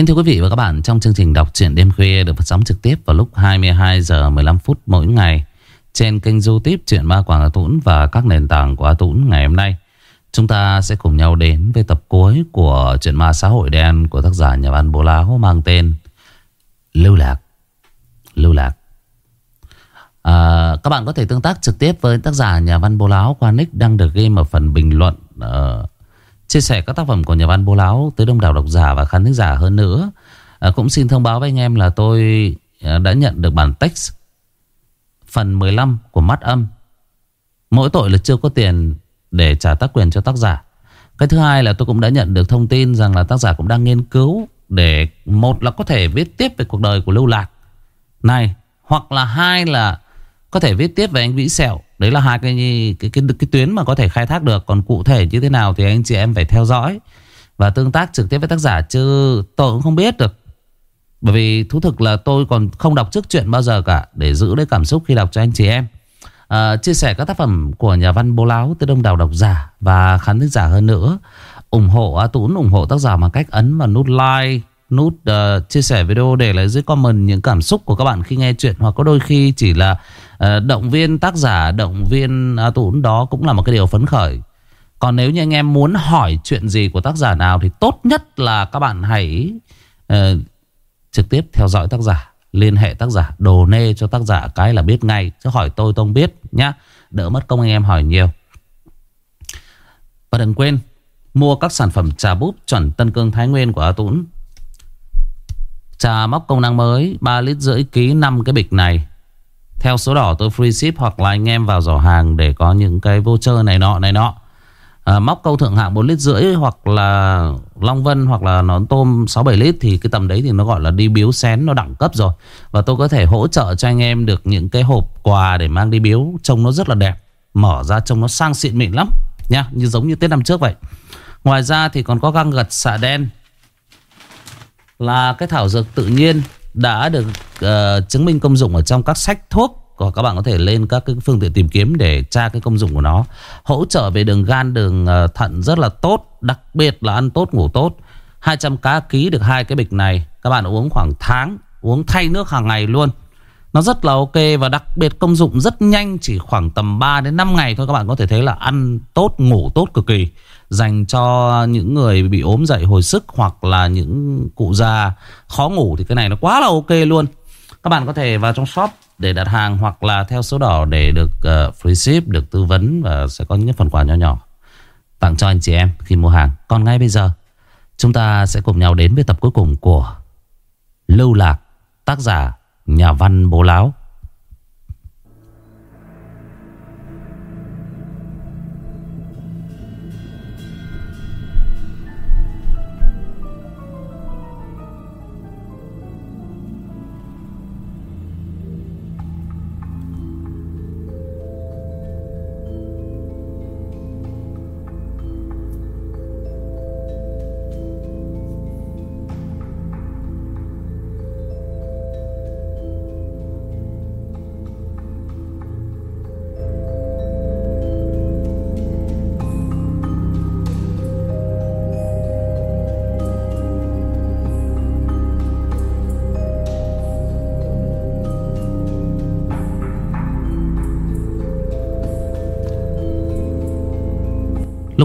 Kính thưa quý vị và các bạn, trong chương trình đọc truyện đêm khuya được phát sóng trực tiếp vào lúc 22 giờ 15 phút mỗi ngày trên kênh YouTube truyện ma quảng A Tũng và các nền tảng của A Tũng ngày hôm nay. Chúng ta sẽ cùng nhau đến với tập cuối của truyện ma xã hội đen của tác giả nhà văn Bố Láo mang tên Lưu Lạc. Lưu Lạc. À, các bạn có thể tương tác trực tiếp với tác giả nhà văn Bố Láo qua nick đang được ghi ở phần bình luận uh, chia sẻ các tác phẩm của nhà văn Bố Láo tới đông đảo độc giả và khán thính giả hơn nữa. À, cũng xin thông báo với anh em là tôi à, đã nhận được bản text phần 15 của mắt âm. Mỗi tội là chưa có tiền để trả tác quyền cho tác giả. Cái thứ hai là tôi cũng đã nhận được thông tin rằng là tác giả cũng đang nghiên cứu để một là có thể viết tiếp về cuộc đời của Lưu Lạc này hoặc là hai là có thể viết tiếp về anh Vĩ Sẹo. Đấy là hai cái, cái, cái, cái tuyến mà có thể khai thác được. Còn cụ thể như thế nào thì anh chị em phải theo dõi Và tương tác trực tiếp với tác giả Chứ tôi cũng không biết được. Bởi vì thú thực là tôi còn không đọc trước chuyện bao giờ cả Để giữ lấy cảm xúc khi đọc cho anh chị em. À, Chia sẻ các tác phẩm của nhà văn bố láo Tới đông đảo độc giả Và khán thính giả hơn nữa. Ủng hộ A Tún ủng hộ tác giả bằng cách ấn vào nút like nút uh, chia sẻ video để lại dưới comment những cảm xúc của các bạn khi nghe chuyện. Hoặc có đôi khi chỉ là Ờ, động viên tác giả, động viên à, A Tún đó cũng là một cái điều phấn khởi. Còn nếu như anh em muốn hỏi chuyện gì của tác giả nào thì tốt nhất là các bạn hãy uh, trực tiếp theo dõi tác giả, liên hệ tác giả, đồ nê cho tác giả cái là biết ngay. Chứ hỏi tôi tôi không biết nhá, đỡ mất công anh em hỏi nhiều. Và đừng quên mua các sản phẩm trà búp chuẩn Tân Cương Thái Nguyên của A Tún. Trà móc công năng mới 3 lít rưỡi ký 5 cái bịch này. Theo số đỏ tôi free ship Hoặc là anh em vào giỏ hàng Để có những cái voucher này nọ này nọ. À, Móc câu thượng hạng 4 lít rưỡi Hoặc là Long Vân Hoặc là nón tôm 6-7 lít Thì cái tầm đấy thì nó gọi là đi biếu xén Nó đẳng cấp rồi. Và tôi có thể hỗ trợ cho anh em được những cái hộp quà Để mang đi biếu. Trông nó rất là đẹp Mở ra trông nó sang xịn mịn lắm nha Như giống như Tết năm trước vậy. Ngoài ra thì còn có găng gật xạ đen là cái thảo dược tự nhiên đã được uh, chứng minh công dụng ở trong các sách thuốc. Và các bạn có thể lên các cái phương tiện tìm kiếm để tra cái công dụng của nó. Hỗ trợ về đường gan đường uh, thận rất là tốt đặc biệt là ăn tốt ngủ tốt. 200 cá ký được hai cái bịch này. Các bạn uống khoảng tháng uống thay nước hàng ngày luôn. Nó rất là ok và đặc biệt công dụng rất nhanh Chỉ khoảng tầm 3 đến 5 ngày thôi. Các bạn có thể thấy là ăn tốt, ngủ tốt cực kỳ. Dành cho những người bị ốm dậy hồi sức Hoặc là những cụ già khó ngủ Thì cái này nó quá là ok luôn. Các bạn có thể vào trong shop để đặt hàng Hoặc là theo số đỏ để được uh, free ship Được tư vấn và sẽ có những phần quà nhỏ nhỏ Tặng cho anh chị em khi mua hàng. Còn ngay bây giờ Chúng ta sẽ cùng nhau đến với tập cuối cùng của Lưu Lạc Tác giả Nhà văn bố láo.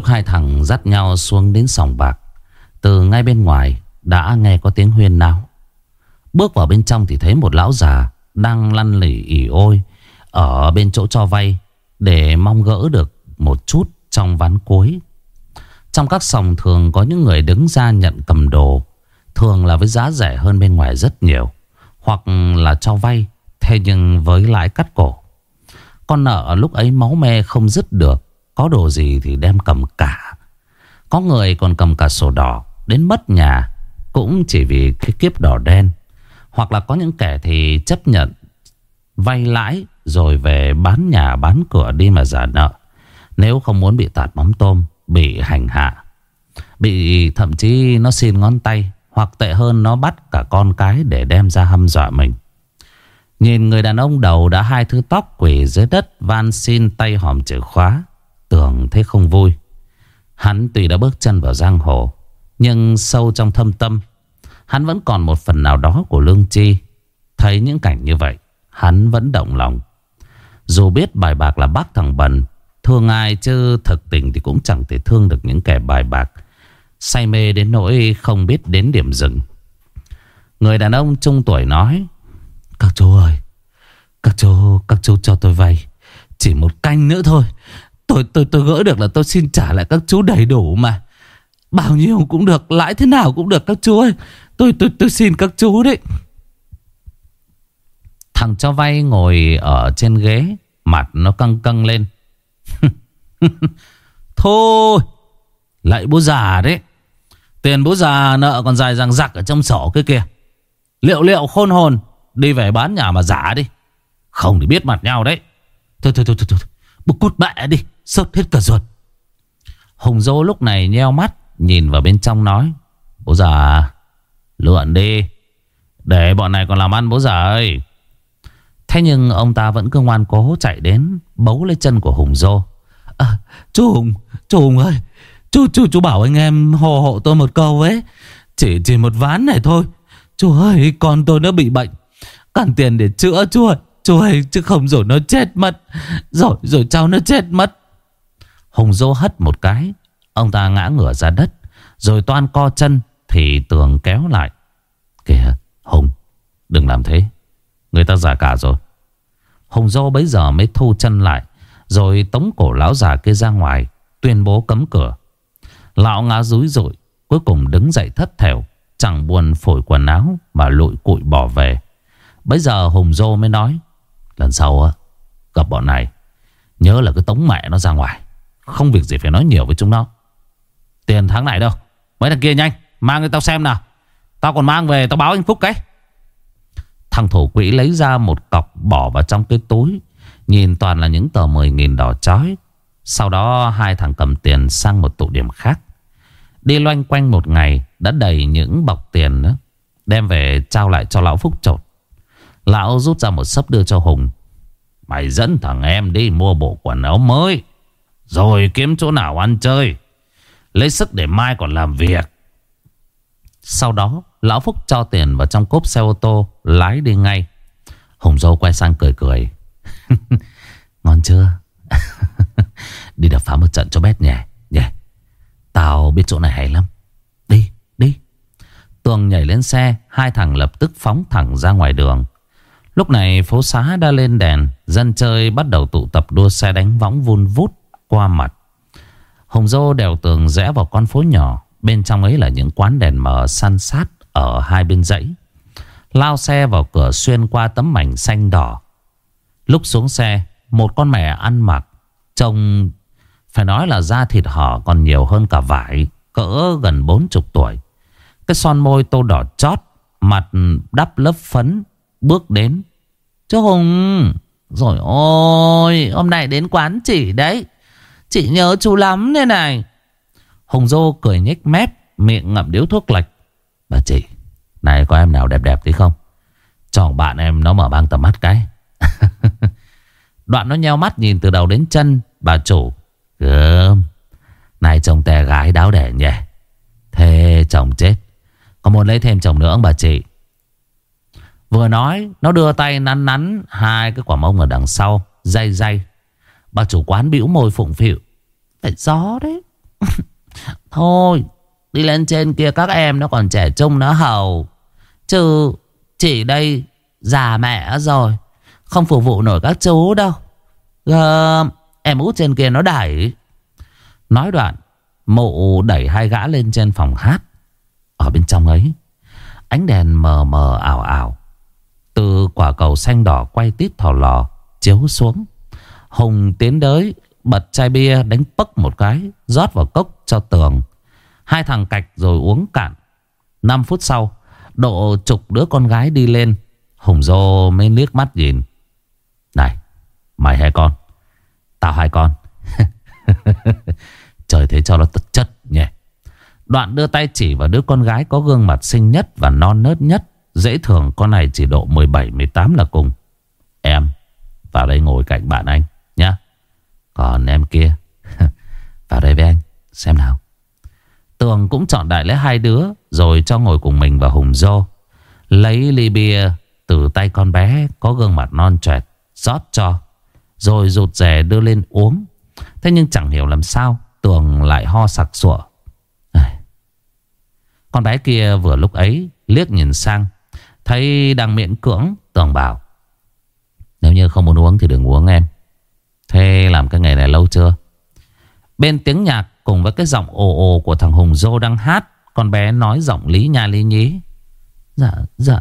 Lúc hai thằng dắt nhau xuống đến sòng bạc, Từ ngay bên ngoài Đã nghe có tiếng huyên náo. Bước vào bên trong thì thấy một lão già Đang lăn lỉ ỉ ôi Ở bên chỗ cho vay Để mong gỡ được một chút Trong ván cuối. Trong các sòng thường có những người đứng ra nhận cầm đồ, Thường là với giá rẻ hơn bên ngoài rất nhiều, Hoặc là cho vay, Thế nhưng với lãi cắt cổ. Con nợ lúc ấy máu me không dứt được có đồ gì thì đem cầm cả. Có người còn cầm cả sổ đỏ, Đến mất nhà, Cũng chỉ vì cái kiếp đỏ đen. Hoặc là có những kẻ thì chấp nhận, Vay lãi, Rồi về bán nhà, bán cửa đi mà giả nợ. Nếu không muốn bị tạt mắm tôm, Bị hành hạ. Bị, thậm chí nó xin ngón tay, Hoặc tệ hơn nó bắt cả con cái Để đem ra hăm dọa mình. Nhìn người đàn ông đầu đã hai thứ tóc quỷ dưới đất, Van xin tay hòm chìa khóa. Tưởng thấy không vui. Hắn tuy đã bước chân vào giang hồ Nhưng sâu trong thâm tâm Hắn vẫn còn một phần nào đó của lương chi. Thấy những cảnh như vậy Hắn vẫn động lòng. Dù biết bài bạc là bác thằng bần Thương ai chứ thực tình thì cũng chẳng thể thương được những kẻ bài bạc. Say mê đến nỗi không biết đến điểm dừng. Người đàn ông trung tuổi nói Các chú ơi Các chú, các chú cho tôi vay Chỉ một canh nữa thôi Tôi tôi tôi gỡ được là tôi xin trả lại các chú đầy đủ mà. Bao nhiêu cũng được Lãi thế nào cũng được các chú ơi. Tôi tôi tôi xin các chú đấy. Thằng cho vay ngồi ở trên ghế Mặt nó căng căng lên. Thôi Lại bố già đấy. Tiền bố già nợ còn dài dằng dặc ở trong sổ kia. Kìa Liệu liệu khôn hồn Đi về bán nhà mà giả đi. Không thì biết mặt nhau đấy. Thôi thôi thôi thôi, thôi. Bố cút bẹ đi Sốt hết cả ruột. Hùng dô lúc này nheo mắt Nhìn vào bên trong nói Bố già Lượn đi. Để bọn này còn làm ăn bố già ơi. Thế nhưng ông ta vẫn cứ ngoan cố chạy đến Bấu lấy chân của Hùng dô. À, Chú Hùng Chú Hùng ơi Chú chú chú bảo anh em hộ hộ tôi một câu ấy. Chỉ chỉ một ván này thôi. Chú ơi con tôi nó bị bệnh. Cần tiền để chữa chú ơi chuối chứ không rồi nó chết mất. Rồi rồi cháu nó chết mất. Hùng dô hất một cái. Ông ta ngã ngửa ra đất. Rồi toan co chân Thì tường kéo lại. Kìa, Hùng, Đừng làm thế. Người ta già cả rồi. Hùng dô bấy giờ mới thu chân lại. Rồi tống cổ lão già kia ra ngoài, Tuyên bố cấm cửa. Lão ngã rúi rồi Cuối cùng đứng dậy thất thểu, Chẳng buồn phổi quần áo Mà lụi cụi bỏ về. Bây giờ Hùng Dô mới nói Lần sau á, Gặp bọn này, Nhớ là cứ tống mẹ nó ra ngoài. Không việc gì phải nói nhiều với chúng nó. Tiền tháng này đâu, Mấy thằng kia nhanh, Mang cho tao xem nào. Tao còn mang về, tao báo anh Phúc cái. Thằng thủ quỹ lấy ra một cọc bỏ vào trong cái túi, Nhìn toàn là những tờ 10.000 đỏ chói. Sau đó hai thằng cầm tiền sang một tụ điểm khác. Đi loanh quanh một ngày, Đã đầy những bọc tiền nữa, Đem về trao lại cho lão Phúc trột Lão rút ra một sấp đưa cho Hùng. Mày dẫn thằng em đi mua bộ quần áo mới Rồi kiếm chỗ nào ăn chơi. Lấy sức để mai còn làm việc. Sau đó Lão Phúc cho tiền vào trong cốp xe ô tô Lái đi ngay. Hùng dâu quay sang cười cười, Ngon chưa? Đi đập phá một trận cho bét nhỉ. Nhỉ. Tao biết chỗ này hay lắm. Đi đi. Tường nhảy lên xe Hai thằng lập tức phóng thẳng ra ngoài đường. Lúc này phố xá đã lên đèn, Dân chơi bắt đầu tụ tập đua xe đánh võng vun vút qua mặt. Hồng Dô đèo tường rẽ vào con phố nhỏ, Bên trong ấy là những quán đèn mờ săn sát Ở hai bên dãy. Lao xe vào cửa xuyên qua tấm mảnh xanh đỏ. Lúc xuống xe, Một con mẹ ăn mặc, Trông, phải nói là da thịt họ còn nhiều hơn cả vải, Cỡ gần bốn chục tuổi. Cái son môi tô đỏ chót, Mặt đắp lớp phấn Bước đến. Chú Hùng, Rồi ôi, Hôm nay đến quán chị đấy. Chị nhớ chú lắm thế này. Hùng Dô cười nhếch mép, Miệng ngậm điếu thuốc lạch. Bà chị, Này có em nào đẹp đẹp tí không? Cho bạn em nó mở băng tầm mắt cái. Đoạn nó nheo mắt nhìn từ đầu đến chân, Bà chủ. Gớm. Này chồng tè gái đáo đẻ nhỉ. Thế chồng chết. Có muốn lấy thêm chồng nữa không bà chị? Vừa nói, Nó đưa tay nắn nắn Hai cái quả mông ở đằng sau, Dây dây. Bà chủ quán bĩu môi phụng phịu. Phải gió đấy. Thôi, Đi lên trên kia các em, nó còn trẻ trung, nó hầu. Chứ Chỉ đây Già mẹ rồi, Không phục vụ nổi các chú đâu. Gơm Em út trên kia nó đẩy. Nói đoạn, Mụ đẩy hai gã lên trên phòng hát. Ở bên trong ấy, Ánh đèn mờ mờ ảo ảo. Từ quả cầu xanh đỏ quay tít thò lò, Chiếu xuống. Hùng tiến đới Bật chai bia, đánh bấc một cái, Rót vào cốc cho tường. Hai thằng cạch rồi uống cạn. 5 phút sau, Độ chục đứa con gái đi lên. Hùng dô mới liếc mắt nhìn. Này, Mày hai con? Tao hai con. Trời thế cho nó tất chất nhỉ. Đoạn đưa tay chỉ vào đứa con gái Có gương mặt xinh nhất và non nớt nhất. Dễ thường con này chỉ độ 17-18 là cùng. Em, Vào đây ngồi cạnh bạn anh, nhá. Còn em kia, Vào đây với anh, Xem nào. Tường cũng chọn đại lấy hai đứa, Rồi cho ngồi cùng mình và Hùng Dô. Lấy ly bia, từ tay con bé Có gương mặt non trẻ, rót cho, Rồi rụt rè đưa lên uống. Thế nhưng chẳng hiểu làm sao, Tường lại ho sặc sụa. Con bé kia vừa lúc ấy Liếc nhìn sang Thấy đang miễn cưỡng, Tường bảo, Nếu như không muốn uống thì đừng uống em. Thế làm cái nghề này lâu chưa? Bên tiếng nhạc cùng với cái giọng ồ ồ của thằng Hùng Dô đang hát, Con bé nói giọng lý nha lý nhí. Dạ dạ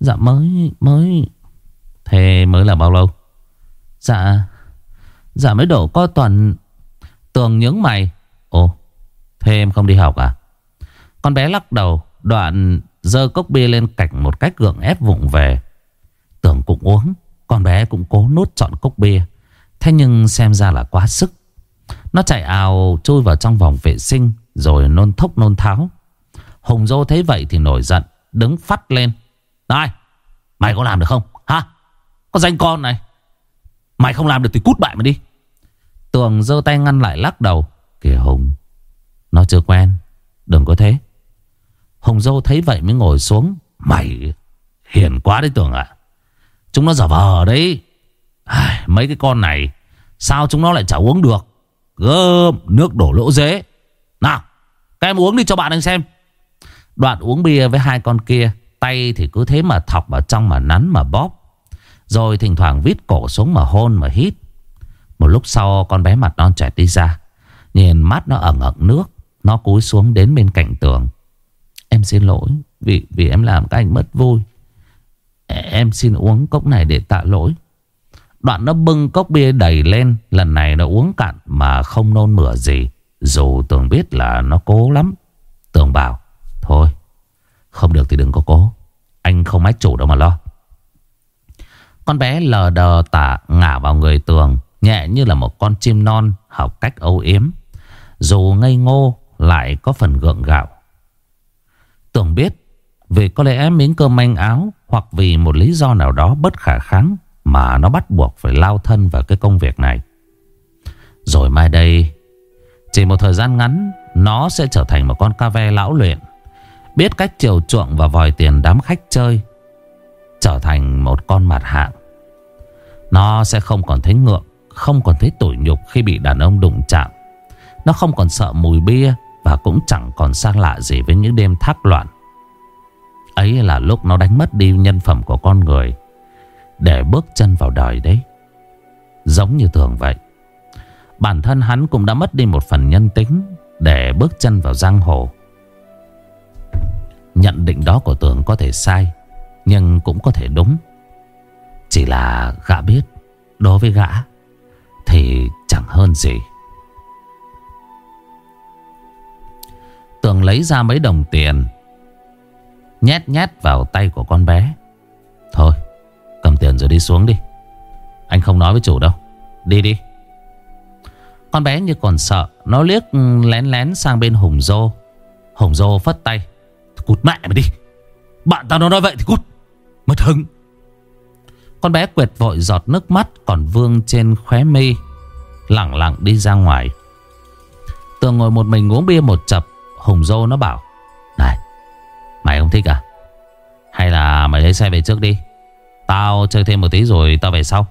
Dạ mới mới. Thế mới là bao lâu? Dạ Dạ mới đổ có tuần. Tường nhướng mày, Ồ, Thế em không đi học à? Con bé lắc đầu, Đoạn dơ cốc bia lên cạnh một cách gượng ép vụng về. Tưởng cũng uống, Con bé cũng cố nuốt chọn cốc bia. Thế nhưng xem ra là quá sức. Nó chạy ào chui vào trong vòng vệ sinh, Rồi nôn thốc nôn tháo. Hùng Dô thấy vậy thì nổi giận, Đứng phát lên. Này, mày có làm được không? Hả? Có danh con này. Mày không làm được thì cút bại mà đi. Tường giơ tay ngăn lại lắc đầu. Kìa Hùng, Nó chưa quen. Đừng có thế. Hồng Dâu thấy vậy mới ngồi xuống. Mày hiền quá đấy Tường ạ. Chúng nó giả vờ đấy. À, Mấy cái con này Sao chúng nó lại chả uống được? Gơm nước đổ lỗ dế. Nào các em uống đi cho bạn anh xem. Đoạn uống bia với hai con kia Tay thì cứ thế mà thọc vào trong mà nắn mà bóp. Rồi thỉnh thoảng vít cổ xuống mà hôn mà hít. Một lúc sau con bé mặt non trẻ đi ra. Nhìn mắt nó ẩn ẩn nước Nó cúi xuống đến bên cạnh tường. Em xin lỗi Vì vì em làm các anh mất vui. Em xin uống cốc này để tạ lỗi. Đoạn nó bưng cốc bia đầy lên, Lần này nó uống cạn mà không nôn mửa gì, Dù Tường biết là nó cố lắm. Tường bảo, Thôi, Không được thì đừng có cố, Anh không mách chủ đâu mà lo. Con bé lờ đờ tả ngả vào người Tường, Nhẹ như là một con chim non Học cách âu yếm. Dù ngây ngô, lại có phần gượng gạo tưởng biết Vì có lẽ miếng cơm manh áo Hoặc vì một lý do nào đó bất khả kháng Mà nó bắt buộc phải lao thân vào cái công việc này. Rồi mai đây, Chỉ một thời gian ngắn, Nó sẽ trở thành một con ca ve lão luyện, Biết cách chiều chuộng và vòi tiền đám khách chơi, Trở thành một con mặt hạng. Nó sẽ không còn thấy ngượng, Không còn thấy tủi nhục khi bị đàn ông đụng chạm. Nó không còn sợ mùi bia và cũng chẳng còn xa lạ gì với những đêm thác loạn. Ấy là lúc nó đánh mất đi nhân phẩm của con người, Để bước chân vào đời đấy. Giống như thường vậy, Bản thân hắn cũng đã mất đi một phần nhân tính Để bước chân vào giang hồ. Nhận định đó của Tường có thể sai, Nhưng cũng có thể đúng. Chỉ là gã biết, Đối với gã Thì chẳng hơn gì. Tường lấy ra mấy đồng tiền. Nhét nhét vào tay của con bé. Thôi, Cầm tiền rồi đi xuống đi. Anh không nói với chủ đâu. Đi đi. Con bé như còn sợ, Nó liếc lén lén sang bên Hùng Dô. Hùng Dô phất tay. Cút mẹ mày đi. Bạn tao nó nói vậy thì cút. Mất hứng. Con bé quệt vội giọt nước mắt Còn vương trên khóe mi Lặng lặng đi ra ngoài. Tường ngồi một mình uống bia một chập. Hùng Dô nó bảo, Này, Mày không thích à? Hay là mày lấy xe về trước đi. Tao chơi thêm một tí rồi tao về sau.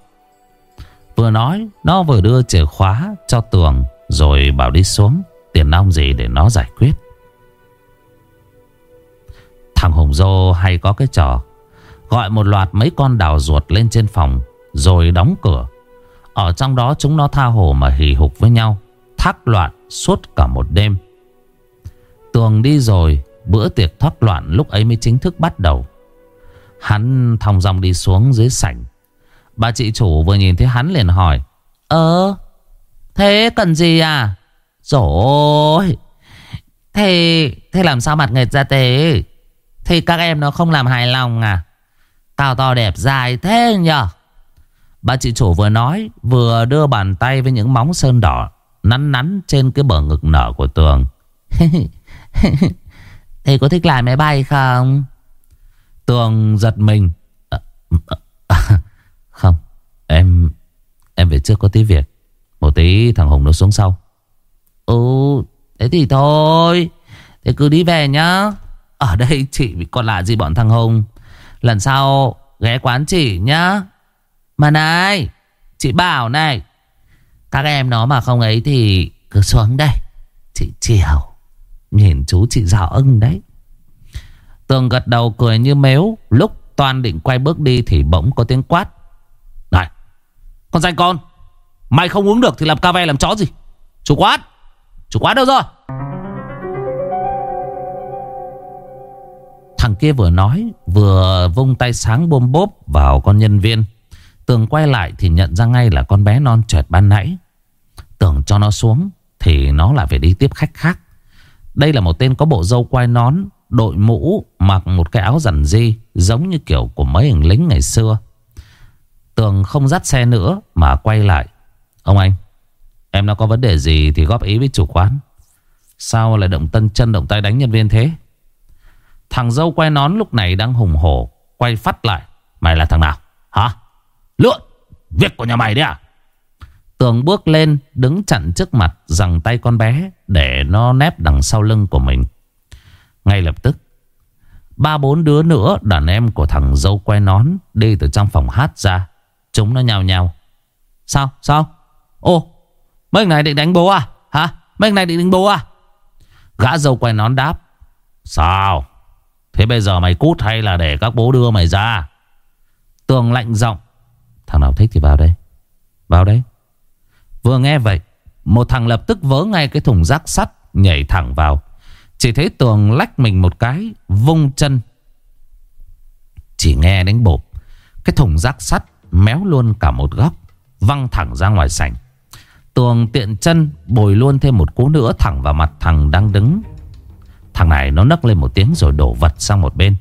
Vừa nói, Nó vừa đưa chìa khóa cho Tường Rồi bảo đi xuống, Tiền nong gì để nó giải quyết. Thằng Hùng Dô hay có cái trò, Gọi một loạt mấy con đào ruột lên trên phòng Rồi đóng cửa. Ở trong đó chúng nó tha hồ mà hì hục với nhau, Thác loạn suốt cả một đêm. Tường đi rồi, Bữa tiệc thoát loạn lúc ấy mới chính thức bắt đầu. Hắn thong dong đi xuống dưới sảnh. Bà chị chủ vừa nhìn thấy hắn liền hỏi Ờ Thế cần gì à? Rồi, Thế Thế làm sao mặt nghệt ra thế? Thì các em nó không làm hài lòng à? Cao to đẹp dài thế nhờ. Bà chị chủ vừa nói, Vừa đưa bàn tay với những móng sơn đỏ Nắn nắn trên cái bờ ngực nở của tường. Thì có thích lại máy bay không? Tường giật mình. À, à, Không Em Em về trước có tí việc. Một tí thằng Hùng nó xuống sau. Ừ Thế thì thôi. Thế cứ đi về nhá. Ở đây chị còn lạ gì bọn thằng Hùng? Lần sau ghé quán chị nhá. Mà này Chị bảo này. Các em nó mà không ấy thì cứ xuống đây. Chị chiều Nhìn chú chị dạo ưng đấy. Tường gật đầu cười như mếu. Lúc Toàn định quay bước đi Thì bỗng có tiếng quát. Này Con danh con Mày không uống được thì làm ca ve làm chó gì? Chủ quát, Chủ quát đâu rồi? Thằng kia vừa nói Vừa vung tay sáng bôm bốp Vào con nhân viên. Tường quay lại thì nhận ra ngay là con bé non trượt ban nãy. Tường cho nó xuống Thì nó lại phải đi tiếp khách khác. Đây là một tên có bộ dâu quai nón, Đội mũ, Mặc một cái áo rằn di Giống như kiểu của mấy hình lính ngày xưa. Tường không dắt xe nữa Mà quay lại. Ông anh, Em nó có vấn đề gì thì góp ý với chủ quán. Sao lại động tân chân động tay đánh nhân viên thế? Thằng dâu quay nón lúc này đang hùng hổ, Quay phát lại. Mày là thằng nào? Hả? Lượn! Việc của nhà mày đấy à? Tường bước lên, Đứng chặn trước mặt Rằng tay con bé Để nó nép đằng sau lưng của mình. Ngay lập tức, Ba bốn đứa nữa, Đàn em của thằng dâu quay nón Đi từ trong phòng hát ra. Chúng nó nhào nhào Sao? Sao? Ô, mấy người này định đánh bố à? Hả? Mấy người này định đánh bố à? Gã dâu quay nón đáp. Sao? Thế bây giờ mày cút hay là để các bố đưa mày ra? Tường lạnh giọng. Thằng nào thích thì vào đây. Vào đây. Vừa nghe vậy, Một thằng lập tức vớ ngay cái thùng rác sắt, Nhảy thẳng vào. Chỉ thấy Tường lách mình một cái, Vung chân. Chỉ nghe đánh bột Cái thùng rác sắt méo luôn cả một góc, Văng thẳng ra ngoài sảnh. Tường tiện chân bồi luôn thêm một cú nữa thẳng vào mặt thằng đang đứng. Thằng này nó nấc lên một tiếng rồi đổ vật sang một bên.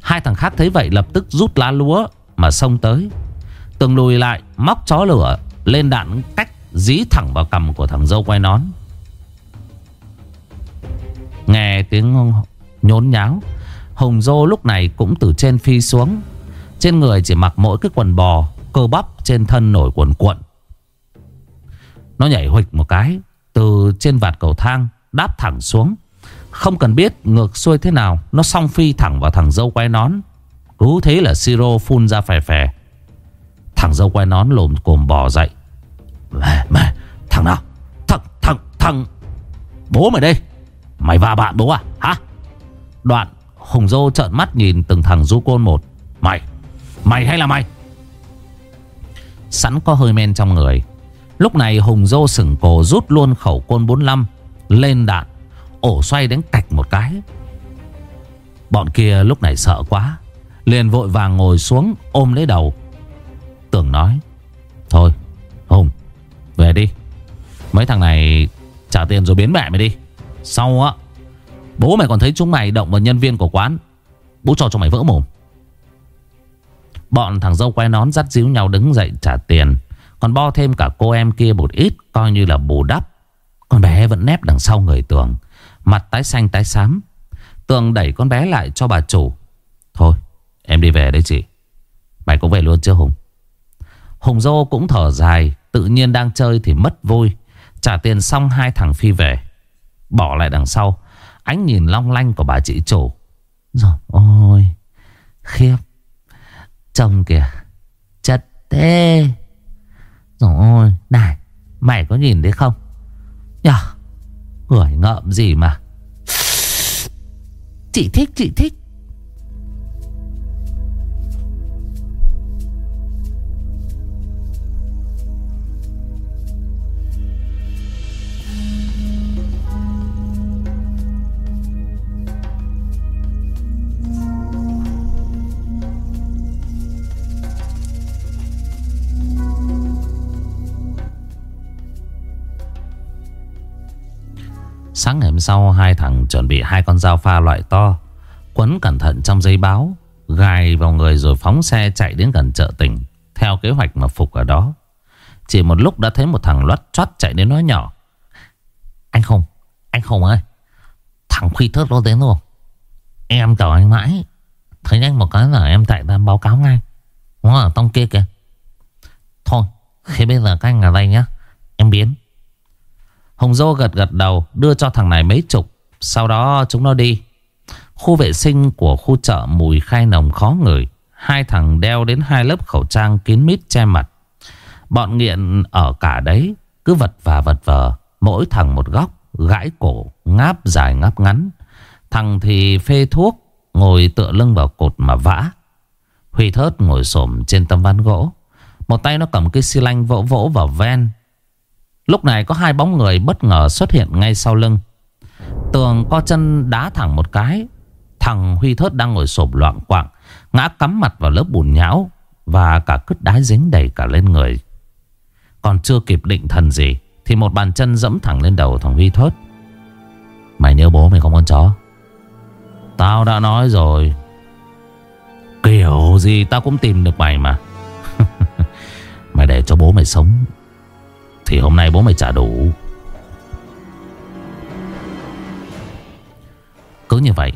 Hai thằng khác thấy vậy lập tức rút lá lúa mà xông tới. Tường lùi lại, móc chó lửa, lên đạn cách dí thẳng vào cầm của thằng dâu quay nón. Nghe tiếng nhốn nháo Hùng dô lúc này cũng từ trên phi xuống. Trên người chỉ mặc mỗi cái quần bò, Cơ bắp trên thân nổi quần cuộn. Nó nhảy huịch một cái, Từ trên vạt cầu thang Đáp thẳng xuống. Không cần biết ngược xuôi thế nào, Nó song phi thẳng vào thằng dâu quay nón. Cứ thế là siro phun ra phè phè. Thằng dâu quay nón lồm cồm bò dậy. Mẹ mẹ, Thằng nào? Thằng thằng thằng Bố mày đây. Mày và bạn bố à? Hả? Đoạn Hùng dô trợn mắt nhìn từng thằng du côn một. Mày Mày hay là mày? Sẵn có hơi men trong người. Lúc này Hùng dô sửng cổ rút luôn khẩu côn 45 Lên đạn, Ổ xoay đánh cạch một cái. Bọn kia lúc này sợ quá, Liền vội vàng ngồi xuống ôm lấy đầu, Tưởng nói, Thôi, Hùng về đi. Mấy thằng này trả tiền rồi biến mẹ mày đi. Sau á, Bố mày còn thấy chúng mày động vào nhân viên của quán. Bố cho cho mày vỡ mồm. Bọn thằng dâu quay nón dắt díu nhau đứng dậy trả tiền. Còn bo thêm cả cô em kia một ít, Coi như là bù đắp. Con bé vẫn nép đằng sau người Tường. Mặt tái xanh tái xám. Tường đẩy con bé lại cho bà chủ. Thôi, em đi về đấy chị. Mày cũng về luôn chưa Hùng? Hùng dâu cũng thở dài. Tự nhiên đang chơi thì mất vui Trả tiền xong, hai thằng phi về. Bỏ lại đằng sau. Ánh nhìn long lanh của bà chị chủ. Rồi, ôi, Khiếp. Chồng kìa, Chật thế. Rồi, ôi, Này, Mày có nhìn thấy không? Nhờ, Người ngợm gì mà. Chị thích chị thích. Sáng ngày hôm sau, hai thằng chuẩn bị hai con dao pha loại to, Quấn cẩn thận trong giấy báo, Gài vào người rồi phóng xe chạy đến gần chợ tỉnh Theo kế hoạch mà Phục ở đó. Chỉ một lúc đã thấy một thằng loắt chót chạy đến nói nhỏ, Anh không Anh không ơi, Thằng Khuy thớt nó đến rồi. Em chờ anh mãi. Thấy anh một cái là em chạy ra báo cáo ngay. Nó ở tông kia kìa. Thôi, Khi bây giờ các anh ở đây nhá, Em biến. Hồng Dô gật gật đầu đưa cho thằng này mấy chục. Sau đó chúng nó đi. Khu vệ sinh của khu chợ mùi khai nồng khó ngửi. Hai thằng đeo đến hai lớp khẩu trang kín mít che mặt. Bọn nghiện ở cả đấy cứ vật và vật vờ. Mỗi thằng một góc, gãi cổ, ngáp dài ngáp ngắn. Thằng thì phê thuốc, ngồi tựa lưng vào cột mà vã. Huy thớt ngồi xổm trên tấm ván gỗ. Một tay nó cầm cái xi lanh vỗ vỗ vào ven. Lúc này có hai bóng người bất ngờ xuất hiện ngay sau lưng. Tường co chân đá thẳng một cái. Thằng Huy thớt đang ngồi sộp loạn quạng. Ngã cắm mặt vào lớp bùn nhão. Và cả cứt đá dính đầy cả lên người. Còn chưa kịp định thần gì. Thì một bàn chân dẫm thẳng lên đầu thằng Huy thớt. Mày nhớ bố mày không, con chó. Tao đã nói rồi. Kiểu gì tao cũng tìm được mày mà. mày để cho bố mày sống. Thì hôm nay bố mày trả đủ. Cứ như vậy,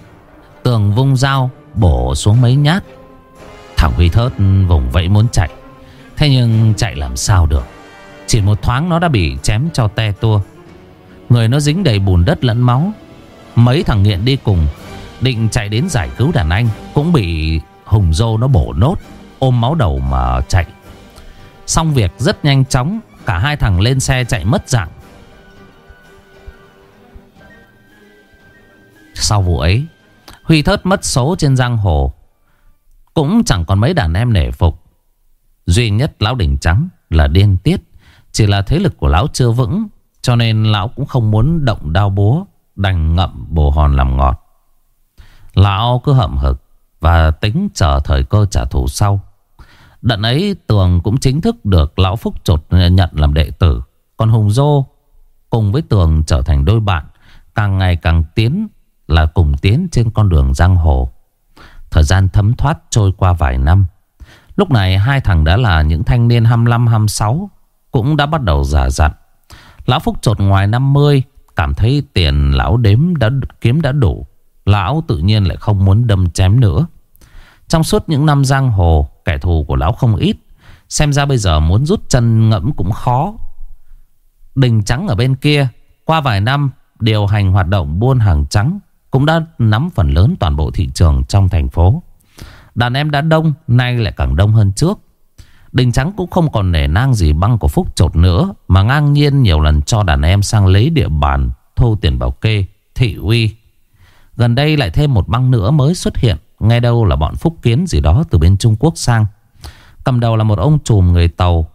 Tường vung dao bổ xuống mấy nhát. Thằng Huy Thớt vùng vẫy muốn chạy. Thế nhưng chạy làm sao được? Chỉ một thoáng nó đã bị chém cho te tua. Người nó dính đầy bùn đất lẫn máu. Mấy thằng nghiện đi cùng, Định chạy đến giải cứu đàn anh, Cũng bị Hùng Dô nó bổ nốt, Ôm máu đầu mà chạy. Xong việc rất nhanh chóng Cả hai thằng lên xe chạy mất dạng. Sau vụ ấy, Huy thớt mất số trên giang hồ. Cũng chẳng còn mấy đàn em nể phục. Duy nhất lão đỉnh trắng là điên tiết, Chỉ là thế lực của lão chưa vững, Cho nên lão cũng không muốn động đao búa, Đành ngậm bồ hòn làm ngọt. Lão cứ hậm hực Và tính chờ thời cơ trả thù sau. Đận ấy Tường cũng chính thức được Lão Phúc trột nhận làm đệ tử Còn Hùng Dô Cùng với Tường trở thành đôi bạn, Càng ngày càng tiến là cùng tiến trên con đường giang hồ. Thời gian thấm thoát trôi qua vài năm. Lúc này hai thằng đã là những thanh niên 25-26 cũng đã bắt đầu già dặn. Lão Phúc trột ngoài 50 cảm thấy tiền lão đếm đã kiếm đã đủ. Lão tự nhiên lại không muốn đâm chém nữa. Trong suốt những năm giang hồ, kẻ thù của lão không ít. Xem ra bây giờ muốn rút chân ngẫm cũng khó. Đình trắng ở bên kia, qua vài năm điều hành hoạt động buôn hàng trắng cũng đã nắm phần lớn toàn bộ thị trường trong thành phố. Đàn em đã đông, nay lại càng đông hơn trước. Đình Trắng cũng không còn nể nang gì băng của Phúc trột nữa, mà ngang nhiên nhiều lần cho đàn em sang lấy địa bàn, thu tiền bảo kê, thị uy. Gần đây lại thêm một băng nữa mới xuất hiện, nghe đâu là bọn Phúc Kiến gì đó từ bên Trung Quốc sang. Cầm đầu là một ông trùm người Tàu.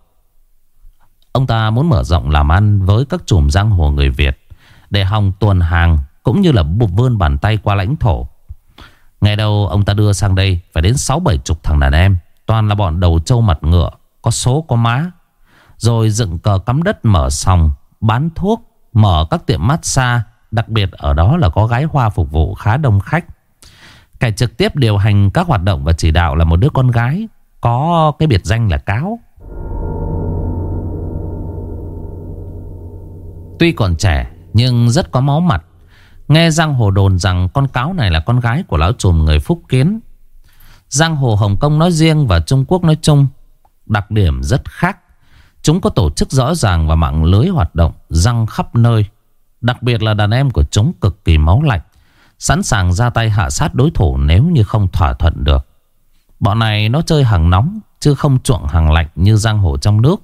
Ông ta muốn mở rộng làm ăn với các trùm giang hồ người Việt, để hòng tuần hàng cũng như là bụt vươn bàn tay qua lãnh thổ Ngày đầu ông ta đưa sang đây Phải đến 6-7 chục thằng đàn em, Toàn là bọn đầu trâu mặt ngựa, Có số, có má Rồi dựng cờ cắm đất mở sòng, Bán thuốc, Mở các tiệm massage, Đặc biệt ở đó là có gái hoa phục vụ khá đông khách Kẻ trực tiếp điều hành các hoạt động và chỉ đạo là một đứa con gái, Có cái biệt danh là Cáo Tuy còn trẻ, nhưng rất có máu mặt Nghe Giang Hồ đồn rằng con cáo này là con gái của lão trùm người Phúc Kiến. Giang Hồ Hồng Kông nói riêng và Trung Quốc nói chung, đặc điểm rất khác. Chúng có tổ chức rõ ràng và mạng lưới hoạt động răng khắp nơi. Đặc biệt là đàn em của chúng cực kỳ máu lạnh. Sẵn sàng ra tay hạ sát đối thủ nếu như không thỏa thuận được. Bọn này nó chơi hàng nóng chứ không chuộng hàng lạnh như giang hồ trong nước.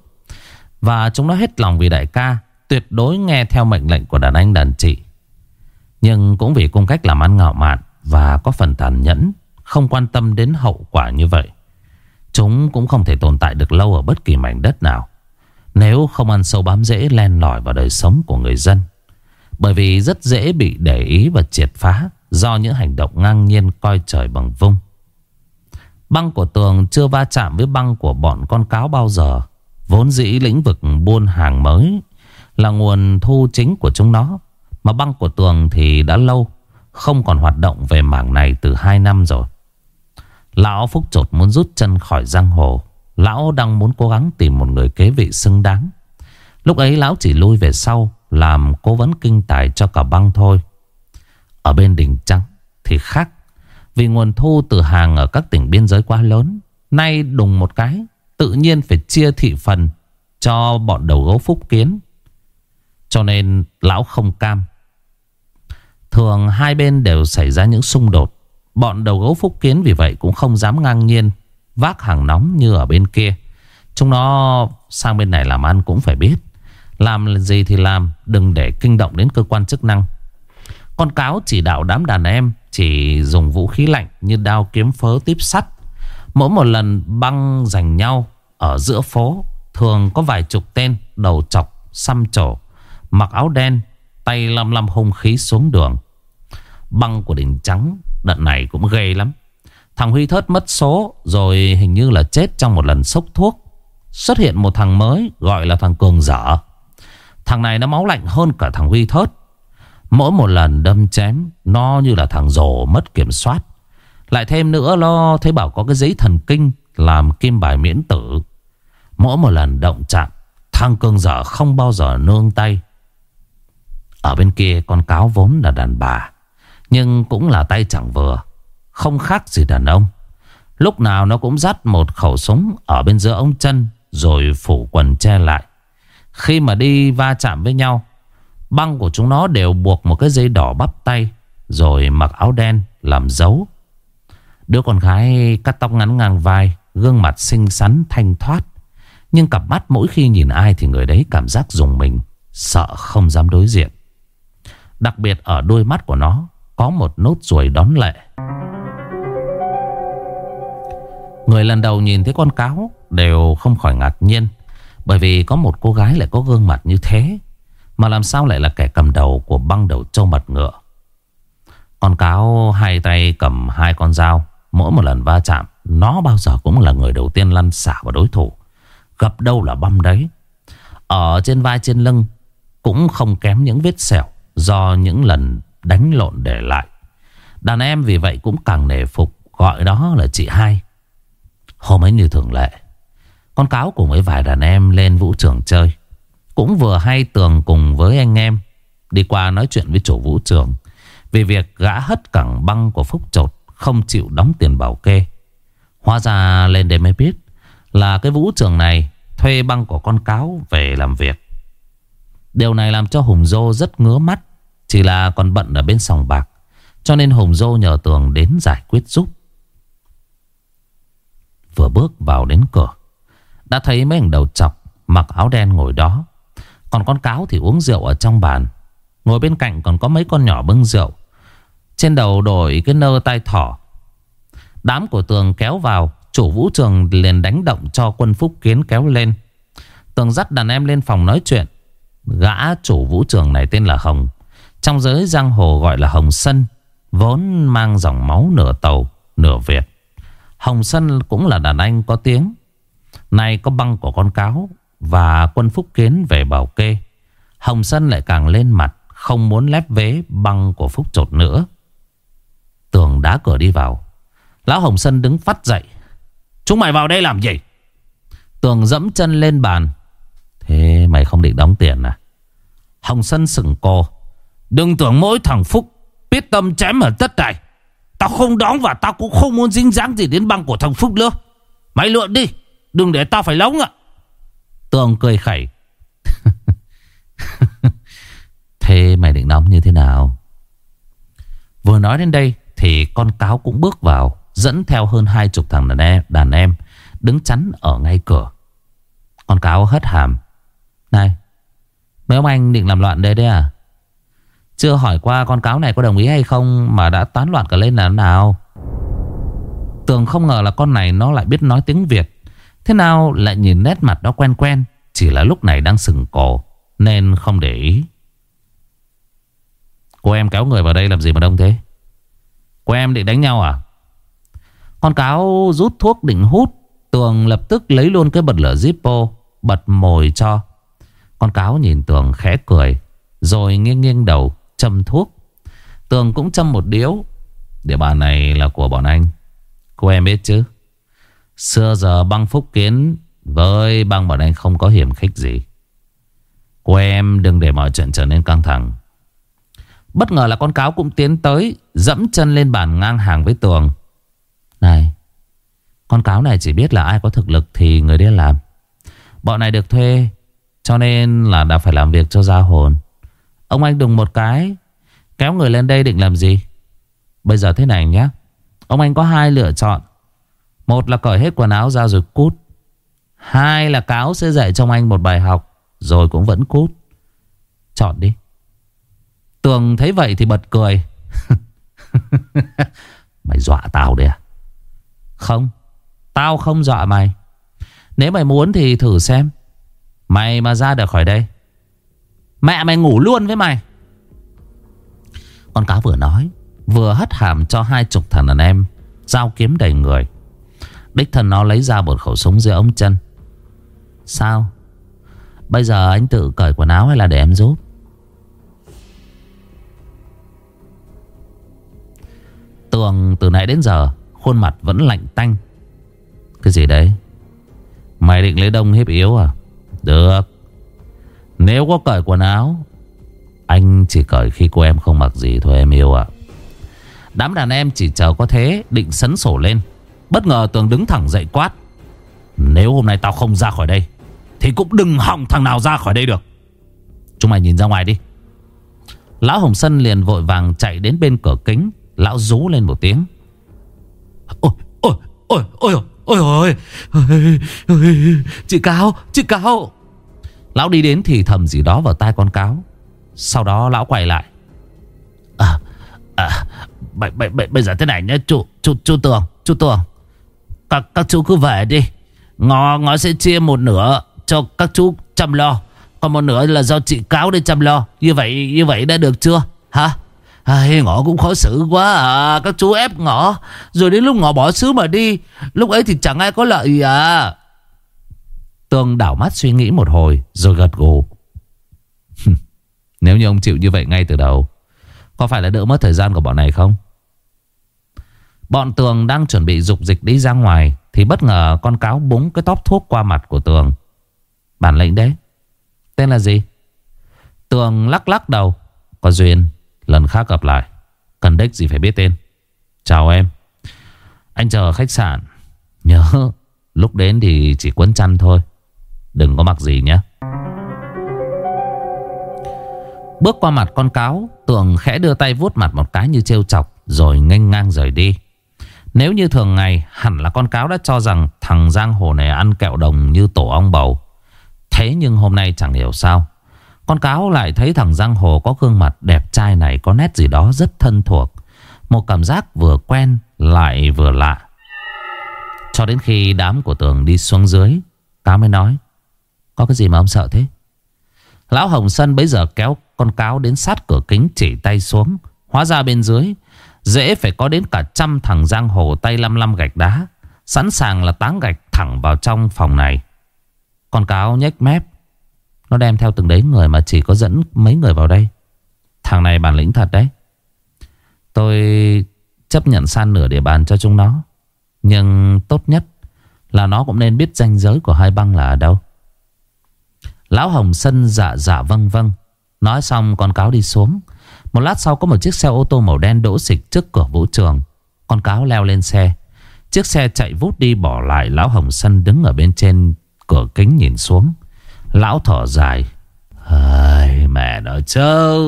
Và chúng nó hết lòng vì đại ca, tuyệt đối nghe theo mệnh lệnh của đàn anh đàn chị. Nhưng cũng vì cung cách làm ăn ngạo mạn Và có phần tàn nhẫn Không quan tâm đến hậu quả như vậy Chúng cũng không thể tồn tại được lâu Ở bất kỳ mảnh đất nào Nếu không ăn sâu bám rễ, len lỏi vào đời sống của người dân bởi vì rất dễ bị để ý và triệt phá Do những hành động ngang nhiên coi trời bằng vung. Băng của tường chưa va chạm với băng của bọn con cáo bao giờ. Vốn dĩ lĩnh vực buôn hàng mới Là nguồn thu chính của chúng nó. Mà băng của tường thì đã lâu, Không còn hoạt động về mảng này từ 2 năm rồi. Lão Phúc Trột muốn rút chân khỏi giang hồ. Lão đang muốn cố gắng tìm một người kế vị xứng đáng. Lúc ấy lão chỉ lui về sau làm cố vấn kinh tài cho cả băng thôi. Ở bên đỉnh trắng thì khác, Vì nguồn thu từ hàng ở các tỉnh biên giới quá lớn. Nay đùng một cái, Tự nhiên phải chia thị phần Cho bọn đầu gấu phúc kiến. Cho nên lão không cam. Thường hai bên đều xảy ra những xung đột. Bọn đầu gấu Phúc Kiến vì vậy cũng không dám ngang nhiên Vác hàng nóng như ở bên kia. Chúng nó sang bên này làm ăn cũng phải biết. Làm gì thì làm, Đừng để kinh động đến cơ quan chức năng. Con cáo chỉ đạo đám đàn em Chỉ dùng vũ khí lạnh Như đao kiếm phớ tiếp sắt. Mỗi một lần băng giành nhau Ở giữa phố, Thường có vài chục tên đầu chọc, Xăm trổ, Mặc áo đen, Tay lăm lăm hung khí xuống đường. Băng của đỉnh trắng, Đợt này cũng ghê lắm. Thằng Huy Thớt mất số, Rồi hình như là chết trong một lần sốc thuốc. Xuất hiện một thằng mới, Gọi là thằng Cường Dở. Thằng này nó máu lạnh hơn cả thằng Huy Thớt. Mỗi một lần đâm chém, Nó như là thằng rồ mất kiểm soát. Lại thêm nữa lo thấy bảo có cái giấy thần kinh Làm kim bài miễn tử. Mỗi một lần động chạm, Thằng cương Dở không bao giờ nương tay. Ở bên kia, con cáo vốn là đàn bà, Nhưng cũng là tay chẳng vừa. Không khác gì đàn ông. Lúc nào nó cũng dắt một khẩu súng Ở bên giữa ông chân, rồi phủ quần che lại. Khi mà đi va chạm với nhau, Băng của chúng nó đều buộc một cái dây đỏ bắp tay, Rồi mặc áo đen làm dấu. Đứa con gái cắt tóc ngắn ngang vai, Gương mặt xinh xắn, thanh thoát. Nhưng cặp mắt mỗi khi nhìn ai Thì người đấy cảm giác dùng mình, Sợ không dám đối diện. Đặc biệt ở đôi mắt của nó, Có một nốt ruồi đón lệ. Người lần đầu nhìn thấy con cáo Đều không khỏi ngạc nhiên. Bởi vì có một cô gái lại có gương mặt như thế, Mà làm sao lại là kẻ cầm đầu Của băng đầu trâu mật ngựa? Con cáo hai tay cầm hai con dao, Mỗi một lần va chạm, Nó bao giờ cũng là người đầu tiên lăn xả vào đối thủ. Gặp đâu là băm đấy. Ở trên vai trên lưng Cũng không kém những vết sẹo Do những lần đánh lộn để lại. Đàn em vì vậy cũng càng nể phục, Gọi đó là chị hai. Hôm ấy như thường lệ con cáo cùng với vài đàn em lên vũ trường chơi. Cũng vừa hay tường cùng với anh em, Đi qua nói chuyện với chủ vũ trường Vì việc gã hất cẳng băng của Phúc Trột Không chịu đóng tiền bảo kê. Hóa ra lên đây mới biết Là cái vũ trường này Thuê băng của con cáo về làm việc. Điều này làm cho Hùng Dô rất ngứa mắt, Chỉ là còn bận ở bên sòng bạc, Cho nên Hùng Dô nhờ Tường đến giải quyết giúp. Vừa bước vào đến cửa đã thấy mấy thằng đầu chọc Mặc áo đen ngồi đó. Còn con cáo thì uống rượu ở trong bàn. Ngồi bên cạnh còn có mấy con nhỏ bưng rượu. Trên đầu đổi cái nơ tai thỏ. Đám của tường kéo vào, Chủ vũ trường liền đánh động cho quân phúc kiến kéo lên. Tường dắt đàn em lên phòng nói chuyện. Gã chủ vũ trường này tên là Hồng. Trong giới giang hồ gọi là Hồng Sân, Vốn mang dòng máu nửa tàu, Nửa Việt. Hồng Sân cũng là đàn anh có tiếng. Nay có băng của con cáo Và quân phúc kiến về bảo kê. Hồng Sân lại càng lên mặt, Không muốn lép vế băng của phúc trột nữa. Tường đá cửa đi vào. Lão Hồng Sân đứng phát dậy. Chúng mày vào đây làm gì? Tường dẫm chân lên bàn. Thế mày không định đóng tiền à? Hồng Sân sừng cô Đừng tưởng mỗi thằng Phúc Biết tâm chém ở tất này. Tao không đóng và tao cũng không muốn dính dáng gì đến băng của thằng Phúc nữa. Mày lượn đi. Đừng để tao phải lóng ạ. Tường cười khẩy. Thế mày định nóng như thế nào? Vừa nói đến đây Thì con cáo cũng bước vào Dẫn theo hơn hai chục thằng đàn em, đàn em Đứng chắn ở ngay cửa. Con cáo hất hàm. Này Mấy ông anh định làm loạn đây đấy à? Chưa hỏi qua con cáo này có đồng ý hay không Mà đã tán loạn cả lên là nào? Tường không ngờ là con này Nó lại biết nói tiếng Việt. Thế nào lại nhìn nét mặt đó quen quen? Chỉ là lúc này đang sừng cổ, Nên không để ý. Cô em kéo người vào đây làm gì mà đông thế? Cô em định đánh nhau à? Con cáo rút thuốc định hút, Tường lập tức lấy luôn cái bật lửa Zippo, Bật mồi cho. Con cáo nhìn Tường khẽ cười, Rồi nghiêng nghiêng đầu, châm thuốc. Tường cũng châm một điếu. Địa bàn này là của bọn anh. Cô em biết chứ? Xưa giờ băng phúc kiến Với băng bọn anh không có hiểm khích gì. Cô em đừng để mọi chuyện trở nên căng thẳng. Bất ngờ là con cáo cũng tiến tới, Dẫm chân lên bàn ngang hàng với tường. Này, Con cáo này chỉ biết là ai có thực lực Thì người đấy làm. Bọn này được thuê, Cho nên là đã phải làm việc cho ra hồn. Ông anh đùng một cái, Kéo người lên đây định làm gì? Bây giờ thế này nhé. Ông anh có hai lựa chọn. Một là cởi hết quần áo ra rồi cút. Hai là cáo sẽ dạy cho anh một bài học, Rồi cũng vẫn cút. Chọn đi. Tường thấy vậy thì bật cười. Mày dọa tao đấy à? Không, Tao không dọa mày. Nếu mày muốn thì thử xem. Mày mà ra được khỏi đây, Mẹ mày ngủ luôn với mày. Con cá vừa nói, Vừa hất hàm cho hai chục thằng đàn em, Giao kiếm đầy người. Đích thân nó lấy ra một khẩu súng dưới ống chân. Sao? Bây giờ anh tự cởi quần áo hay là để em giúp? Tường, từ nãy đến giờ, Khuôn mặt vẫn lạnh tanh. Cái gì đấy? Mày định lấy đông hiếp yếu à? Được. Nếu có cởi quần áo, Anh chỉ cởi khi cô em không mặc gì thôi em yêu ạ. Đám đàn em chỉ chờ có thế Định sấn sổ lên. Bất ngờ Tường đứng thẳng dậy quát. Nếu hôm nay tao không ra khỏi đây Thì cũng đừng hỏng thằng nào ra khỏi đây được. Chúng mày nhìn ra ngoài đi. Lão Hồng Sân liền vội vàng chạy đến bên cửa kính. Lão rú lên một tiếng. Ôi ôi ôi ôi ôi ôi ôi Chị Cáo Chị Cáo. Lão đi đến thì thầm gì đó vào tai con cáo. Sau đó lão quay lại. À À Bây, bây, bây, bây giờ thế này nhé Chú, chú, chú Tường Chú Tường các, các chú cứ về đi. Ngọ, ngọ sẽ chia một nửa Cho các chú chăm lo. Còn một nửa là do chị cáo để chăm lo. Như vậy như vậy đã được chưa? Hả? À, ai Ngọ cũng khó xử quá à. Các chú ép ngọ. Rồi đến lúc ngọ bỏ xứ mà đi Lúc ấy thì chẳng ai có lợi gì à. Tường đảo mắt suy nghĩ một hồi Rồi gật gù. Nếu như ông chịu như vậy ngay từ đầu Có phải là đỡ mất thời gian của bọn này không? Bọn Tường đang chuẩn bị dục dịch đi ra ngoài Thì bất ngờ con cáo búng cái tóp thuốc qua mặt của Tường. Bản lệnh đấy. Tên là gì? Tường lắc lắc đầu. Có duyên, Lần khác gặp lại. Cần đích gì phải biết tên. Chào em. Anh chờ khách sạn. Nhớ, Lúc đến thì chỉ quấn chăn thôi. Đừng có mặc gì nhé. Bước qua mặt con cáo, Tường khẽ đưa tay vuốt mặt một cái như trêu chọc, Rồi nghênh ngang rời đi. Nếu như thường ngày, Hẳn là con cáo đã cho rằng Thằng giang hồ này ăn kẹo đồng như tổ ong bầu. Thế nhưng hôm nay chẳng hiểu sao, Con cáo lại thấy thằng giang hồ có gương mặt đẹp trai này Có nét gì đó rất thân thuộc. Một cảm giác vừa quen lại vừa lạ. Cho đến khi đám của tường đi xuống dưới, Cáo mới nói, Có cái gì mà ông sợ thế? Lão Hồng Sân bấy giờ kéo con cáo đến sát cửa kính chỉ tay xuống. Hóa ra bên dưới Dễ phải có đến cả trăm thằng giang hồ tay lăm lăm gạch đá, Sẵn sàng là táng gạch thẳng vào trong phòng này. Con cáo nhếch mép. Nó đem theo từng đấy người mà chỉ có dẫn mấy người vào đây. Thằng này bản lĩnh thật đấy. Tôi chấp nhận san nửa địa bàn cho chúng nó. Nhưng tốt nhất là nó cũng nên biết ranh giới của hai băng là ở đâu. Lão Hồng Sân dạ dạ vâng vâng. Nói xong con cáo đi xuống. Một lát sau có một chiếc xe ô tô màu đen đỗ xịch trước cửa vũ trường. Con cáo leo lên xe. Chiếc xe chạy vút đi bỏ lại Lão Hồng Sân đứng ở bên trên cửa kính nhìn xuống. Lão thở dài. Ai, Mẹ nó chơ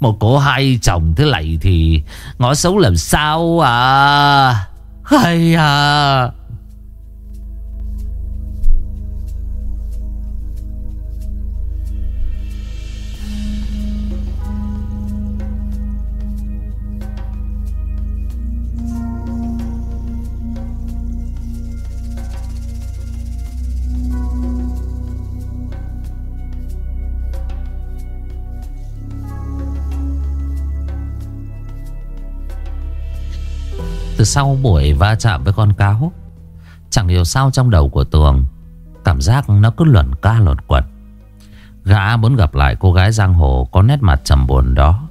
Một cô hai chồng thế này thì Ngõ xấu làm sao à? Hay à? Từ sau buổi va chạm với con cáo Chẳng hiểu sao trong đầu của Tường, Cảm giác nó cứ luẩn ca luẩn quẩn. Gã muốn gặp lại cô gái giang hồ Có nét mặt trầm buồn đó.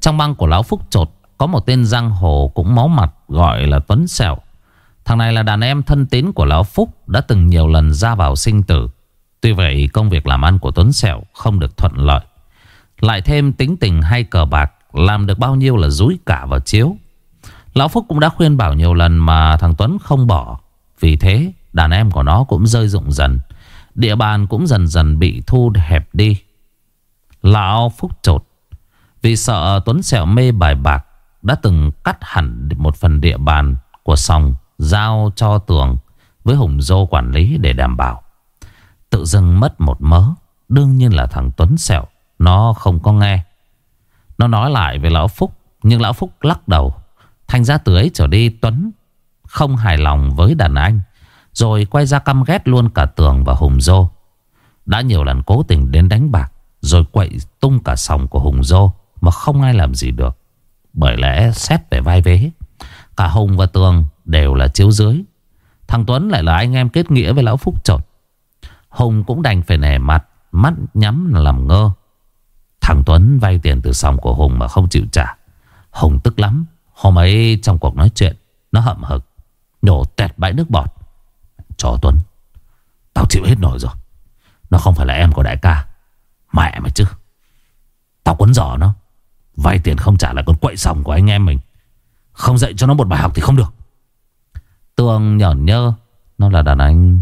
Trong băng của Lão Phúc Trột Có một tên giang hồ cũng máu mặt Gọi là Tuấn Sẹo. Thằng này là đàn em thân tín của Lão Phúc, Đã từng nhiều lần ra vào sinh tử. Tuy vậy, công việc làm ăn của Tuấn Sẹo Không được thuận lợi. Lại thêm tính tình hay cờ bạc, Làm được bao nhiêu là rúi cả vào chiếu. Lão Phúc cũng đã khuyên bảo nhiều lần mà thằng Tuấn không bỏ. Vì thế, đàn em của nó cũng rơi rụng dần. Địa bàn cũng dần dần bị thu hẹp đi. Lão Phúc trột. Vì sợ Tuấn Sẹo mê bài bạc, Đã từng cắt hẳn một phần địa bàn của sòng Giao cho tường với Hùng Dô quản lý để đảm bảo. Tự dưng mất một mớ, Đương nhiên là thằng Tuấn Sẹo, Nó không có nghe. Nó nói lại với Lão Phúc, Nhưng Lão Phúc lắc đầu. Thành ra từ ấy trở đi Tuấn Không hài lòng với đàn anh, Rồi quay ra căm ghét luôn cả Tường và Hùng Dô. Đã nhiều lần cố tình đến đánh bạc, Rồi quậy tung cả sòng của Hùng Dô Mà không ai làm gì được. Bởi lẽ xét về vai vế, Cả Hùng và Tường đều là chiếu dưới. Thằng Tuấn lại là anh em kết nghĩa với Lão Phúc trột. Hùng cũng đành phải nẻ mặt, Mắt nhắm làm ngơ. Thằng Tuấn vay tiền từ sòng của Hùng mà không chịu trả. Hùng tức lắm Hôm ấy trong cuộc nói chuyện, Nó hậm hực, Nhổ tẹt bãi nước bọt. Chó Tuấn, Tao chịu hết nổi rồi. Nó không phải là em của đại ca, Mẹ mày chứ. Tao quấn giỏ nó, Vay tiền không trả lại con quậy sòng của anh em mình. Không dạy cho nó một bài học thì không được. Tường nhởn nhơ, Nó là đàn anh.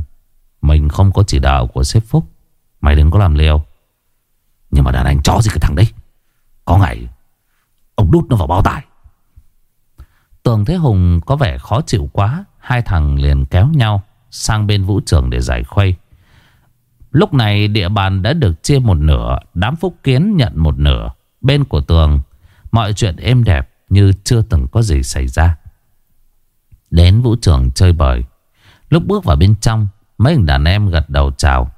Mình không có chỉ đạo của sếp Phúc, Mày đừng có làm liều. Nhưng mà đàn anh chó gì cái thằng đấy. Có ngày, Ông đút nó vào bao tải. Tường thấy Hùng có vẻ khó chịu quá, Hai thằng liền kéo nhau Sang bên vũ trường để giải khuây. Lúc này địa bàn đã được chia một nửa, Đám phúc kiến nhận một nửa. Bên của tường, Mọi chuyện êm đẹp như chưa từng có gì xảy ra. Đến vũ trường chơi bời. Lúc bước vào bên trong, Mấy đàn em gật đầu chào.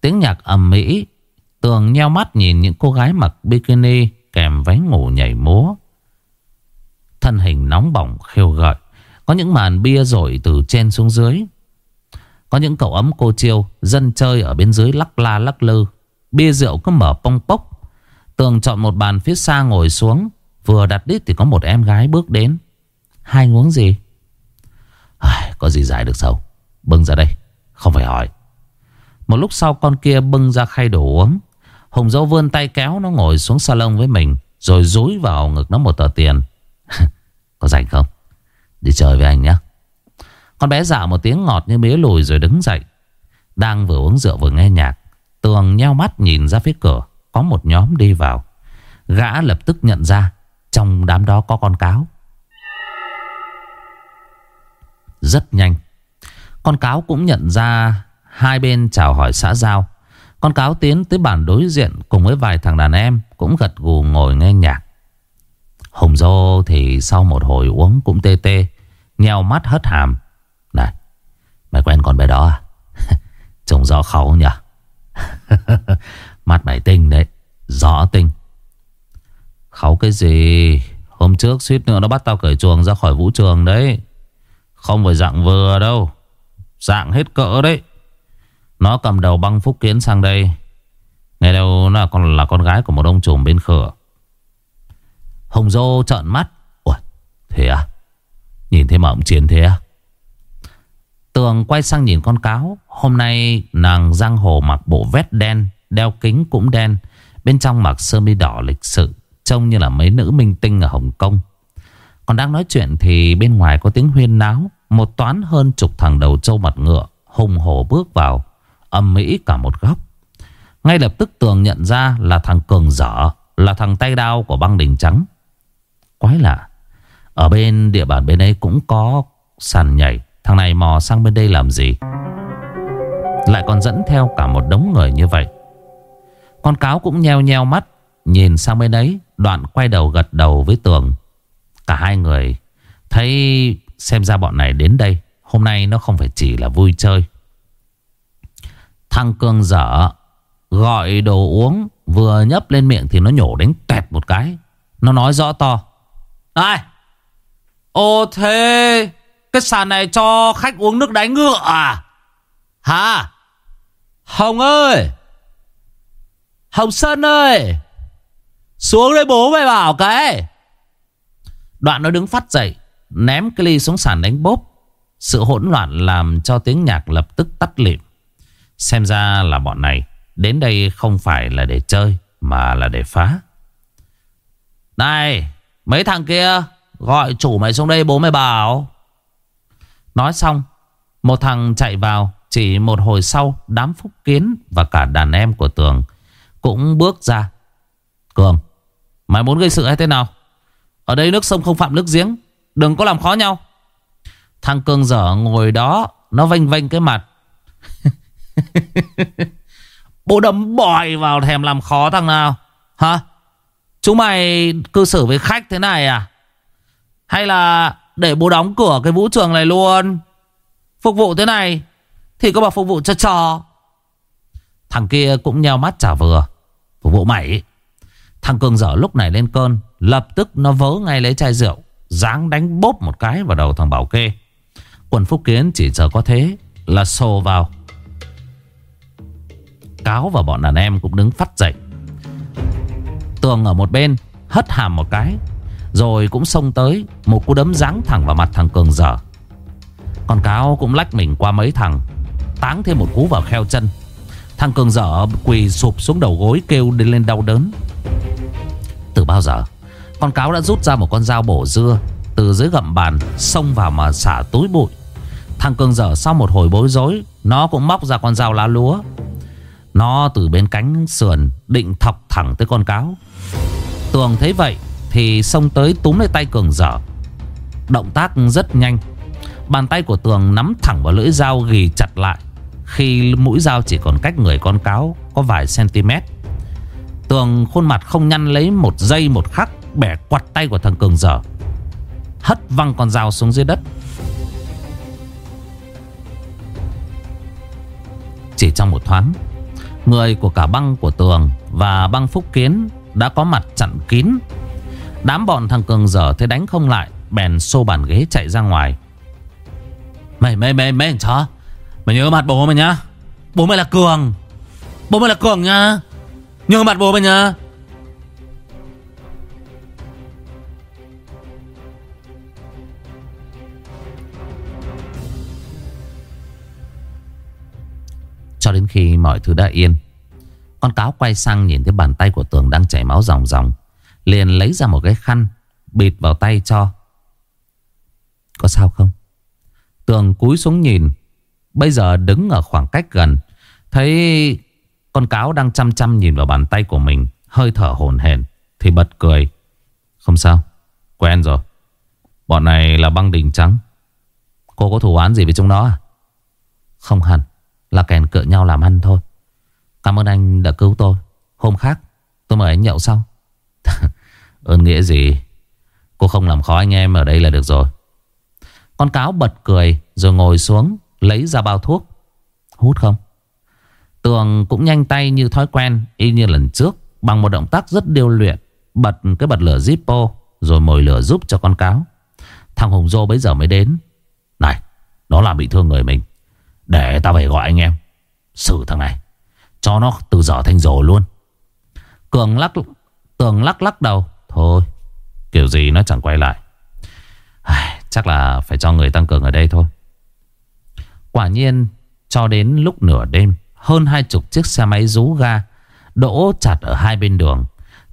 Tiếng nhạc ầm mỹ Tường nheo mắt nhìn những cô gái mặc bikini Kèm váy ngủ nhảy múa. Thân hình nóng bỏng khiêu gợi. Có những màn bia rổi từ trên xuống dưới. Có những cậu ấm cô chiêu Dân chơi ở bên dưới lắc la lắc lư. Bia rượu cứ mở pong pốc. Tường chọn một bàn phía xa ngồi xuống. Vừa đặt đít thì có một em gái bước đến. Hai uống gì? Có gì giải được sao? Bưng ra đây, Không phải hỏi. Một lúc sau con kia bưng ra khay đồ uống. Hùng dâu vươn tay kéo nó ngồi xuống salon với mình, Rồi dúi vào ngực nó một tờ tiền. Có rảnh không? Đi chơi với anh nhé. Con bé dạo một tiếng ngọt như mía lùi rồi đứng dậy. Đang vừa uống rượu vừa nghe nhạc, Tường nheo mắt nhìn ra phía cửa, Có một nhóm đi vào. Gã lập tức nhận ra, Trong đám đó có con cáo. Rất nhanh. Con cáo cũng nhận ra Hai bên chào hỏi xã giao. Con cáo tiến tới bàn đối diện Cùng với vài thằng đàn em, Cũng gật gù ngồi nghe nhạc. Hùng Dô thì sau một hồi uống cũng tê tê Nheo mắt hất hàm. Này Mày quen con bé đó à? Trông rõ khẩu nhỉ? Mắt mày tinh đấy Rõ tinh. Khấu cái gì? Hôm trước suýt nữa nó bắt tao cởi chuồng ra khỏi vũ trường đấy. Không phải dạng vừa đâu Dạng hết cỡ đấy. Nó cầm đầu băng phúc kiến sang đây. Nghe đâu nó là con, là con gái của một ông trùm bên khửa Hồng Dô trợn mắt. Ủa, thế à? Nhìn thấy mà ông chiến thế à? Tường quay sang nhìn con cáo. Hôm nay nàng giang hồ mặc bộ vest đen, Đeo kính cũng đen. Bên trong mặc sơ mi đỏ lịch sự, Trông như là mấy nữ minh tinh ở Hồng Kông. Còn đang nói chuyện thì bên ngoài có tiếng huyên náo. Một toán hơn chục thằng đầu trâu mặt ngựa Hùng hổ bước vào Âm mỹ cả một góc. Ngay lập tức Tường nhận ra là thằng Cường dở, Là thằng tay đao của băng đỉnh trắng. Quái lạ. Ở bên địa bàn bên ấy cũng có sàn nhảy. Thằng này mò sang bên đây làm gì? Lại còn dẫn theo cả một đống người như vậy. Con cáo cũng nheo nheo mắt, Nhìn sang bên ấy, Đoạn quay đầu gật đầu với tường. Cả hai người Thấy xem ra bọn này đến đây, Hôm nay nó không phải chỉ là vui chơi. Thằng cương dở, Gọi đồ uống, Vừa nhấp lên miệng thì nó nhổ đánh tẹt một cái. Nó nói rõ to. Này Ồ thế, Cái sàn này cho khách uống nước đáy ngựa à? Hả? Hồng ơi! Hồng Sơn ơi! Xuống đây bố mày bảo cái. Đoạn nó đứng phát dậy, Ném cái ly xuống sàn đánh bốp. Sự hỗn loạn làm cho tiếng nhạc lập tức tắt lịm. Xem ra là bọn này Đến đây không phải là để chơi, Mà là để phá. Này Mấy thằng kia, Gọi chủ mày xuống đây bố mày bảo. Nói xong, Một thằng chạy vào, Chỉ một hồi sau, Đám Phúc Kiến và cả đàn em của Tường Cũng bước ra. Cường, Mày muốn gây sự hay thế nào? Ở đây nước sông không phạm nước giếng, Đừng có làm khó nhau. Thằng Cường dở ngồi đó, Nó vênh vênh cái mặt. Bố đấm bòi vào thèm làm khó thằng nào, Hả? Chúng mày cư xử với khách thế này à? Hay là Để bố đóng cửa cái vũ trường này luôn? Phục vụ thế này Thì có bảo phục vụ cho trò. Thằng kia cũng nheo mắt trả vừa. Phục vụ mày Thằng Cường dở lúc này lên cơn, Lập tức nó vớ ngay lấy chai rượu, Giáng đánh bốp một cái vào đầu thằng Bảo Kê. Quần Phúc Kiến chỉ chờ có thế Là xô vào. Cáo và bọn đàn em cũng đứng phát dậy. Tường ở một bên, Hất hàm một cái, Rồi cũng xông tới Một cú đấm giáng thẳng vào mặt thằng Cường dở. Con cáo cũng lách mình qua mấy thằng, Táng thêm một cú vào kheo chân. Thằng Cường dở quỳ sụp xuống đầu gối Kêu đi lên đau đớn. Từ bao giờ, Con cáo đã rút ra một con dao bổ dưa Từ dưới gầm bàn Xông vào mà xả túi bụi. Thằng Cường dở sau một hồi bối rối, Nó cũng móc ra con dao lá lúa nó từ bên cánh sườn Định thọc thẳng tới con cáo. Tường thấy vậy Thì xông tới túm lấy tay Cường dở. Động tác rất nhanh. Bàn tay của Tường nắm thẳng vào lưỡi dao ghì chặt lại. Khi mũi dao chỉ còn cách người con cáo Có vài cm Tường khuôn mặt không nhăn lấy một giây một khắc, Bẻ quặt tay của thằng Cường dở. Hất văng con dao xuống dưới đất. Chỉ trong một thoáng Người của cả băng của Tường Và băng Phúc Kiến Đã có mặt chặn kín. Đám bọn thằng Cường dở thế đánh không lại, Bèn xô bàn ghế chạy ra ngoài. Mày mày mày mày chó Mày nhớ mặt bố mày nhá. Bố mày là Cường. Bố mày là Cường nhá. Nhớ mặt bố mày nhá. Cho đến khi mọi thứ đã yên, Con cáo quay sang nhìn thấy bàn tay của Tường đang chảy máu ròng ròng, Liền lấy ra một cái khăn, Bịt vào tay cho. Có sao không? Tường cúi xuống nhìn, Bây giờ đứng ở khoảng cách gần, Thấy con cáo đang chăm chăm nhìn vào bàn tay của mình, Hơi thở hồn hển, Thì bật cười. Không sao, Quen rồi. Bọn này là băng đỉnh trắng. Cô có thủ án gì với chúng nó à? Không hẳn. Là kèn cựa nhau làm ăn thôi. Cảm ơn anh đã cứu tôi. Hôm khác, tôi mời anh nhậu sau. Ơn nghĩa gì? Cô không làm khó anh em ở đây là được rồi. Con cáo bật cười Rồi ngồi xuống, Lấy ra bao thuốc. Hút không? Tường cũng nhanh tay như thói quen, Y như lần trước, Bằng một động tác rất điêu luyện, Bật cái bật lửa Zippo, Rồi mồi lửa giúp cho con cáo. Thằng Hùng Dô bây giờ mới đến. Này, Nó làm bị thương người mình. Để tao về gọi anh em Xử thằng này Cho nó từ giờ thành rồ luôn Cường lắc, Tường lắc lắc đầu Thôi, Kiểu gì nó chẳng quay lại. Chắc là phải cho người tăng cường ở đây thôi. Quả nhiên, Cho đến lúc nửa đêm, Hơn hai chục chiếc xe máy rú ga Đỗ chặt ở hai bên đường.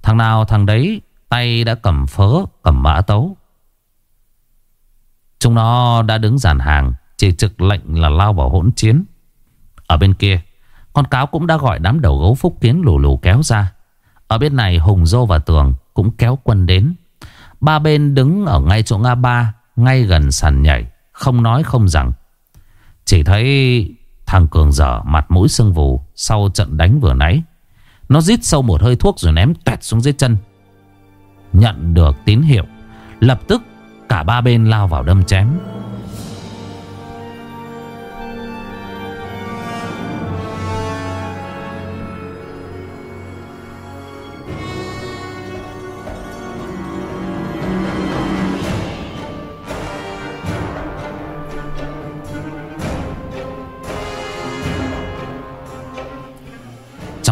Thằng nào thằng đấy, Tay đã cầm phớ, cầm mã tấu. Chúng nó đã đứng dàn hàng. Chỉ trực lệnh là lao vào hỗn chiến. Ở bên kia, Con cáo cũng đã gọi đám đầu gấu phúc kiến lù lù kéo ra. Ở bên này, Hùng Dô và Tường Cũng kéo quân đến. Ba bên đứng ở ngay chỗ ngã ba, Ngay gần sàn nhảy, Không nói không rằng. Chỉ thấy thằng Cường dở mặt mũi sưng vù Sau trận đánh vừa nãy. Nó rít sâu một hơi thuốc rồi ném tẹt xuống dưới chân. Nhận được tín hiệu, Lập tức cả ba bên lao vào đâm chém.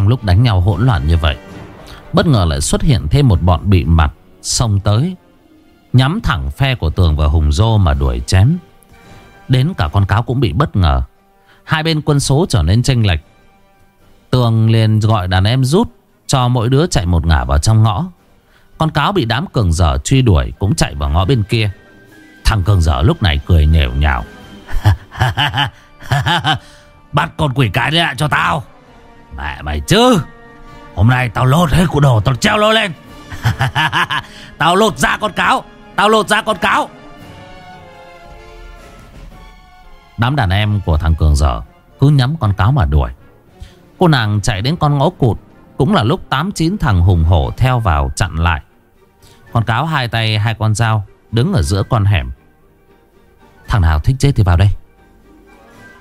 Trong lúc đánh nhau hỗn loạn như vậy. Bất ngờ lại xuất hiện thêm một bọn bị mặt, Xông tới, Nhắm thẳng phe của Tường và Hùng Dô mà đuổi chém. Đến cả con cáo cũng bị bất ngờ. Hai bên quân số trở nên tranh lệch. Tường liền gọi đàn em rút, Cho mỗi đứa chạy một ngả vào trong ngõ. Con cáo bị đám cường dở truy đuổi Cũng chạy vào ngõ bên kia. Thằng cường dở lúc này cười nhèo nhào. Bắt con quỷ cái lại cho tao. Mẹ mày chứ. Hôm nay tao lột hết của đồ, Tao treo lôi lên. Tao lột ra con cáo, Tao lột ra con cáo. Đám đàn em của thằng Cường dở Cứ nhắm con cáo mà đuổi. Cô nàng chạy đến con ngõ cụt, Cũng là lúc 8-9 thằng hùng hổ theo vào chặn lại. Con cáo hai tay, hai con dao Đứng ở giữa con hẻm. Thằng nào thích chết thì vào đây.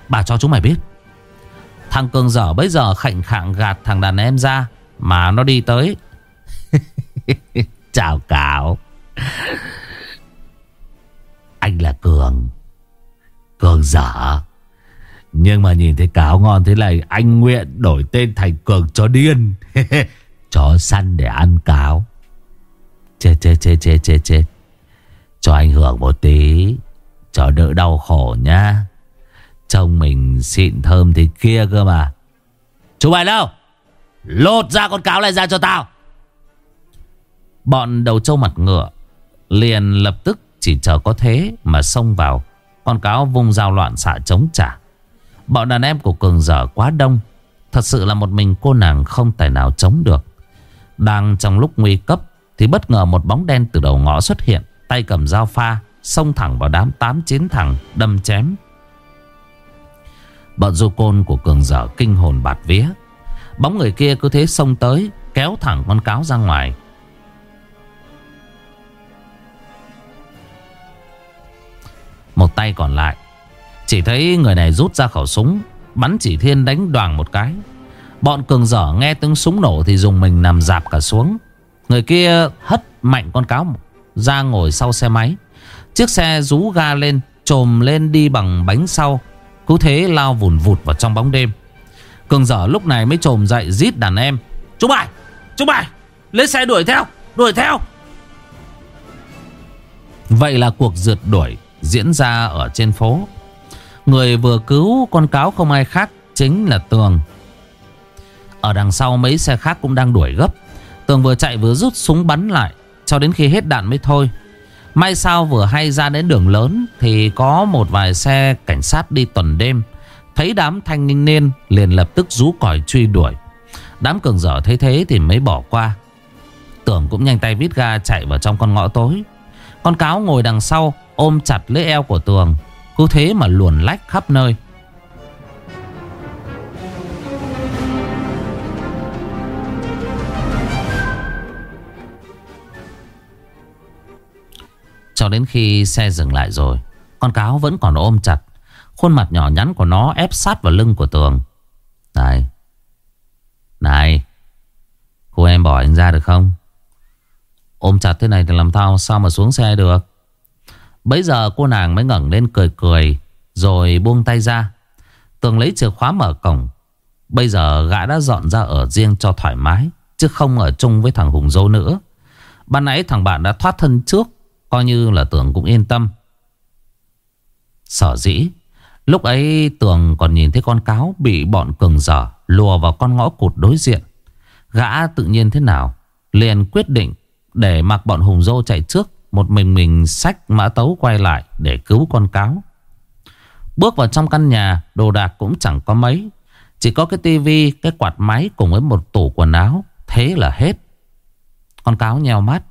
Bà cho chúng mày biết. Thằng Cường dở bây giờ khảnh khạng gạt thằng đàn em ra, Mà nó đi tới. Chào cáo Anh là Cường. Cường dở. Nhưng mà nhìn thấy cáo ngon thế này, Anh nguyện đổi tên thành Cường chó điên. Chó săn để ăn cáo Chết chết chết chết chết chết Cho anh hưởng một tí. Cho đỡ đau khổ nhá. Trông mình xịn thơm thế kia cơ mà. Chú bảy đâu? Lột ra con cáo này ra cho tao. Bọn đầu trâu mặt ngựa Liền lập tức chỉ chờ có thế Mà xông vào. Con cáo vung dao loạn xạ chống trả. Bọn đàn em của Cường dở quá đông. Thật sự là một mình cô nàng không tài nào chống được. Đang trong lúc nguy cấp Thì bất ngờ một bóng đen từ đầu ngõ xuất hiện, Tay cầm dao pha, Xông thẳng vào đám tám chín thằng, Đâm chém. Bọn du côn của cường dở kinh hồn bạt vía. Bóng người kia cứ thế xông tới, Kéo thẳng con cáo ra ngoài. Một tay còn lại, Chỉ thấy người này rút ra khẩu súng, Bắn chỉ thiên đánh đoàn một cái. Bọn cường dở nghe tiếng súng nổ Thì dùng mình nằm dạp cả xuống. Người kia hất mạnh con cáo Ra ngồi sau xe máy. Chiếc xe rú ga lên, Trồm lên đi bằng bánh sau cứ thế lao vùn vụt vào trong bóng đêm. Cường dở lúc này mới trồm dậy giết đàn em. Chú Bài! Chú Bài! Lấy xe đuổi theo! Đuổi theo! Vậy là cuộc rượt đuổi diễn ra ở trên phố. Người vừa cứu con cáo không ai khác Chính là Tường. Ở đằng sau mấy xe khác cũng đang đuổi gấp. Tường vừa chạy vừa rút súng bắn lại, Cho đến khi hết đạn mới thôi. May sao vừa hay ra đến đường lớn Thì có một vài xe cảnh sát đi tuần đêm. Thấy đám thanh niên liền lập tức rú còi truy đuổi. Đám cường dở thấy thế thì mới bỏ qua. Tưởng cũng nhanh tay vít ga chạy vào trong con ngõ tối. Con cáo ngồi đằng sau ôm chặt lấy eo của tường. Cứ thế mà luồn lách khắp nơi. Cho đến khi xe dừng lại rồi, Con cáo vẫn còn ôm chặt. Khuôn mặt nhỏ nhắn của nó ép sát vào lưng của tường. Này Này, Cô em bỏ anh ra được không? Ôm chặt thế này thì làm sao Sao mà xuống xe được? Bây giờ cô nàng mới ngẩng lên cười cười, Rồi buông tay ra. Tường lấy chìa khóa mở cổng. Bây giờ gã đã dọn ra ở riêng cho thoải mái, Chứ không ở chung với thằng Hùng Dô nữa. Ban nãy thằng bạn đã thoát thân trước Coi như là Tường cũng yên tâm. Sở dĩ Lúc ấy Tường còn nhìn thấy con cáo Bị bọn cường dở Lùa vào con ngõ cụt đối diện. Gã tự nhiên thế nào Liền quyết định để mặc bọn hùng dô chạy trước Một mình mình xách mã tấu quay lại Để cứu con cáo. Bước vào trong căn nhà Đồ đạc cũng chẳng có mấy. Chỉ có cái tivi, cái quạt máy cùng với một tủ quần áo Thế là hết. Con cáo nheo mắt.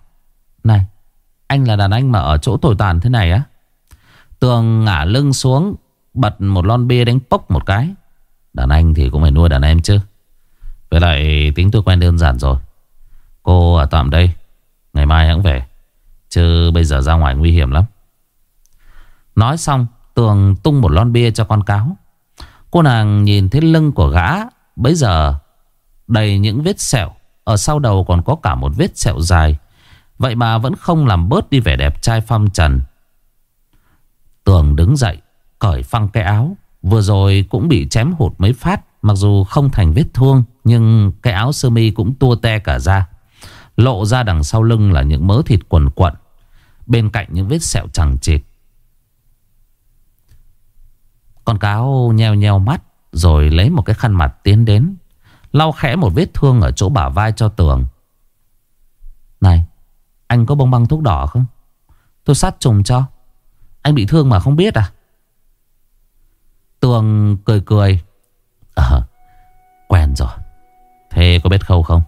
Này anh là đàn anh mà ở chỗ tồi tàn thế này á. Tường ngả lưng xuống, Bật một lon bia đánh pốc một cái. Đàn anh thì cũng phải nuôi đàn em chứ. Với lại tính tôi quen đơn giản rồi. Cô ở tạm đây, Ngày mai hãng về. Chứ bây giờ ra ngoài nguy hiểm lắm. Nói xong, Tường tung một lon bia cho con cáo. Cô nàng nhìn thấy lưng của gã Bây giờ Đầy những vết sẹo. Ở sau đầu còn có cả một vết sẹo dài. Vậy mà vẫn không làm bớt đi vẻ đẹp trai phong trần. Tường đứng dậy, Cởi phăng cái áo. Vừa rồi cũng bị chém hụt mấy phát, Mặc dù không thành vết thương, Nhưng cái áo sơ mi cũng tua te cả ra Lộ ra đằng sau lưng là những mớ thịt quần quận, Bên cạnh những vết sẹo chẳng chịt Con cáo nheo nheo mắt, Rồi lấy một cái khăn mặt tiến đến, Lau khẽ một vết thương ở chỗ bả vai cho tường. Này anh có bông băng thuốc đỏ không? Tôi sát trùng cho. Anh bị thương mà không biết à? Tường cười cười. Ờ Quen rồi. Thế có biết khâu không?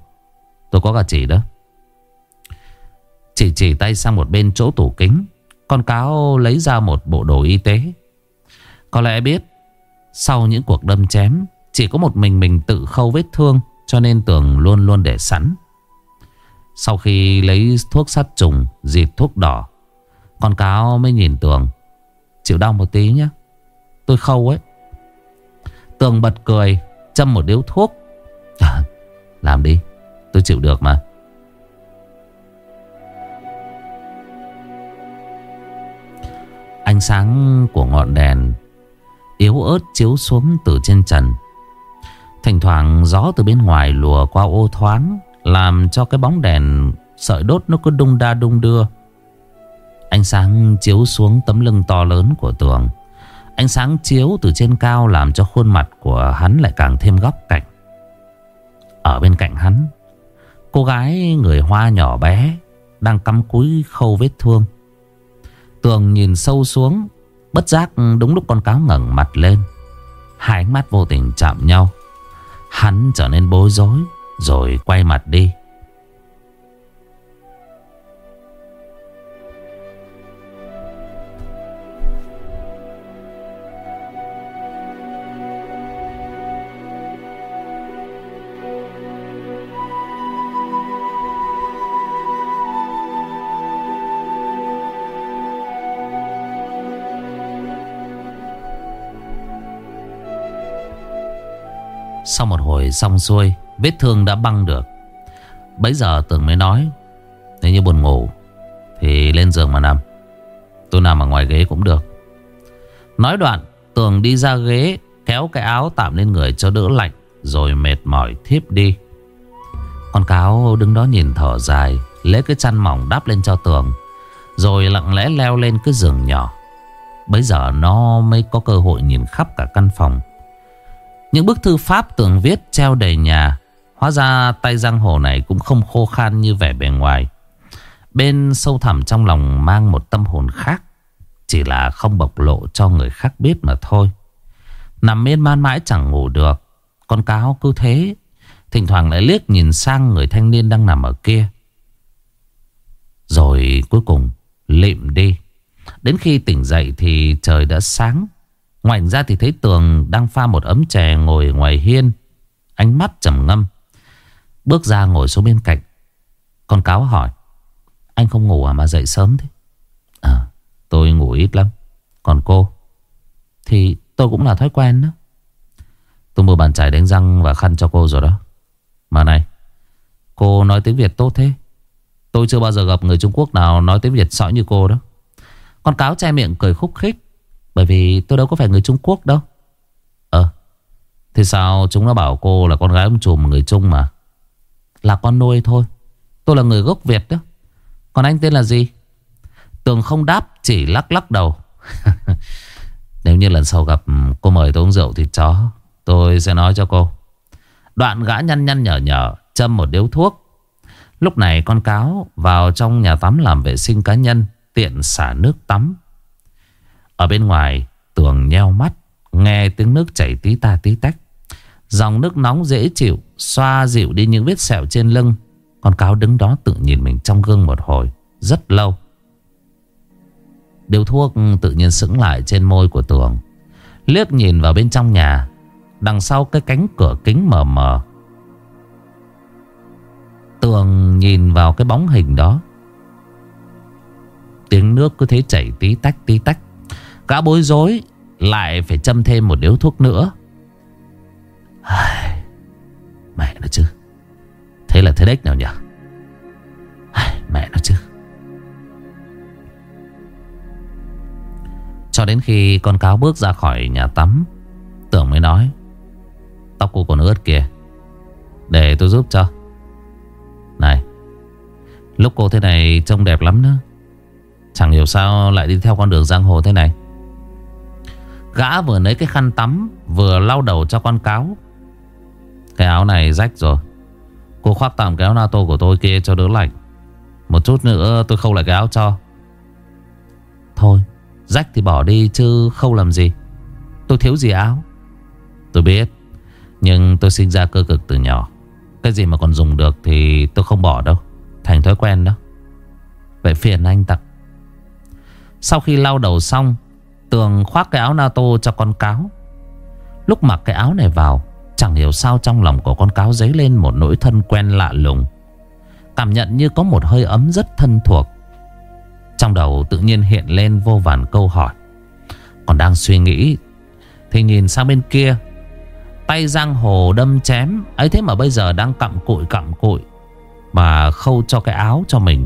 Tôi có cả chỉ đó. Chỉ chỉ tay sang một bên chỗ tủ kính. Con cáo lấy ra một bộ đồ y tế. Có lẽ biết, Sau những cuộc đâm chém Chỉ có một mình mình tự khâu vết thương, Cho nên Tường luôn luôn để sẵn. Sau khi lấy thuốc sát trùng Dịp thuốc đỏ, Con cáo mới nhìn Tường. Chịu đau một tí nhé, Tôi khâu ấy. Tường bật cười, Châm một điếu thuốc. À, làm đi, Tôi chịu được mà. Ánh sáng của ngọn đèn Yếu ớt chiếu xuống từ trên trần. Thỉnh thoảng gió từ bên ngoài lùa qua ô thoáng. Làm cho cái bóng đèn sợi đốt nó cứ đung đa đung đưa. Ánh sáng chiếu xuống tấm lưng to lớn của tường. Ánh sáng chiếu từ trên cao làm cho khuôn mặt của hắn lại càng thêm góc cạnh. Ở bên cạnh hắn, Cô gái người hoa nhỏ bé Đang cắm cúi khâu vết thương. Tường nhìn sâu xuống, Bất giác đúng lúc con cáo ngẩng mặt lên. Hai ánh mắt vô tình chạm nhau. Hắn trở nên bối rối. Rồi quay mặt đi. Sau một hồi xong xuôi, Vết thương đã băng được. Bấy giờ Tường mới nói, Nếu như buồn ngủ, Thì lên giường mà nằm. Tôi nằm ở ngoài ghế cũng được. Nói đoạn, Tường đi ra ghế, Kéo cái áo tạm lên người cho đỡ lạnh, Rồi mệt mỏi thiếp đi. Con cáo đứng đó nhìn thở dài, Lấy cái chăn mỏng đắp lên cho Tường, Rồi lặng lẽ leo lên cái giường nhỏ. Bấy giờ nó mới có cơ hội nhìn khắp cả căn phòng những bức thư pháp tưởng viết treo đầy nhà. Hóa ra tay giang hồ này cũng không khô khan như vẻ bề ngoài. Bên sâu thẳm trong lòng mang một tâm hồn khác. Chỉ là không bộc lộ cho người khác biết mà thôi. Nằm miên man mãi chẳng ngủ được. Con cáo cứ thế. Thỉnh thoảng lại liếc nhìn sang người thanh niên đang nằm ở kia. Rồi cuối cùng, lịm đi. Đến khi tỉnh dậy thì trời đã sáng. Ngoảnh ra thì thấy Tường đang pha một ấm chè ngồi ngoài hiên. Ánh mắt trầm ngâm. Bước ra ngồi xuống bên cạnh. Con cáo hỏi. Anh không ngủ à mà dậy sớm thế? À, tôi ngủ ít lắm. Còn cô? Thì tôi cũng là thói quen đó. Tôi mua bàn chải đánh răng và khăn cho cô rồi đó. Mà này, cô nói tiếng Việt tốt thế. Tôi chưa bao giờ gặp người Trung Quốc nào nói tiếng Việt sõi như cô đó. Con cáo che miệng cười khúc khích. Bởi vì tôi đâu có phải người Trung Quốc đâu. Ờ Thế sao chúng nó bảo cô là con gái ông trùm người Trung mà? Là con nuôi thôi. Tôi là người gốc Việt đó. Còn anh tên là gì? Tường không đáp, chỉ lắc lắc đầu. Nếu như lần sau gặp ừ, cô mời tôi uống rượu thì chó, Tôi sẽ nói cho cô. Đoạn gã nhăn nhăn nhở nhở, Châm một điếu thuốc. Lúc này con cáo vào trong nhà tắm làm vệ sinh cá nhân, Tiện xả nước tắm ở bên ngoài, tường nheo mắt, Nghe tiếng nước chảy tí ta tí tách. Dòng nước nóng dễ chịu, Xoa dịu đi những vết sẹo trên lưng. Con cáo đứng đó tự nhìn mình trong gương một hồi, Rất lâu. Điều thuốc tự nhiên sững lại trên môi của tường. Liếc nhìn vào bên trong nhà, Đằng sau cái cánh cửa kính mờ mờ. Tường nhìn vào cái bóng hình đó. Tiếng nước cứ thế chảy tí tách tí tách. Gã bối rối Lại phải châm thêm một điếu thuốc nữa. Mẹ nó chứ. Thế là thế đếch nào nhỉ? Mẹ nó chứ. Cho đến khi con cáo bước ra khỏi nhà tắm, Tưởng mới nói, Tóc cô còn ướt kìa. Để tôi giúp cho. Này, Lúc cô thế này trông đẹp lắm nữa. Chẳng hiểu sao lại đi theo con đường giang hồ thế này. Gã vừa lấy cái khăn tắm, Vừa lau đầu cho con cáo. Cái áo này rách rồi. Cô khoác tạm cái áo NATO của tôi kia cho đỡ lạnh. Một chút nữa tôi khâu lại cái áo cho. Thôi, Rách thì bỏ đi chứ khâu làm gì? Tôi thiếu gì áo? Tôi biết, Nhưng tôi sinh ra cơ cực từ nhỏ. Cái gì mà còn dùng được thì tôi không bỏ đâu. Thành thói quen đó. Vậy phiền anh tặng. Sau khi lau đầu xong Tường khoác cái áo NATO cho con cáo. Lúc mặc cái áo này vào, Chẳng hiểu sao trong lòng của con cáo dấy lên một nỗi thân quen lạ lùng. Cảm nhận như có một hơi ấm rất thân thuộc. Trong đầu tự nhiên hiện lên vô vàn câu hỏi. Còn đang suy nghĩ, Thì nhìn sang bên kia. Tay giang hồ đâm chém, ấy thế mà bây giờ đang cặm cụi cặm cụi. Mà khâu cho cái áo cho mình.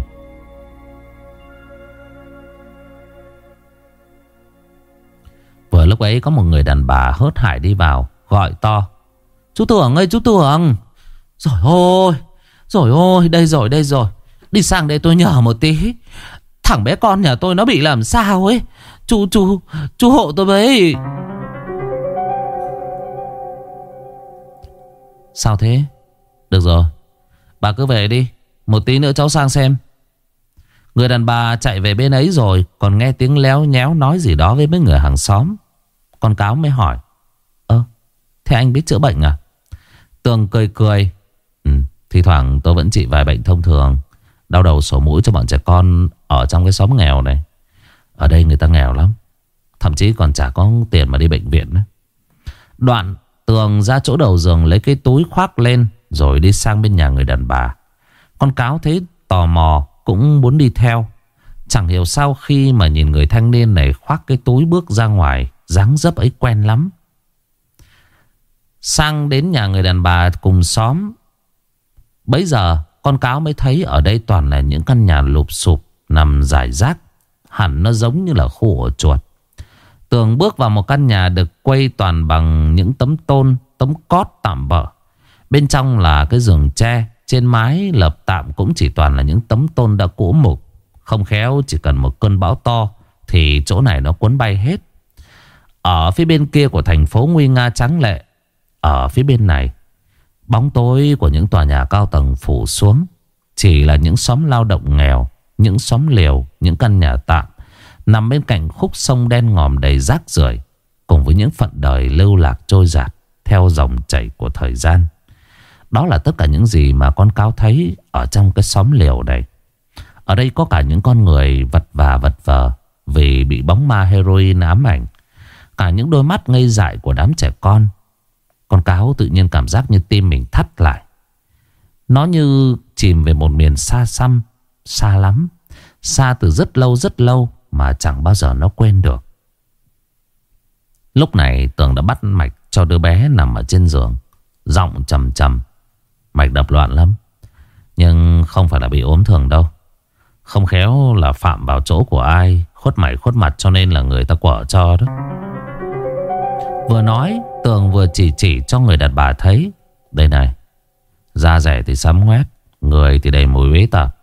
Vừa lúc ấy có một người đàn bà hớt hải đi vào, Gọi to. Chú Tưởng ơi, chú Tưởng Rồi ôi Rồi ôi, đây rồi đây rồi. Đi sang đây tôi nhờ một tí. Thằng bé con nhà tôi nó bị làm sao ấy? Chú chú chú hộ tôi với. Sao thế? Được rồi, Bà cứ về đi. Một tí nữa cháu sang xem. Người đàn bà chạy về bên ấy rồi Còn nghe tiếng léo nhéo nói gì đó với mấy người hàng xóm. Con cáo mới hỏi Ơ Thế anh biết chữa bệnh à? Tường cười cười ừ, Thì thoảng tôi vẫn trị vài bệnh thông thường Đau đầu sổ mũi cho bọn trẻ con Ở trong cái xóm nghèo này. Ở đây người ta nghèo lắm Thậm chí còn chả có tiền mà đi bệnh viện nữa. Đoạn Tường ra chỗ đầu giường lấy cái túi khoác lên Rồi đi sang bên nhà người đàn bà. Con cáo thấy tò mò Cũng muốn đi theo Chẳng hiểu sao khi mà nhìn người thanh niên này Khoác cái túi bước ra ngoài dáng dấp ấy quen lắm Sang đến nhà người đàn bà cùng xóm Bấy giờ con cáo mới thấy ở đây toàn là những căn nhà lụp sụp Nằm rải rác Hẳn nó giống như là khu ổ chuột Tường bước vào một căn nhà được quay toàn bằng những tấm tôn, tấm cót tạm bỡ. Bên trong là cái giường tre, trên mái lập tạm cũng chỉ toàn là những tấm tôn đã cũ mục. Không khéo chỉ cần một cơn bão to thì chỗ này nó cuốn bay hết. Ở phía bên kia của thành phố Nguy Nga trắng lệ, ở phía bên này, bóng tối của những tòa nhà cao tầng phủ xuống. Chỉ là những xóm lao động nghèo, những xóm liều, những căn nhà tạm Nằm bên cạnh khúc sông đen ngòm đầy rác rưởi Cùng với những phận đời lưu lạc trôi giạt Theo dòng chảy của thời gian. Đó là tất cả những gì mà con cáo thấy Ở trong cái xóm liều này. Ở đây có cả những con người vật và vật vờ Vì bị bóng ma heroin ám ảnh Cả những đôi mắt ngây dại của đám trẻ con Con cáo tự nhiên cảm giác như tim mình thắt lại Nó như chìm về một miền xa xăm, Xa lắm, Xa từ rất lâu rất lâu mà chẳng bao giờ nó quên được. Lúc này Tường đã bắt mạch cho đứa bé nằm ở trên giường. Giọng trầm trầm. Mạch đập loạn lắm. Nhưng không phải là bị ốm thường đâu. Không khéo là phạm vào chỗ của ai. Khuất mày khuất mặt cho nên là người ta quở cho đó. Vừa nói, Tường vừa chỉ chỉ cho người đàn bà thấy. Đây này. Da rẻ thì sắm ngoét. Người thì đầy mùi bế tạp.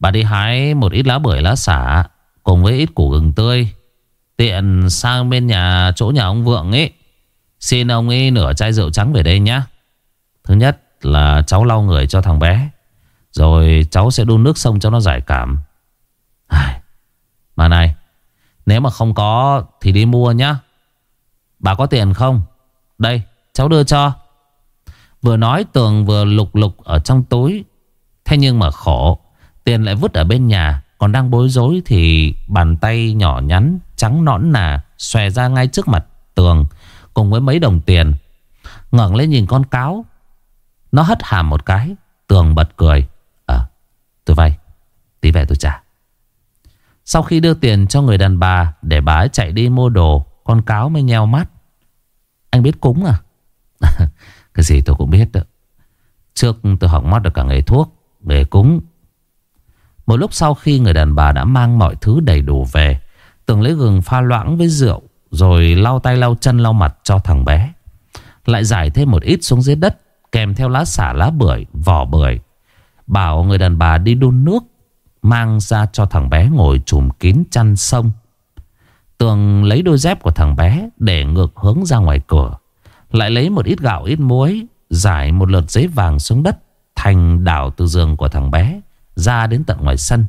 Bà đi hái một ít lá bưởi, lá xả, Cùng với ít củ gừng tươi Tiện sang bên nhà, chỗ nhà ông Vượng ấy Xin ông ấy nửa chai rượu trắng về đây nhá Thứ nhất là cháu lau người cho thằng bé, Rồi cháu sẽ đun nước sông cho nó giải cảm Mà này, Nếu mà không có thì đi mua nhá Bà có tiền không Đây cháu đưa cho Vừa nói tường vừa lục lục ở trong túi Thế nhưng mà khổ Tiền lại vứt ở bên nhà còn đang bối rối thì bàn tay nhỏ nhắn trắng nõn nà xòe ra ngay trước mặt tường cùng với mấy đồng tiền. ngẩng lên nhìn con cáo. Nó hất hàm một cái. Tường bật cười. Ờ, tôi vay. Tí về tôi trả. Sau khi đưa tiền cho người đàn bà để bà ấy chạy đi mua đồ, con cáo mới nheo mắt. Anh biết cúng à? Cái gì tôi cũng biết đó. Trước tôi học mót được cả nghề thuốc, nghề cúng một lúc sau khi người đàn bà đã mang mọi thứ đầy đủ về Tường lấy gừng pha loãng với rượu Rồi lau tay lau chân lau mặt cho thằng bé Lại giải thêm một ít xuống dưới đất Kèm theo lá xả lá bưởi Vỏ bưởi Bảo người đàn bà đi đun nước Mang ra cho thằng bé ngồi trùm kín chăn sông Tường lấy đôi dép của thằng bé Để ngược hướng ra ngoài cửa. Lại lấy một ít gạo, ít muối Giải một lượt giấy vàng xuống đất, Thành đảo từ giường của thằng bé ra đến tận ngoài sân.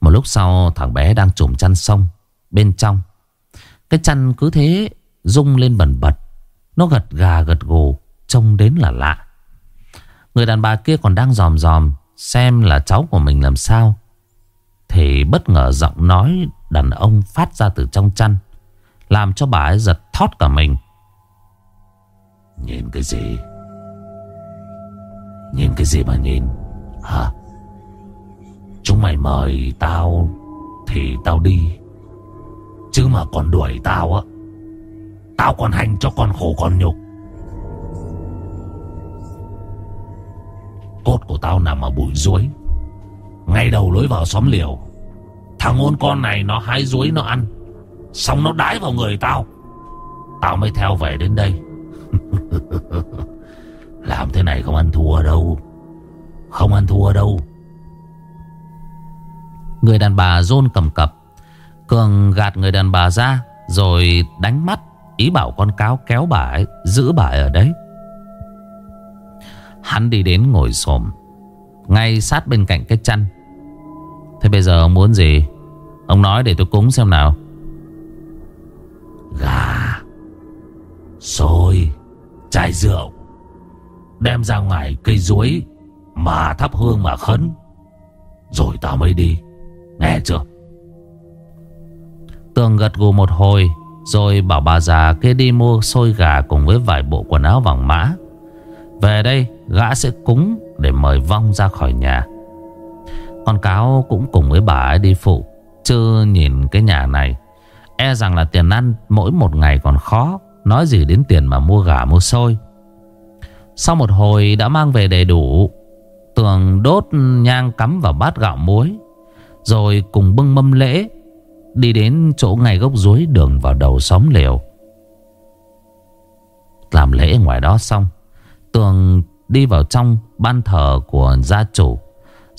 Một lúc sau, thằng bé đang trùm chăn xong Bên trong. Cái chăn cứ thế rung lên bẩn bật, Nó gật gà gật gù, Trông đến là lạ. Người đàn bà kia còn đang dòm dòm Xem là cháu của mình làm sao, Thì bất ngờ giọng nói Đàn ông phát ra từ trong chăn, Làm cho bà ấy giật thót cả mình. Nhìn cái gì? Nhìn cái gì mà nhìn? Hả? Chúng mày mời tao Thì tao đi. Chứ mà còn đuổi tao á, Tao còn hành cho con khổ con nhục. Cốt của tao nằm ở bụi ruối Ngay đầu lối vào xóm liều. Thằng ngôn con này nó hái dối nó ăn. Xong nó đái vào người tao. Tao mới theo về đến đây. Làm thế này không ăn thua đâu. Không ăn thua đâu. Người đàn bà rôn cầm cập. Cường gạt người đàn bà ra, Rồi đánh mắt, Ý bảo con cáo kéo bà ấy, Giữ bà ấy ở đấy. Hắn đi đến ngồi xổm. Ngay sát bên cạnh cái chăn Thế bây giờ ông muốn gì? Ông nói để tôi cúng xem nào. Gà Xôi Chai rượu. Đem ra ngoài cây ruối Mà thắp hương mà khấn. Rồi tao mới đi. Nghe chưa? Tường gật gù một hồi Rồi bảo bà già kia đi mua xôi gà Cùng với vài bộ quần áo vàng mã. Về đây gã sẽ cúng Để mời vong ra khỏi nhà con cáo cũng cùng với bà ấy đi phụ, Chứ nhìn cái nhà này E rằng là tiền ăn mỗi một ngày còn khó, Nói gì đến tiền mà mua gà mua xôi. Sau một hồi đã mang về đầy đủ, Tường đốt nhang cắm vào bát gạo muối, Rồi cùng bưng mâm lễ, Đi đến chỗ ngay gốc rối đường vào đầu xóm liều Làm lễ ngoài đó xong, Tường đi vào trong ban thờ của gia chủ.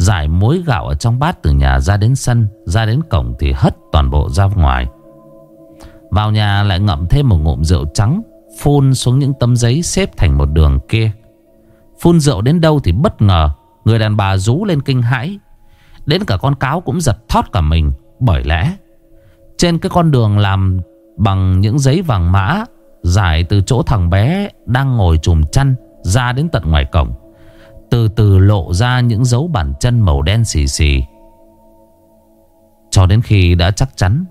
Giải muối gạo ở trong bát từ nhà ra đến sân, Ra đến cổng thì hất toàn bộ ra ngoài. Vào nhà lại ngậm thêm một ngụm rượu trắng, Phun xuống những tấm giấy xếp thành một đường kia. Phun rượu đến đâu thì bất ngờ, Người đàn bà rú lên kinh hãi. Đến cả con cáo cũng giật thót cả mình, Bởi lẽ Trên cái con đường làm bằng những giấy vàng mã, Dài từ chỗ thằng bé đang ngồi chùm chăn Ra đến tận ngoài cổng. Từ từ lộ ra những dấu bàn chân màu đen xì xì. Cho đến khi đã chắc chắn,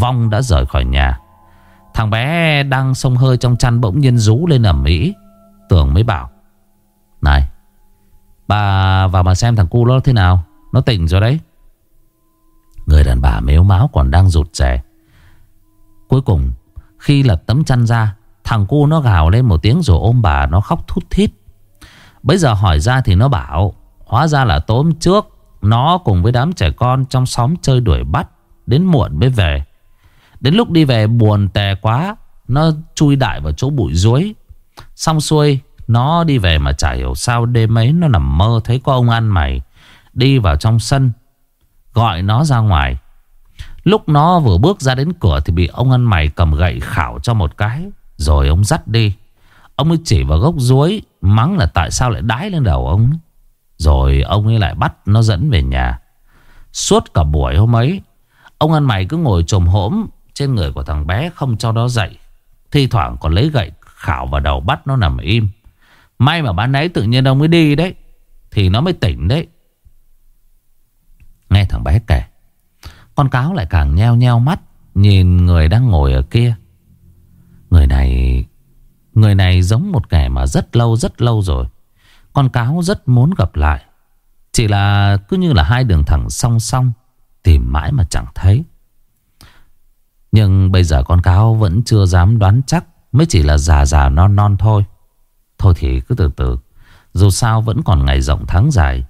Vong đã rời khỏi nhà. Thằng bé đang sông hơi trong chăn bỗng nhiên rú lên ẩm mỹ Tưởng mới bảo, Này, Bà vào mà xem thằng cu nó thế nào. Nó tỉnh rồi đấy. Người đàn bà mếu máu còn đang rụt rè. Cuối cùng, Khi lật tấm chăn ra, Thằng cu nó gào lên một tiếng rồi ôm bà Nó khóc thút thít. Bây giờ hỏi ra thì nó bảo, Hóa ra là tối trước, Nó cùng với đám trẻ con trong xóm chơi đuổi bắt, Đến muộn mới về. Đến lúc đi về buồn tè quá, Nó chui đại vào chỗ bụi ruối Xong xuôi, Nó đi về mà chả hiểu sao đêm ấy Nó nằm mơ thấy có ông ăn mày Đi vào trong sân, Gọi nó ra ngoài. Lúc nó vừa bước ra đến cửa Thì bị ông ăn mày cầm gậy khảo cho một cái, Rồi ông dắt đi. Ông ấy chỉ vào gốc ruối Mắng là tại sao lại đái lên đầu ông Rồi ông ấy lại bắt nó dẫn về nhà. Suốt cả buổi hôm ấy, Ông ăn mày cứ ngồi trồm hổm Trên người của thằng bé không cho nó dậy. Thi thoảng còn lấy gậy khảo vào đầu bắt nó nằm im. May mà ban nãy tự nhiên ông ấy đi đấy, Thì nó mới tỉnh đấy. Nghe thằng bé kể, Con cáo lại càng nheo nheo mắt, Nhìn người đang ngồi ở kia. Người này Người này giống một kẻ mà rất lâu rất lâu rồi. Con cáo rất muốn gặp lại. Chỉ là cứ như là hai đường thẳng song song, Tìm mãi mà chẳng thấy. Nhưng bây giờ con cáo vẫn chưa dám đoán chắc, Mới chỉ là già già non non thôi. Thôi thì cứ từ từ, Dù sao vẫn còn ngày rộng tháng dài.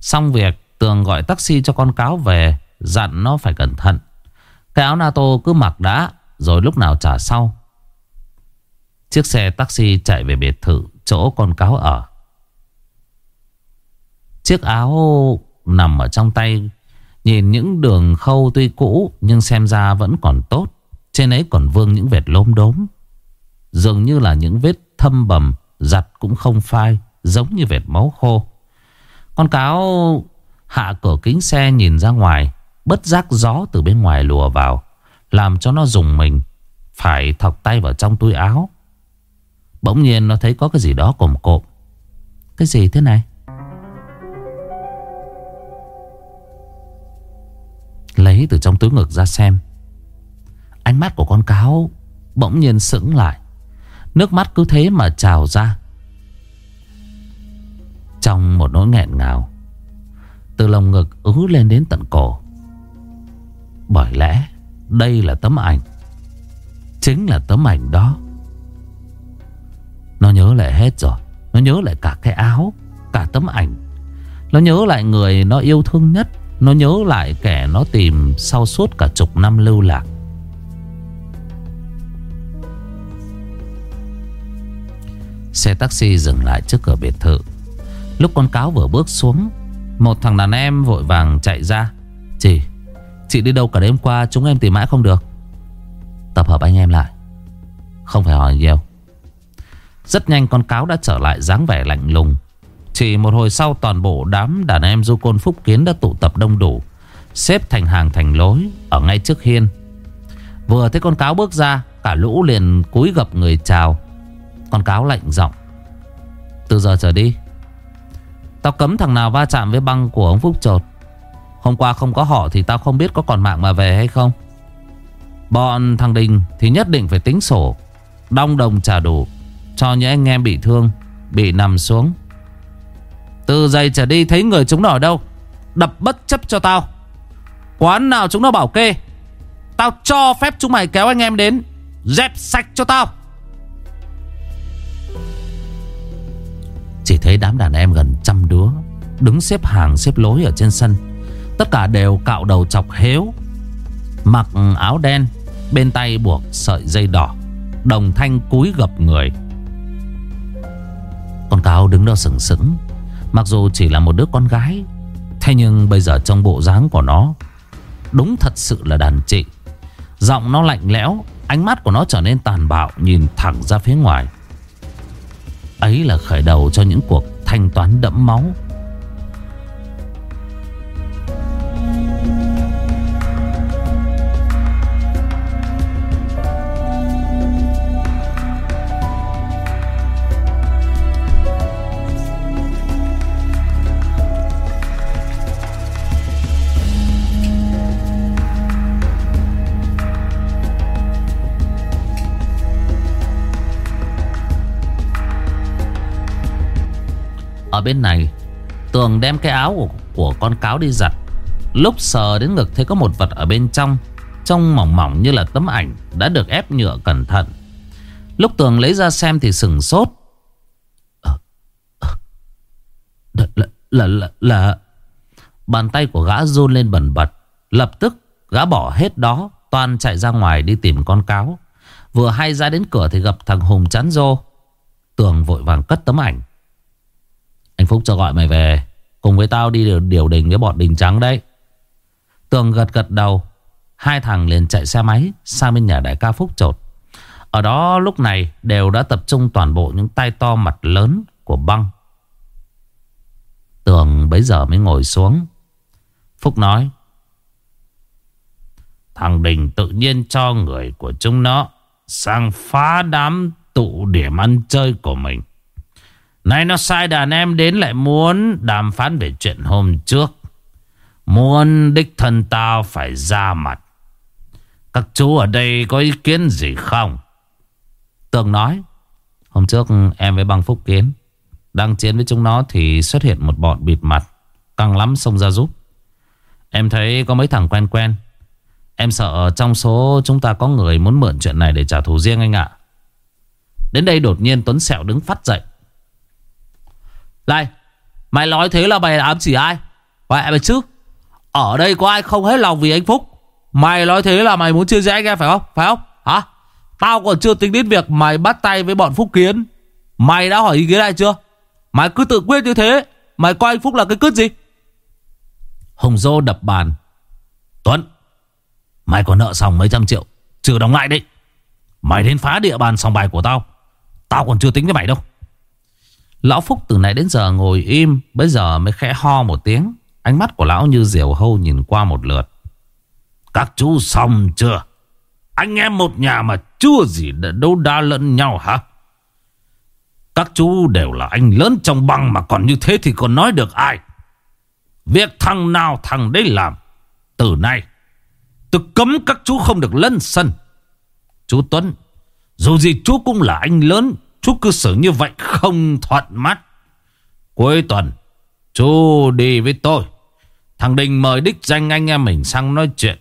Xong việc, Tường gọi taxi cho con cáo về, Dặn nó phải cẩn thận. Cái áo NATO cứ mặc đã, Rồi lúc nào trả sau Chiếc xe taxi chạy về biệt thự Chỗ con cáo ở. Chiếc áo nằm ở trong tay, Nhìn những đường khâu tuy cũ Nhưng xem ra vẫn còn tốt. Trên ấy còn vương những vệt lốm đốm. Dường như là những vết thâm bầm, Giặt cũng không phai, Giống như vệt máu khô. Con cáo hạ cửa kính xe nhìn ra ngoài, Bất giác gió từ bên ngoài lùa vào, Làm cho nó dùng mình, Phải thọc tay vào trong túi áo. Bỗng nhiên nó thấy có cái gì đó cồm cộm. Cái gì thế này? Lấy từ trong túi ngực ra xem. Ánh mắt của con cáo Bỗng nhiên sững lại. Nước mắt cứ thế mà trào ra. Trong một nỗi nghẹn ngào, Từ lồng ngực ứ lên đến tận cổ. Bởi lẽ Đây là tấm ảnh. Chính là tấm ảnh đó. Nó nhớ lại hết rồi. Nó nhớ lại cả cái áo, Cả tấm ảnh. Nó nhớ lại người nó yêu thương nhất. Nó nhớ lại kẻ nó tìm Sau suốt cả chục năm lưu lạc. Xe taxi dừng lại trước cửa biệt thự. Lúc con cáo vừa bước xuống, Một thằng đàn em vội vàng chạy ra. Chị Chị đi đâu cả đêm qua? Chúng em tìm mãi không được. Tập hợp anh em lại. Không phải hỏi nhiều. Rất nhanh con cáo đã trở lại dáng vẻ lạnh lùng. Chỉ một hồi sau toàn bộ đám đàn em du côn phúc kiến đã tụ tập đông đủ, Xếp thành hàng thành lối Ở ngay trước hiên. Vừa thấy con cáo bước ra, Cả lũ liền cúi gập người chào. Con cáo lạnh giọng, Từ giờ trở đi, Tao cấm thằng nào va chạm với băng của ông Phúc Trột Hôm qua không có họ Thì tao không biết có còn mạng mà về hay không. Bọn thằng Đình Thì nhất định phải tính sổ, Đong đồng trả đủ. Cho những anh em bị thương, Bị nằm xuống. Từ giây trở đi thấy người chúng nó ở đâu, Đập bất chấp cho tao. Quán nào chúng nó bảo kê, Tao cho phép chúng mày kéo anh em đến, Dẹp sạch cho tao. Chỉ thấy đám đàn em gần trăm đứa Đứng xếp hàng xếp lối ở trên sân. Tất cả đều cạo đầu chọc héo, Mặc áo đen, Bên tay buộc sợi dây đỏ, Đồng thanh cúi gập người. Con cáo đứng đó sừng sững. Mặc dù chỉ là một đứa con gái, Thế nhưng bây giờ trong bộ dáng của nó, Đúng thật sự là đàn chị. Giọng nó lạnh lẽo, Ánh mắt của nó trở nên tàn bạo, Nhìn thẳng ra phía ngoài. Ấy là khởi đầu cho những cuộc thanh toán đẫm máu. Ở bên này Tường đem cái áo của, của con cáo đi giặt. Lúc sờ đến ngực thấy có một vật ở bên trong Trông mỏng mỏng như là tấm ảnh Đã được ép nhựa cẩn thận. Lúc Tường lấy ra xem thì sừng sốt. Ờ, ờ, à, à, là, là, là, là Bàn tay của gã run lên bẩn bật Lập tức gã bỏ hết đó Toàn chạy ra ngoài đi tìm con cáo. Vừa hay ra đến cửa thì gặp thằng Hùng chán rô. Tường vội vàng cất tấm ảnh anh Phúc cho gọi mày về. Cùng với tao đi điều đình với bọn đình trắng đấy. Tường gật gật đầu. Hai thằng liền chạy xe máy Sang bên nhà đại ca Phúc trột Ở đó lúc này đều đã tập trung toàn bộ Những tay to mặt lớn của băng. Tường bấy giờ mới ngồi xuống. Phúc nói, Thằng Đình tự nhiên cho người của chúng nó Sang phá đám tụ điểm ăn chơi của mình. Nay nó sai đàn em đến lại muốn đàm phán về chuyện hôm trước. Muốn đích thân tao phải ra mặt. Các chú ở đây có ý kiến gì không? Tường nói. Hôm trước em với băng Phúc Kiến. Đang chiến với chúng nó thì xuất hiện một bọn bịt mặt. Căng lắm xông ra giúp. Em thấy có mấy thằng quen quen. Em sợ trong số chúng ta có người muốn mượn chuyện này để trả thù riêng anh ạ. Đến đây đột nhiên Tuấn Sẹo đứng phát dậy. Này, Mày nói thế là mày ám chỉ ai? Mẹ mày chứ? Ở đây có ai không hết lòng vì anh Phúc? Mày nói thế là mày muốn chia rẽ anh em phải không? Phải không? Hả? Tao còn chưa tính đến việc mày bắt tay với bọn Phúc Kiến. Mày đã hỏi ý kiến ai chưa? Mày cứ tự quyết như thế, Mày coi anh Phúc là cái cứt gì? Hồng Dô đập bàn. Tuấn, Mày có nợ xong mấy trăm triệu Chưa đóng lại đi. Mày đến phá địa bàn sòng bài của tao. Tao còn chưa tính với mày đâu. Lão Phúc từ nãy đến giờ ngồi im Bây giờ mới khẽ ho một tiếng Ánh mắt của lão như diều hâu nhìn qua một lượt Các chú xong chưa Anh em một nhà mà chưa gì đã đấu đa lẫn nhau hả Các chú đều là anh lớn trong băng mà còn như thế thì còn nói được ai. Việc thằng nào thằng đấy làm. Từ nay, tôi cấm các chú không được lân sân. Chú Tuấn, dù gì chú cũng là anh lớn. Chú cứ xử như vậy không thuận mắt. Cuối tuần, chú đi với tôi. Thằng Đình mời đích danh anh em mình sang nói chuyện.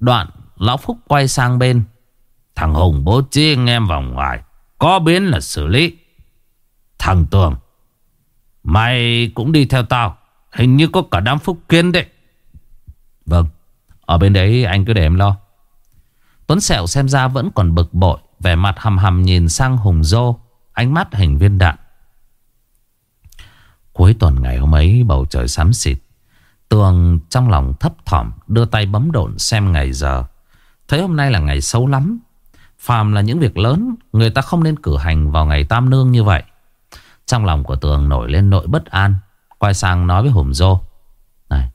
Đoạn, Lão Phúc quay sang bên. Thằng Hùng bố trí anh em vào ngoài. Có biến là xử lý. Thằng Tường, mày cũng đi theo tao. Hình như có cả đám Phúc Kiến đấy. Vâng, ở bên đấy anh cứ để em lo. Tuấn Sẹo xem ra vẫn còn bực bội. Vẻ mặt hầm hầm nhìn sang Hùng Dô. Ánh mắt hình viên đạn. Cuối tuần ngày hôm ấy bầu trời xám xịt. Tường trong lòng thấp thỏm đưa tay bấm độn xem ngày giờ. Thấy hôm nay là ngày xấu lắm. Phàm là những việc lớn, người ta không nên cử hành vào ngày tam nương như vậy. Trong lòng của Tường nổi lên nỗi bất an. Quay sang nói với Hùng Dô. Này,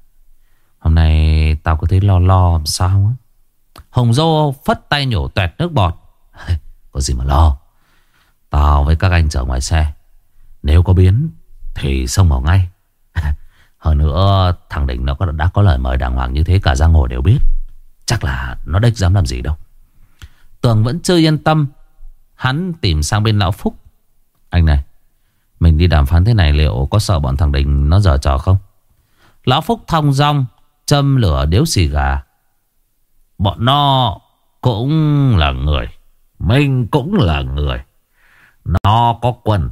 hôm nay tao có thấy lo lo làm sao á. Hùng Dô phất tay nhổ tuẹt nước bọt. Có gì mà lo. Tao với các anh chở ngoài xe. Nếu có biến thì xông vào ngay. Hơn nữa thằng Định nó đã có lời mời đàng hoàng như thế cả giang hồ đều biết. Chắc là nó đếch dám làm gì đâu. Tường vẫn chưa yên tâm. Hắn tìm sang bên Lão Phúc. Anh này, mình đi đàm phán thế này liệu có sợ bọn thằng Đình nó dở trò không? Lão Phúc thong dong châm lửa điếu xì gà. Bọn nó cũng là người. Mình cũng là người. Nó có quân.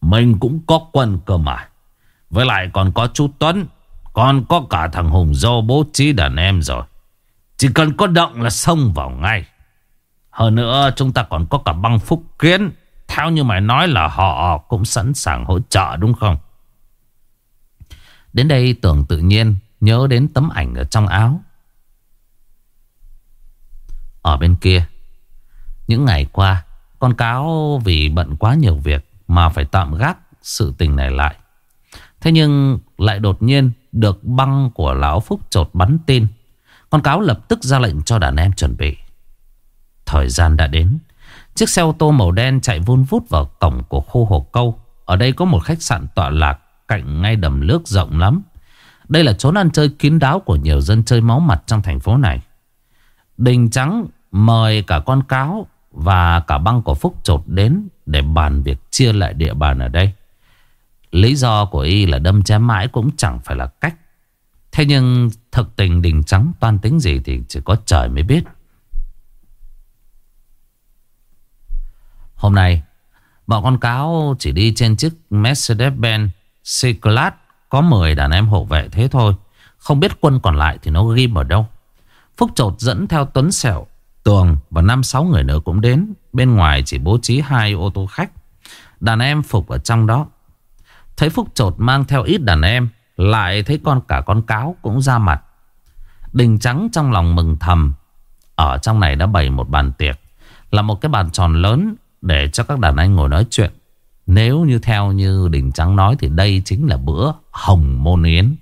Mình cũng có quân cơ mà. Với lại còn có chú Tuấn. Còn có cả thằng Hùng Dô bố trí đàn em rồi. Chỉ cần có động là xông vào ngay. Hơn nữa chúng ta còn có cả băng phúc kiến. Theo như mày nói là họ cũng sẵn sàng hỗ trợ đúng không? Đến đây tưởng tự nhiên nhớ đến tấm ảnh ở trong áo. Ở bên kia, những ngày qua, con cáo vì bận quá nhiều việc mà phải tạm gác sự tình này lại. Thế nhưng lại đột nhiên được băng của Lão Phúc trột bắn tin. Con cáo lập tức ra lệnh cho đàn em chuẩn bị. Thời gian đã đến. Chiếc xe ô tô màu đen chạy vun vút vào cổng của khu hồ câu. Ở đây có một khách sạn tọa lạc cạnh ngay đầm nước rộng lắm. Đây là chốn ăn chơi kín đáo của nhiều dân chơi máu mặt trong thành phố này. Đình Trắng mời cả con cáo và cả băng của Phúc trột đến để bàn việc chia lại địa bàn ở đây. Lý do của y là đâm chém mãi cũng chẳng phải là cách. Thế nhưng thực tình Đình Trắng toan tính gì thì chỉ có trời mới biết. Hôm nay, bọn con cáo chỉ đi trên chiếc Mercedes-Benz C-Class có 10 đàn em hộ vệ thế thôi. Không biết quân còn lại thì nó ghim ở đâu. Phúc trột dẫn theo Tuấn Sẹo, Tường và 5-6 người nữa cũng đến. Bên ngoài chỉ bố trí hai ô tô khách. Đàn em Phục ở trong đó. Thấy Phúc trột mang theo ít đàn em. Lại thấy con cả con cáo cũng ra mặt. Đình trắng trong lòng mừng thầm. Ở trong này đã bày một bàn tiệc. Là một cái bàn tròn lớn để cho các đàn anh ngồi nói chuyện. Nếu như theo như Đình Trắng nói thì đây chính là bữa Hồng Môn Yến.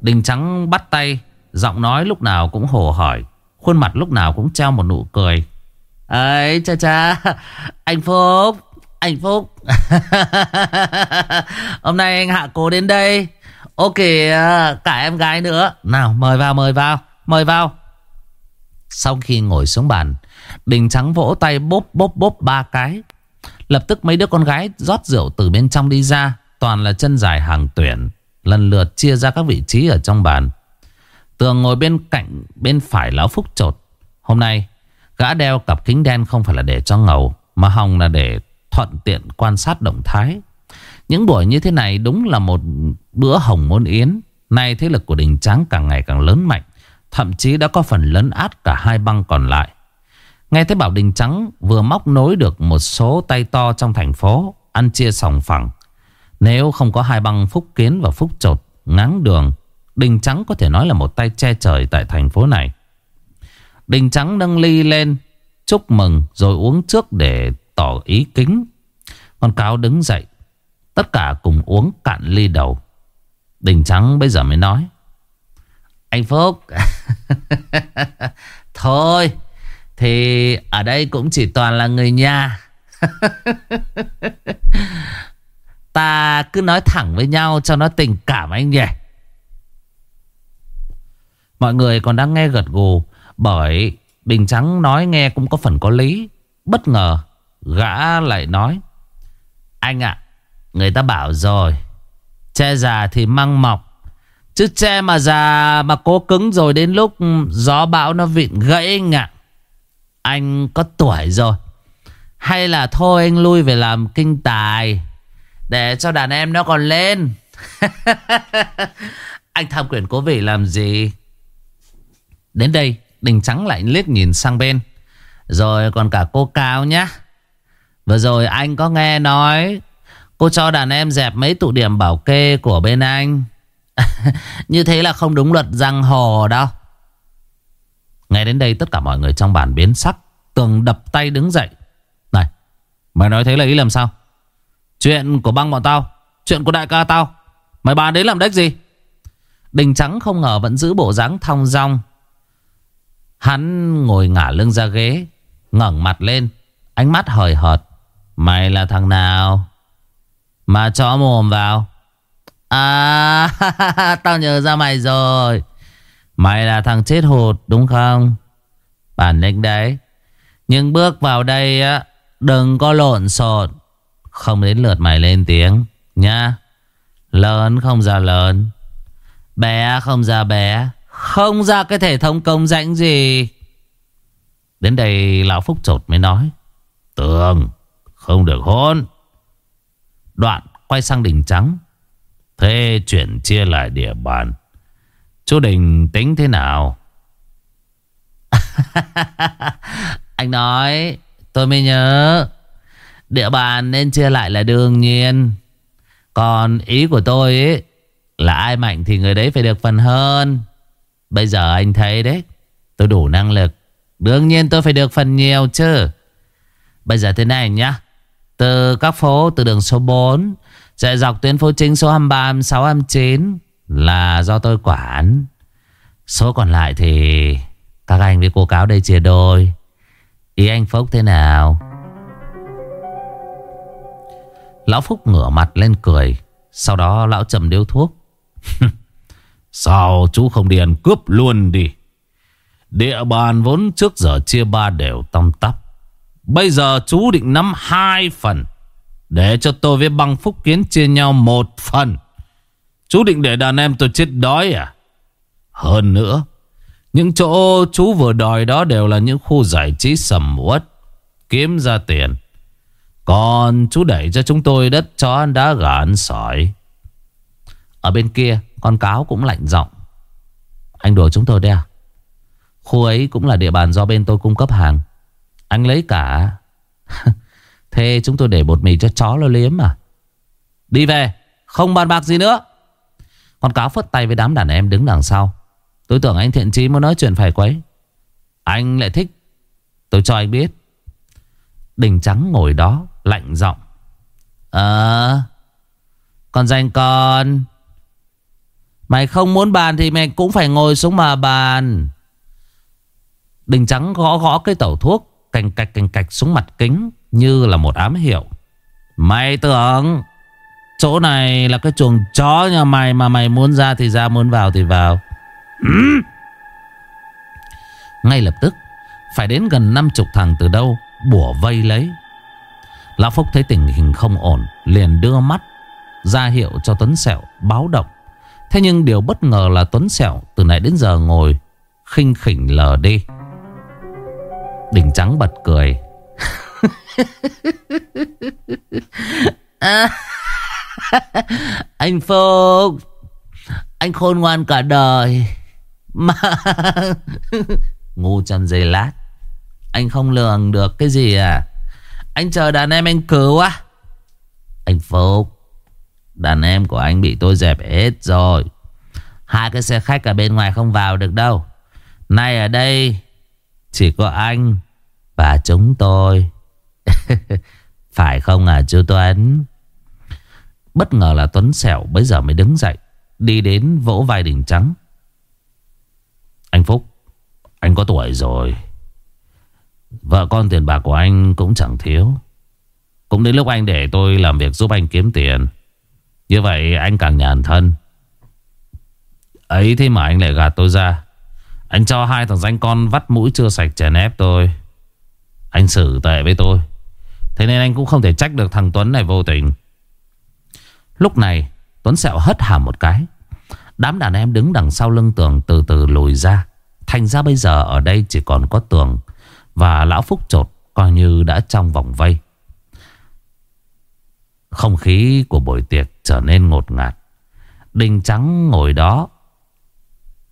Đình Trắng bắt tay, giọng nói lúc nào cũng hồ hỏi, khuôn mặt lúc nào cũng treo một nụ cười. Ấy cha cha, anh Phúc, anh Phúc. Hôm nay anh hạ cố đến đây. Ok, cả em gái nữa. Nào, mời vào, mời vào, mời vào. Sau khi ngồi xuống bàn, Đình Trắng vỗ tay bốp bốp bốp ba cái. Lập tức mấy đứa con gái rót rượu từ bên trong đi ra. Toàn là chân dài hàng tuyển. Lần lượt chia ra các vị trí ở trong bàn. Tường ngồi bên cạnh bên phải lão Phúc trột. Hôm nay, gã đeo cặp kính đen không phải là để cho ngầu. Mà hồng là để thuận tiện quan sát động thái. Những buổi như thế này đúng là một bữa hồng môn yến. Nay thế lực của Đình Trắng càng ngày càng lớn mạnh. Thậm chí đã có phần lấn át cả hai băng còn lại. Nghe thấy Bảo Đình Trắng vừa móc nối được một số tay to trong thành phố. Ăn chia sòng phẳng. Nếu không có hai băng Phúc Kiến và Phúc Trột ngáng đường. Đình Trắng có thể nói là một tay che trời tại thành phố này. Đình Trắng nâng ly lên. Chúc mừng rồi uống trước để tỏ ý kính. Con cáo đứng dậy, Tất cả cùng uống cạn ly đầu Đình Trắng bây giờ mới nói, Anh Phúc, Thôi, Thì ở đây cũng chỉ toàn là người nhà Ta cứ nói thẳng với nhau cho nó tình cảm anh nhỉ Mọi người còn đang nghe gật gù, Bởi Bình Trắng nói nghe cũng có phần có lý Bất ngờ, Gã lại nói, Anh ạ, Người ta bảo rồi, Che già thì măng mọc Chứ che mà già mà cố cứng rồi đến lúc gió bão nó vịn gãy anh ạ. Anh có tuổi rồi. Hay là thôi anh lui về làm kinh tài. Để cho đàn em nó còn lên. anh tham quyền cố vị làm gì? Đến đây, Đình Trắng lại liếc nhìn sang bên. Rồi còn cả cô Cao nhá. Vừa rồi anh có nghe nói cô cho đàn em dẹp mấy tụ điểm bảo kê của bên anh. Như thế là không đúng luật giang hồ đâu Ngay đến đây tất cả mọi người trong bàn biến sắc Tường đập tay đứng dậy Này Mày nói thế là ý làm sao Chuyện của băng bọn tao, Chuyện của đại ca tao. Mày bàn đến làm đếch gì? Đình trắng không ngờ vẫn giữ bộ dáng thong dong. Hắn ngồi ngả lưng ra ghế, ngẩng mặt lên, Ánh mắt hời hợt. Mày là thằng nào? Mà cho mồm vào. À Tao nhớ ra mày rồi. Mày là thằng chết hụt, đúng không? Bản lĩnh đấy. Nhưng bước vào đây á, Đừng có lộn xộn. Không đến lượt mày lên tiếng. Nha Lớn không ra lớn. Bé không ra bé. Không ra cái thể thống công rãnh gì. Đến đây Lão Phúc trột mới nói. Tường, Không được hôn. Đoạn quay sang đỉnh trắng. Thế chuyển chia lại địa bàn. Chú Đình tính thế nào? Anh nói, Tôi mới nhớ. Địa bàn nên chia lại là đương nhiên. Còn ý của tôi ấy Là ai mạnh thì người đấy phải được phần hơn. Bây giờ anh thấy đấy Tôi đủ năng lực. Đương nhiên tôi phải được phần nhiều chứ. Bây giờ thế này nhá. Từ các phố từ đường số 4 Chạy dọc tuyến phố chính số 23, 26, 29 Là do tôi quản. Số còn lại thì Các anh với cô cáo đây chia đôi. Ý anh Phúc thế nào? Lão Phúc ngửa mặt lên cười. Sau đó lão trầm điếu thuốc. Sao chú không đi ăn cướp luôn đi? Địa bàn vốn trước giờ chia ba đều tăm tắp. Bây giờ chú định nắm hai phần. Để cho tôi với băng phúc kiến chia nhau một phần. Chú định để đàn em tôi chết đói à? Hơn nữa, Những chỗ chú vừa đòi đó đều là những khu giải trí sầm uất, Kiếm ra tiền. Còn chú đẩy cho chúng tôi đất chó ăn đá gà ăn sỏi. Ở bên kia, Con cáo cũng lạnh giọng. Anh đùa chúng tôi đây à? Khu ấy cũng là địa bàn do bên tôi cung cấp hàng. Anh lấy cả. Thế chúng tôi để bột mì cho chó nó liếm à? Đi về, Không bàn bạc gì nữa. Con cáo phất tay với đám đàn em đứng đằng sau. Tôi tưởng anh thiện chí muốn nói chuyện phải quấy. Anh lại thích. Tôi cho anh biết. Đình trắng ngồi đó lạnh giọng. Ờ Con danh con. Mày không muốn bàn thì mày cũng phải ngồi xuống mà bàn. Đình trắng gõ gõ cái tẩu thuốc, Cành cạch cành cạch xuống mặt kính như là một ám hiệu. Mày tưởng, Chỗ này là cái chuồng chó nhà mày Mà mày muốn ra thì ra, muốn vào thì vào. Ngay lập tức, Phải đến gần năm chục thằng từ đâu Bủa vây lấy. Lão Phúc thấy tình hình không ổn Liền đưa mắt ra hiệu cho Tuấn Sẹo báo động. Thế nhưng điều bất ngờ là Tuấn Sẹo Từ nãy đến giờ ngồi khinh khỉnh lờ đi. Đỉnh trắng bật cười. À, anh Phúc Anh khôn ngoan cả đời. Mà Ngu chân dây lát Anh không lường được cái gì à? Anh chờ đàn em anh cứu á. Anh Phúc, Đàn em của anh bị tôi dẹp hết rồi. Hai cái xe khách ở bên ngoài không vào được đâu. Nay ở đây Chỉ có anh Và chúng tôi. Phải không à chú Tuấn? Bất ngờ là Tuấn Sẹo bây giờ mới đứng dậy, Đi đến vỗ vai đỉnh trắng. Anh Anh Phúc, Anh có tuổi rồi. Vợ con tiền bạc của anh cũng chẳng thiếu. Cũng đến lúc anh để tôi làm việc giúp anh kiếm tiền. Như vậy anh càng nhàn thân. Ấy thế mà anh lại gạt tôi ra. Anh cho hai thằng danh con vắt mũi chưa sạch chèn ép tôi. Anh xử tệ với tôi. Thế nên anh cũng không thể trách được thằng Tuấn này vô tình. Lúc này, Tuấn sẹo hất hàm một cái. Đám đàn em đứng đằng sau lưng tường từ từ lùi ra. Thành ra bây giờ ở đây chỉ còn có tường và lão Phúc trột Coi như đã trong vòng vây. Không khí của buổi tiệc trở nên ngột ngạt. Đình trắng ngồi đó.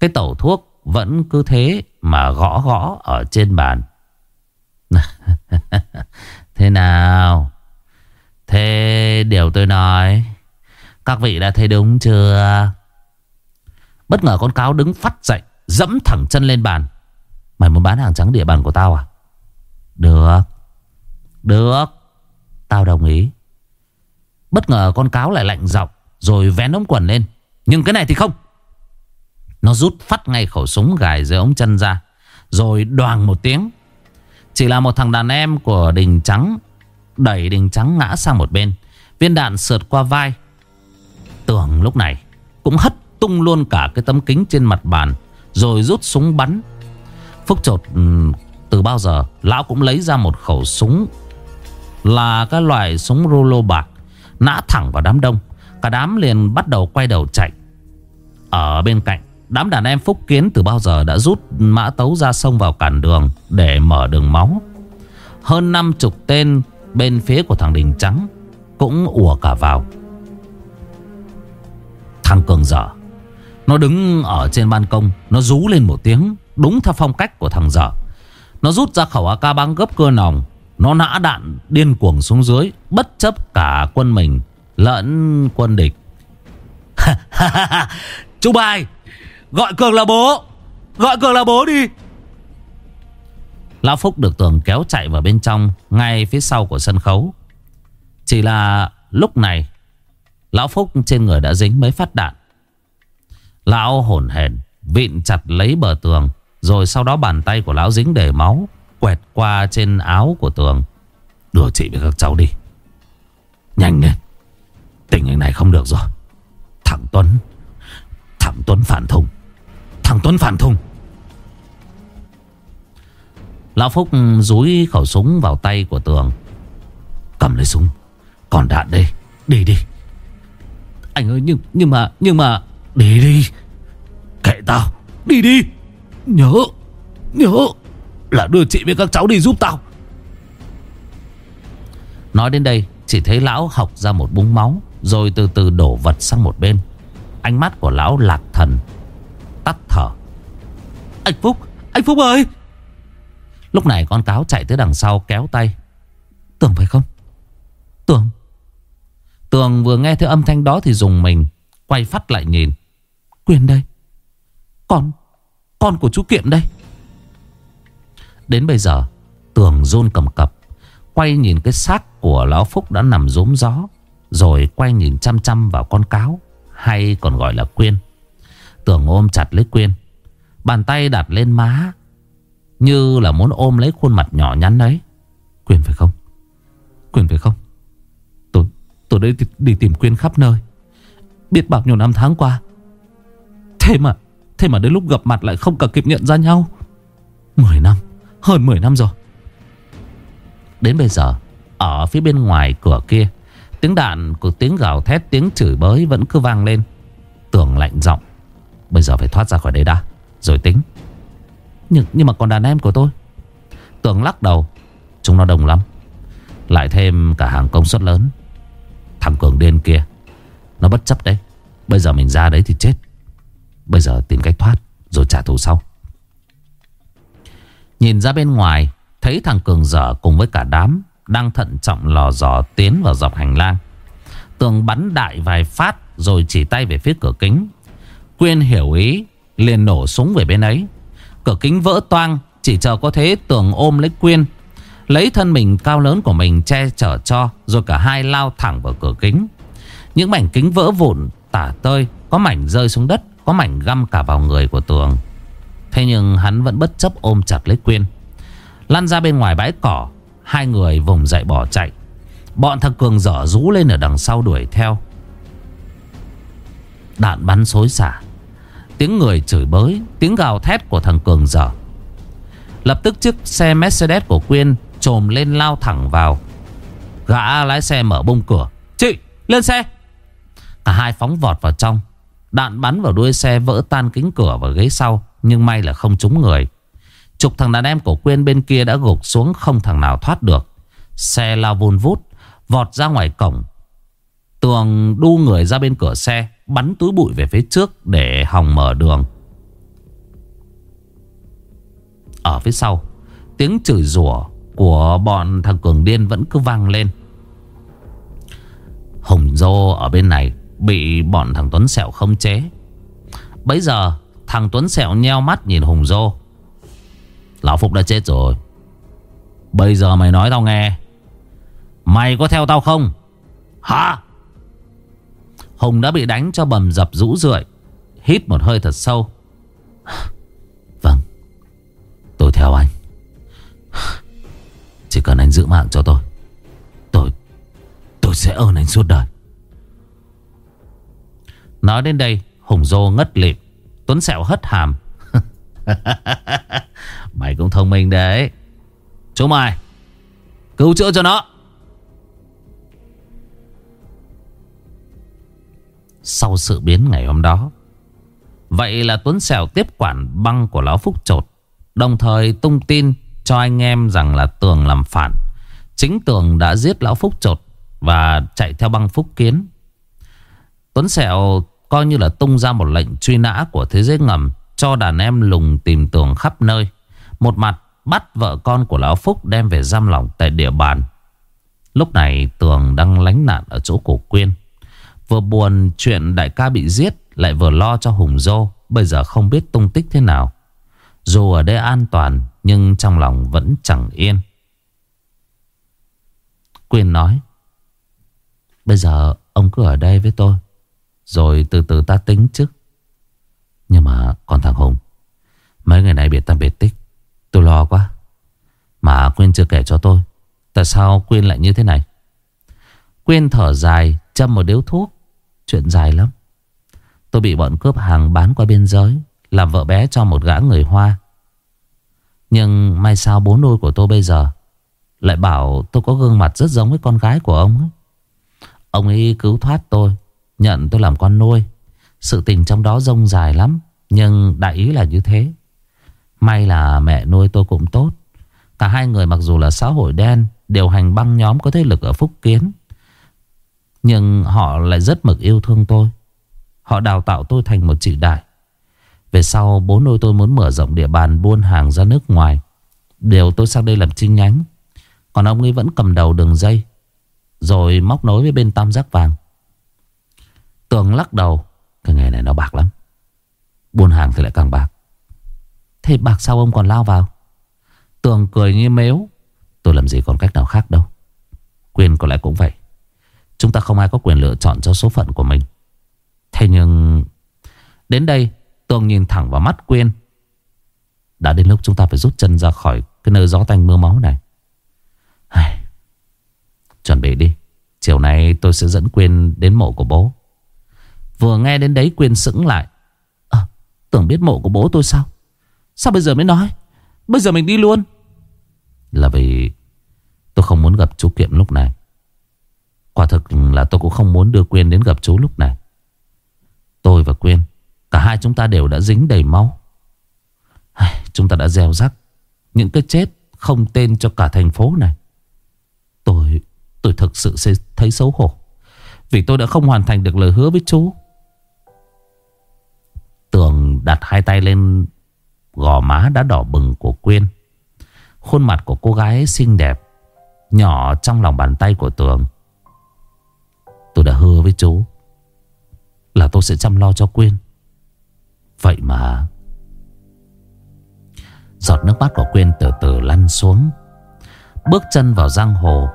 Cái tẩu thuốc vẫn cứ thế mà gõ gõ ở trên bàn. Thế nào? Thế điều tôi nói. Các vị đã thấy đúng chưa? Bất ngờ con cáo đứng phát dậy, Dẫm thẳng chân lên bàn. Mày muốn bán hàng trắng địa bàn của tao à? Được. Được. Tao đồng ý. Bất ngờ con cáo lại lạnh giọng, Rồi vén ống quần lên. Nhưng cái này thì không. Nó rút phát ngay khẩu súng gài dưới ống chân ra, Rồi đoàn một tiếng. Chỉ là một thằng đàn em của Đình Trắng, Đẩy Đình Trắng ngã sang một bên. Viên đạn sượt qua vai. Tưởng lúc này Cũng hất tung luôn cả cái tấm kính trên mặt bàn, Rồi rút súng bắn. Phúc trột ừ, từ bao giờ Lão cũng lấy ra một khẩu súng Là cái loại súng rulo bạc, Nã thẳng vào đám đông. Cả đám liền bắt đầu quay đầu chạy. Ở bên cạnh, Đám đàn em Phúc Kiến từ bao giờ đã rút mã tấu ra sông vào cản đường Để mở đường máu. Hơn năm chục tên bên phía của thằng Đình Trắng Cũng ùa cả vào. Thằng Cường dở, Nó đứng ở trên ban công, Nó rú lên một tiếng. Đúng theo phong cách của thằng dở. Nó rút ra khẩu AK băng gấp cơ nòng. Nó nã đạn, điên cuồng xuống dưới, Bất chấp cả quân mình Lẫn quân địch. Chú bài, Gọi Cường là bố. Gọi Cường là bố đi. Lão Phúc được Tường kéo chạy vào bên trong, Ngay phía sau của sân khấu. Chỉ là lúc này, Lão Phúc trên người đã dính mấy phát đạn. Lão hổn hển, Vịn chặt lấy bờ tường. Rồi sau đó bàn tay của lão dính để máu Quẹt qua trên áo của tường. Đưa chị với các cháu đi. Nhanh lên. Tình hình này không được rồi. Thằng Tuấn. Thằng Tuấn phản thùng. Thằng Tuấn phản thùng. Lão Phúc dúi khẩu súng vào tay của Tường. Cầm lấy súng. Còn đạn đây. Đi đi. Anh ơi nhưng, nhưng mà Nhưng mà Đi đi. Kệ tao. Đi đi Nhớ Nhớ Là đưa chị với các cháu đi giúp tao. Nói đến đây Chỉ thấy lão học ra một búng máu Rồi từ từ đổ vật sang một bên. Ánh mắt của lão lạc thần Tắt thở. Anh Phúc Anh Phúc ơi! Lúc này con cáo chạy tới đằng sau kéo tay. Tường phải không? Tường Tường vừa nghe thấy âm thanh đó thì dùng mình Quay phát lại nhìn. Quyền đây. Con con của chú Kiện đây. Đến bây giờ, Tường run cầm cập, Quay nhìn cái xác của Lão Phúc đã nằm rốm gió, Rồi quay nhìn chăm chăm vào con cáo, Hay còn gọi là Quyên. Tường ôm chặt lấy Quyên, Bàn tay đặt lên má, như là muốn ôm lấy khuôn mặt nhỏ nhắn ấy. Quyên phải không? Quyên phải không? Tôi tôi đây đi tìm Quyên khắp nơi. Biết bao nhiêu năm tháng qua. Thế mà Thế mà đến lúc gặp mặt lại không cả kịp nhận ra nhau. Mười năm Hơn mười năm rồi. Đến bây giờ Ở phía bên ngoài cửa kia Tiếng đạn của tiếng gào thét Tiếng chửi bới vẫn cứ vang lên. Tưởng lạnh giọng Bây giờ phải thoát ra khỏi đây đã Rồi tính. Nhưng, nhưng mà còn đàn em của tôi. Tưởng lắc đầu Chúng nó đông lắm Lại thêm cả hàng công suất lớn. Thằng Cường điên kia Nó bất chấp đấy. Bây giờ mình ra đấy thì chết. Bây giờ tìm cách thoát, Rồi trả thù sau. Nhìn ra bên ngoài, Thấy thằng Cường dở cùng với cả đám Đang thận trọng lò dò tiến vào dọc hành lang. Tường bắn đại vài phát Rồi chỉ tay về phía cửa kính. Quyên hiểu ý, liền nổ súng về bên ấy. Cửa kính vỡ toang, Chỉ chờ có thế tường ôm lấy Quyên, Lấy thân mình cao lớn của mình che chở cho, Rồi cả hai lao thẳng vào cửa kính. Những mảnh kính vỡ vụn Tả tơi, Có mảnh rơi xuống đất. Có mảnh găm cả vào người của tường. Thế nhưng hắn vẫn bất chấp ôm chặt lấy Quyên. Lăn ra bên ngoài bãi cỏ, Hai người vùng dậy bỏ chạy. Bọn thằng Cường dở rú lên ở đằng sau đuổi theo. Đạn bắn xối xả. Tiếng người chửi bới, Tiếng gào thét của thằng Cường dở. Lập tức chiếc xe Mercedes của Quyên Trồm lên lao thẳng vào. Gã lái xe mở bông cửa. Chị, lên xe! Cả hai phóng vọt vào trong. Đạn bắn vào đuôi xe vỡ tan kính cửa và ghế sau, Nhưng may là không trúng người. Chục thằng đàn em của Quyên bên kia đã gục xuống, Không thằng nào thoát được. Xe lao vun vút, Vọt ra ngoài cổng. Tường đu người ra bên cửa xe, Bắn túi bụi về phía trước Để hòng mở đường. Ở phía sau, Tiếng chửi rủa của bọn thằng Cường Điên vẫn cứ vang lên. Hồng Dô ở bên này. Bị bọn thằng Tuấn Sẹo không chế. Bây giờ, Thằng Tuấn Sẹo nheo mắt nhìn Hùng Dô. Lão Phục đã chết rồi. Bây giờ mày nói tao nghe. Mày có theo tao không? Hả? Hùng đã bị đánh cho bầm dập rũ rượi, Hít một hơi thật sâu. Vâng Tôi theo anh. Chỉ cần anh giữ mạng cho tôi Tôi Tôi sẽ ơn anh suốt đời. Nói đến đây, Hùng Dô ngất lịm. Tuấn Sẹo hất hàm. Mày cũng thông minh đấy. Chú mày Cứu chữa cho nó. Sau sự biến ngày hôm đó, Vậy là Tuấn Sẹo tiếp quản băng của Lão Phúc Trột Đồng thời tung tin cho anh em rằng là Tường làm phản. Chính Tường đã giết Lão Phúc Trột Và chạy theo băng Phúc Kiến. Tuấn Sẹo coi như là tung ra một lệnh truy nã của thế giới ngầm Cho đàn em lùng tìm Tường khắp nơi. Một mặt, bắt vợ con của Lão Phúc đem về giam lỏng tại địa bàn. Lúc này, Tường đang lánh nạn ở chỗ cổ quyên. Vừa buồn chuyện đại ca bị giết, Lại vừa lo cho Hùng Dô, Bây giờ không biết tung tích thế nào. Dù ở đây an toàn, Nhưng trong lòng vẫn chẳng yên. Quyên nói, Bây giờ ông cứ ở đây với tôi. Rồi từ từ ta tính chứ. Nhưng mà còn thằng Hùng, Mấy ngày nay biệt tâm biệt tích, Tôi lo quá. Mà Quyên chưa kể cho tôi, Tại sao Quyên lại như thế này? Quyên thở dài, Châm một điếu thuốc. Chuyện dài lắm. Tôi bị bọn cướp hàng bán qua biên giới, Làm vợ bé cho một gã người Hoa. Nhưng may sao bố nuôi của tôi bây giờ Lại bảo tôi có gương mặt rất giống với con gái của ông ấy. Ông ấy cứu thoát tôi. Nhận tôi làm con nuôi. Sự tình trong đó rông dài lắm, Nhưng đại ý là như thế. May là mẹ nuôi tôi cũng tốt. Cả hai người mặc dù là xã hội đen Điều hành băng nhóm có thế lực ở Phúc Kiến. Nhưng họ lại rất mực yêu thương tôi. Họ đào tạo tôi thành một chị đại. Về sau, bố nuôi tôi muốn mở rộng địa bàn buôn hàng ra nước ngoài. Điều tôi sang đây làm chi nhánh. Còn ông ấy vẫn cầm đầu đường dây, Rồi móc nối với bên tam giác vàng. Tường lắc đầu. Cái nghề này nó bạc lắm. Buôn hàng thì lại càng bạc. Thế bạc sao ông còn lao vào? Tường cười như mếu. Tôi làm gì còn cách nào khác đâu. Quyền có lẽ cũng vậy. Chúng ta không ai có quyền lựa chọn cho số phận của mình. Thế nhưng, Đến đây, Tường nhìn thẳng vào mắt Quyên. Đã đến lúc chúng ta phải rút chân ra khỏi Cái nơi gió tanh mưa máu này. Ai... Chuẩn bị đi. Chiều nay tôi sẽ dẫn Quyên đến mộ của bố. Vừa nghe đến đấy Quyên sững lại. À, Tưởng biết mộ của bố tôi sao? Sao bây giờ mới nói? Bây giờ mình đi luôn. Là vì tôi không muốn gặp chú Kiệm lúc này. Quả thực là tôi cũng không muốn đưa Quyên đến gặp chú lúc này. Tôi và Quyên Cả hai chúng ta đều đã dính đầy máu. Chúng ta đã gieo rắc Những cái chết không tên cho cả thành phố này. Tôi Tôi thực sự sẽ thấy xấu hổ Vì tôi đã không hoàn thành được lời hứa với chú. Tường đặt hai tay lên, Gò má đã đỏ bừng của Quyên. Khuôn mặt của cô gái xinh đẹp, Nhỏ trong lòng bàn tay của Tường. Tôi đã hứa với chú Là tôi sẽ chăm lo cho Quyên. Vậy mà, Giọt nước mắt của Quyên từ từ lăn xuống. Bước chân vào giang hồ,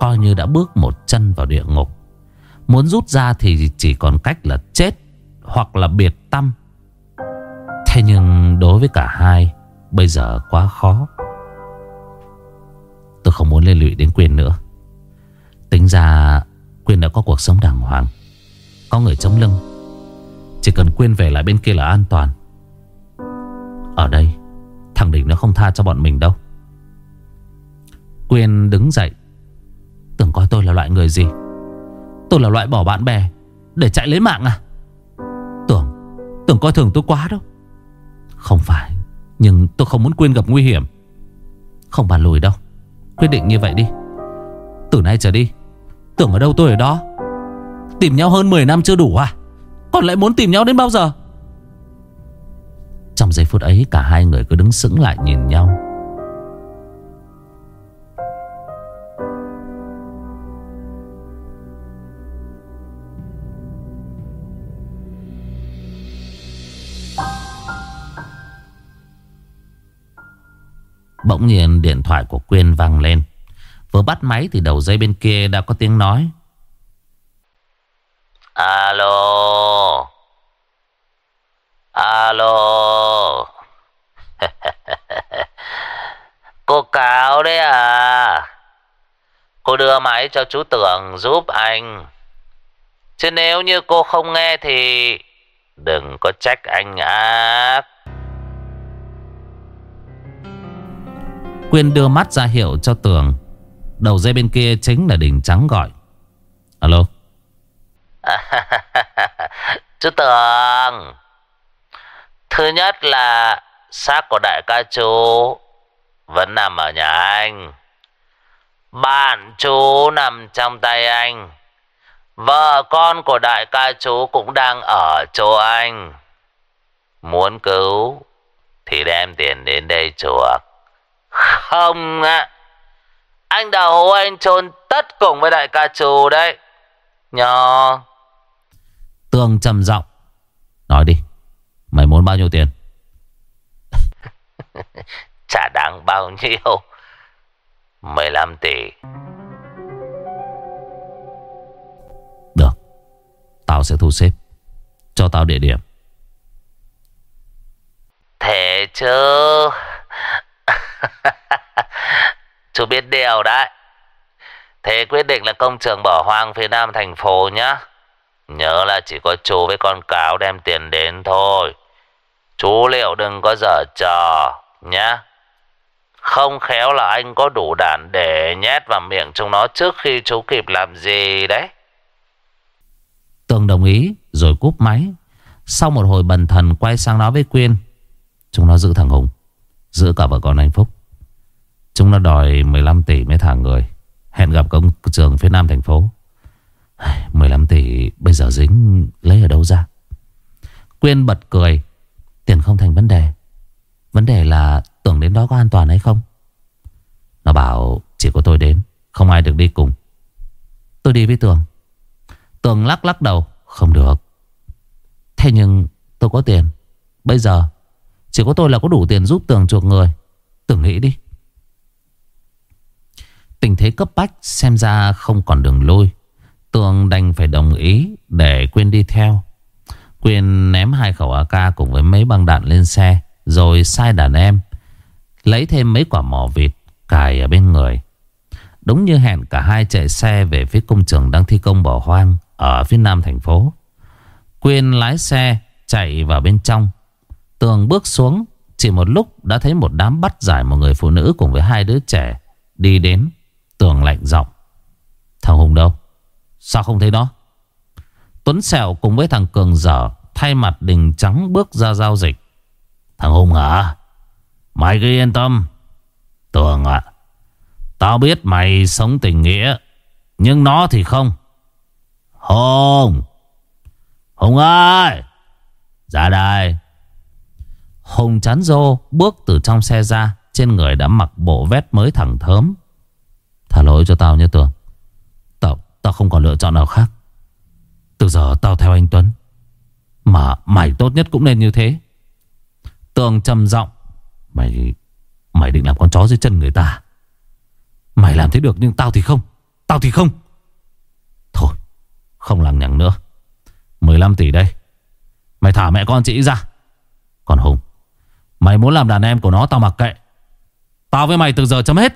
Coi như đã bước một chân vào địa ngục. Muốn rút ra thì chỉ còn cách là chết Hoặc là biệt tâm. Thế nhưng đối với cả hai, Bây giờ quá khó. Tôi không muốn liên lụy đến Quyên nữa. Tính ra Quyên đã có cuộc sống đàng hoàng, Có người chống lưng. Chỉ cần Quyên về lại bên kia là an toàn. Ở đây, Thằng Đình nó không tha cho bọn mình đâu. Quyên đứng dậy. Tưởng coi tôi là loại người gì? Tôi là loại bỏ bạn bè Để chạy lấy mạng à? Tưởng Tưởng coi thường tôi quá đâu. Không phải, Nhưng tôi không muốn Quyên gặp nguy hiểm. Không bàn lùi đâu. Quyết định như vậy đi. Từ nay trở đi, Tưởng ở đâu tôi ở đó. Tìm nhau hơn 10 năm chưa đủ à? Còn lại muốn tìm nhau đến bao giờ? Trong giây phút ấy, Cả hai người cứ đứng sững lại nhìn nhau. Bỗng nhiên điện thoại của Quyên vang lên. Vừa bắt máy thì đầu dây bên kia đã có tiếng nói. Alo. Alo. Cô cáo đấy à. Cô đưa máy cho chú Tưởng giúp anh. Chứ nếu như cô không nghe thì Đừng có trách anh ác. Quyên đưa mắt ra hiệu cho Tường. Đầu dây bên kia chính là đỉnh trắng gọi. Alo? Chú Tường. Thứ nhất là xác của đại ca chú Vẫn nằm ở nhà anh. Bạn chú nằm trong tay anh. Vợ con của đại ca chú cũng đang ở chỗ anh. Muốn cứu Thì đem tiền đến đây chuộc. Không ạ. Anh đào hố anh chôn tất cùng với đại ca chú đấy. Nhờ. Tường trầm giọng. Nói đi Mày muốn bao nhiêu tiền? Chả đáng bao nhiêu. 15 tỷ. Được. Tao sẽ thu xếp. Cho tao địa điểm. Thế chứ Chú biết điều đấy. Thế quyết định là công trường bỏ hoang phía nam thành phố nhá. Nhớ là chỉ có chú với con cáo đem tiền đến thôi. Chú liệu đừng có dở trò nhá. Không khéo là anh có đủ đạn để nhét vào miệng chúng nó trước khi chú kịp làm gì đấy. Tường đồng ý, rồi cúp máy. Sau một hồi bần thần quay sang nói với Quyên, Chúng nó giữ thằng Hùng. Giữ cả vợ con anh Phúc. Chúng nó đòi 15 tỷ mới thả người. Hẹn gặp công trường phía nam thành phố. 15 tỷ bây giờ dính lấy ở đâu ra? Quyên bật cười. Tiền không thành vấn đề. Vấn đề là tưởng đến đó có an toàn hay không? Nó bảo, chỉ có tôi đến, Không ai được đi cùng. Tôi đi với Tường. Tường lắc lắc đầu, Không được. Thế nhưng tôi có tiền. Bây giờ chỉ có tôi là có đủ tiền giúp Tường chuộc người tưởng nghĩ đi Tình thế cấp bách xem ra không còn đường lui Tường đành phải đồng ý để Quyên đi theo. Quyên ném hai khẩu AK cùng với mấy băng đạn lên xe. Rồi sai đàn em. Lấy thêm mấy quả mỏ vịt cài ở bên người. Đúng như hẹn cả hai chạy xe về phía công trường đang thi công bỏ hoang ở phía nam thành phố. Quyên lái xe chạy vào bên trong. Tường bước xuống. Chỉ một lúc đã thấy một đám bắt giải một người phụ nữ cùng với hai đứa trẻ đi đến. Tường lạnh giọng. Thằng Hùng đâu? Sao không thấy nó Tuấn Sẹo cùng với thằng Cường dở Thay mặt đình trắng bước ra giao dịch Thằng Hùng hả Mày cứ yên tâm Tường ạ, Tao biết mày sống tình nghĩa, Nhưng nó thì không Hùng Hùng ơi, Ra đây Hùng chán rô bước từ trong xe ra, Trên người đã mặc bộ vest mới thẳng thớm. Thả lỗi cho tao nhé Tường. Tao không còn lựa chọn nào khác. Từ giờ tao theo anh Tuấn. Mà mày tốt nhất cũng nên như thế. Tường trầm giọng. Mày Mày định làm con chó dưới chân người ta à? Mày làm thế được nhưng tao thì không. Tao thì không. Thôi, không lằng nhằng nữa. 15 tỷ đây. Mày thả mẹ con chị ra. Còn Hùng Mày muốn làm đàn em của nó tao mặc kệ. Tao với mày từ giờ chấm hết.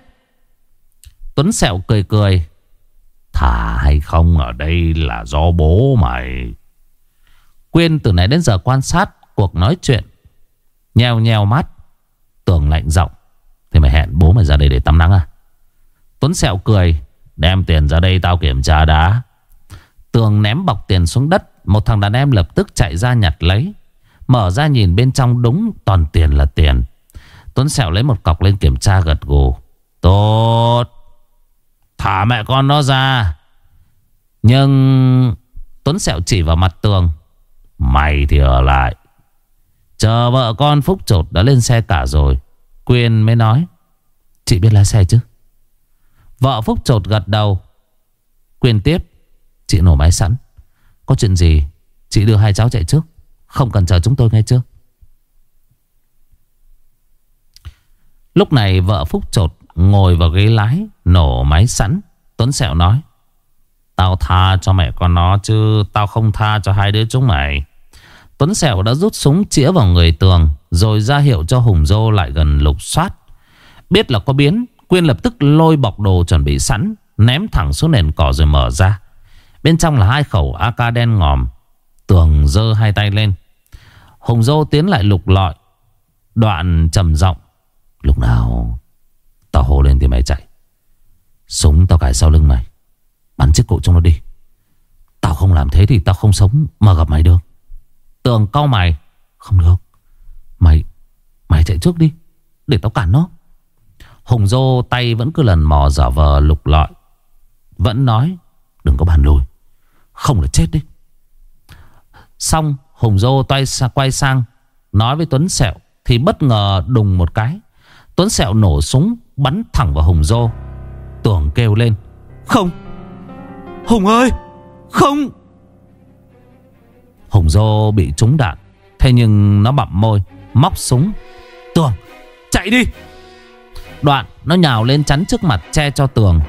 Tuấn Sẹo cười cười. Thả hay không, ở đây là do bố mày. Quyên từ nãy đến giờ quan sát cuộc nói chuyện. Nheo nheo mắt, Tường lạnh giọng. Thì mày hẹn bố mày ra đây để tắm nắng à? Tuấn Sẹo cười. Đem tiền ra đây tao kiểm tra đã. Tường ném bọc tiền xuống đất. Một thằng đàn em lập tức chạy ra nhặt lấy. Mở ra nhìn bên trong đúng toàn tiền là tiền. Tuấn Sẹo lấy một cọc lên kiểm tra gật gù. Tốt. Thả mẹ con nó ra. Nhưng Tuấn Sẹo chỉ vào mặt tường. Mày thì ở lại. Chờ vợ con Phúc trột đã lên xe cả rồi. Quyên mới nói. Chị biết lái xe chứ? Vợ Phúc trột gật đầu. Quyên tiếp. Chị nổ máy sẵn. Có chuyện gì? Chị đưa hai cháu chạy trước. Không cần chờ chúng tôi ngay chưa. Lúc này vợ Phúc trột Ngồi vào ghế lái, Nổ máy sẵn. Tuấn Sẹo nói, Tao tha cho mẹ con nó chứ, Tao không tha cho hai đứa chúng mày. Tuấn Sẹo đã rút súng chĩa vào người tường, Rồi ra hiệu cho Hùng Dô lại gần lục soát. Biết là có biến, Quyên lập tức lôi bọc đồ chuẩn bị sẵn, Ném thẳng xuống nền cỏ rồi mở ra. Bên trong là hai khẩu AK đen ngòm. Tường giơ hai tay lên. Hùng Dô tiến lại lục lọi. Đoạn trầm giọng, Lúc nào Tao hô lên thì mày chạy. Súng tao cài sau lưng mày. Bắn chiếc cụ trong nó đi. Tao không làm thế thì tao không sống mà gặp mày được. Tường cau mày, Không được. Mày Mày chạy trước đi, Để tao cản nó. Hùng Dô tay vẫn cứ lần mò giả vờ lục lọi. Vẫn nói, Đừng có bàn lùi. Không là chết đi. Xong Hùng Dô quay sang, Nói với Tuấn Sẹo, Thì bất ngờ đùng một cái. Tuấn Sẹo nổ súng, Bắn thẳng vào Hùng Dô. Tưởng kêu lên, Không! Hùng ơi! Không! Hùng Dô bị trúng đạn, Thế nhưng nó bặm môi, Móc súng. Tường, chạy đi! Đoạn, nó nhào lên chắn trước mặt che cho tường.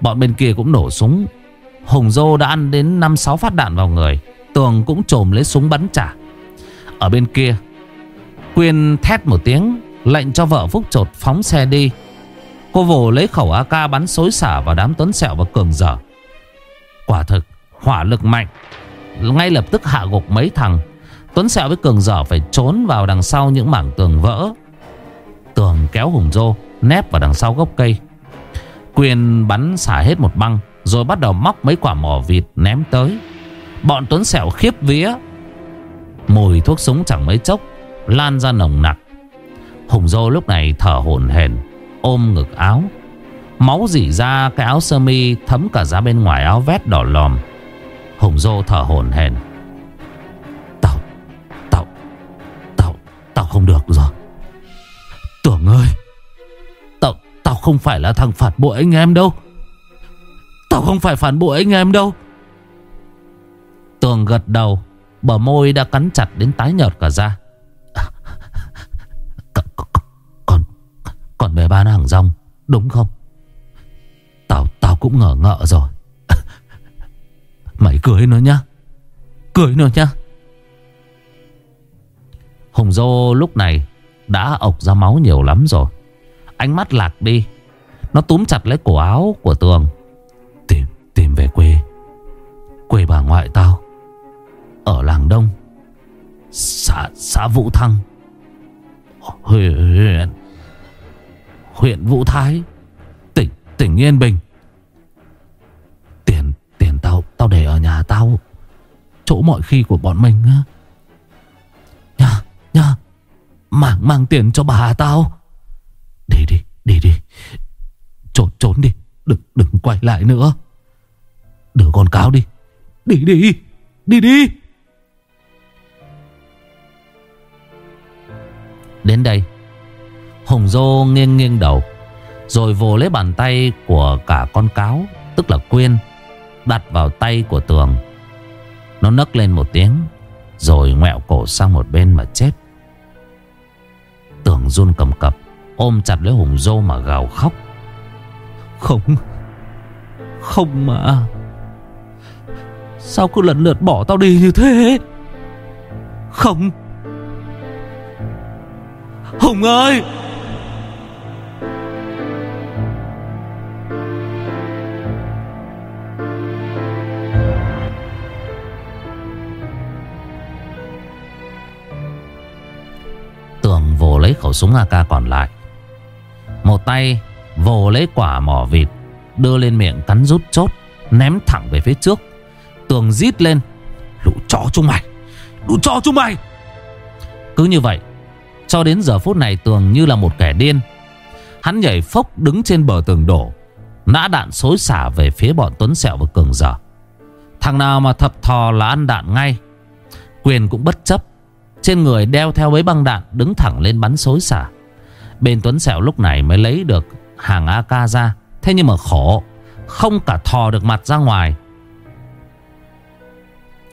Bọn bên kia cũng nổ súng. Hùng Dô đã ăn đến 5-6 phát đạn vào người. Tường cũng trồm lấy súng bắn trả. Ở bên kia, Quyên thét một tiếng, Lệnh cho vợ Phúc trột phóng xe đi. Cô vồ lấy khẩu AK bắn xối xả vào đám tuấn sẹo và cường dở. Quả thực, Hỏa lực mạnh. Ngay lập tức hạ gục mấy thằng. Tuấn sẹo với cường dở phải trốn vào đằng sau những mảng tường vỡ. Tường kéo hùng rô, Nép vào đằng sau gốc cây. Quyền bắn xả hết một băng, Rồi bắt đầu móc mấy quả mỏ vịt ném tới. Bọn Tuấn sẹo khiếp vía. Mùi thuốc súng chẳng mấy chốc, Lan ra nồng nặc. Hùng Dô lúc này thở hổn hển, Ôm ngực áo. Máu dỉ ra cái áo sơ mi, Thấm cả ra bên ngoài áo vét đỏ lòm. Hùng Dô thở hổn hển. Tao Tao Tao Tao không được rồi. Tưởng ơi, Tao Tao không phải là thằng phản bội anh em đâu. Tao không phải phản bội anh em đâu. Tường gật đầu Bờ môi đã cắn chặt đến tái nhợt cả da. Còn Còn về bán hàng rong Đúng không? Tao tao cũng ngờ ngợ rồi. Mày cưới nó nhá Cưới nó nhá. Hùng Dô lúc này Đã ộc ra máu nhiều lắm rồi. Ánh mắt lạc đi Nó túm chặt lấy cổ áo của Tường. Tìm, tìm về quê Quê bà ngoại tao. Ở làng Đông. Xã, xã Vũ Thăng. Ờ, Huyện Huyện Vũ Thái. Tỉnh, tỉnh Yên Bình. Tiền, tiền tao Tao để ở nhà tao. Chỗ mọi khi của bọn mình á. Nha, nha. Mang, mang tiền cho bà tao. Đi đi, đi đi. Trốn, trốn đi. Đừng, đừng quay lại nữa. Đưa con cáo đi. Đi đi, đi đi. Đến đây. Hùng Dô nghiêng nghiêng đầu, Rồi vồ lấy bàn tay của cả con cáo, Tức là Quyên, Đặt vào tay của Tường. Nó nấc lên một tiếng, Rồi ngoẹo cổ sang một bên mà chết. Tường run cầm cập, Ôm chặt lấy Hùng Dô mà gào khóc. Không Không mà. Sao cứ lần lượt bỏ tao đi như thế? Không. Hùng ơi! Tường vồ lấy khẩu súng AK còn lại. Một tay vồ lấy quả mỏ vịt, Đưa lên miệng cắn rút chốt, Ném thẳng về phía trước. Tường rít lên, Lũ chó chúng mày! Lũ chó chúng mày! Cứ như vậy cho đến giờ phút này Tường như là một kẻ điên. Hắn nhảy phốc đứng trên bờ tường đổ, Nã đạn xối xả về phía bọn Tuấn Sẹo và Cường Giờ. Thằng nào mà thập thò là ăn đạn ngay. Quyền cũng bất chấp, Trên người đeo theo mấy băng đạn Đứng thẳng lên bắn xối xả. Bên Tuấn Sẹo lúc này mới lấy được Hàng AK ra, Thế nhưng mà khổ, Không cả thò được mặt ra ngoài.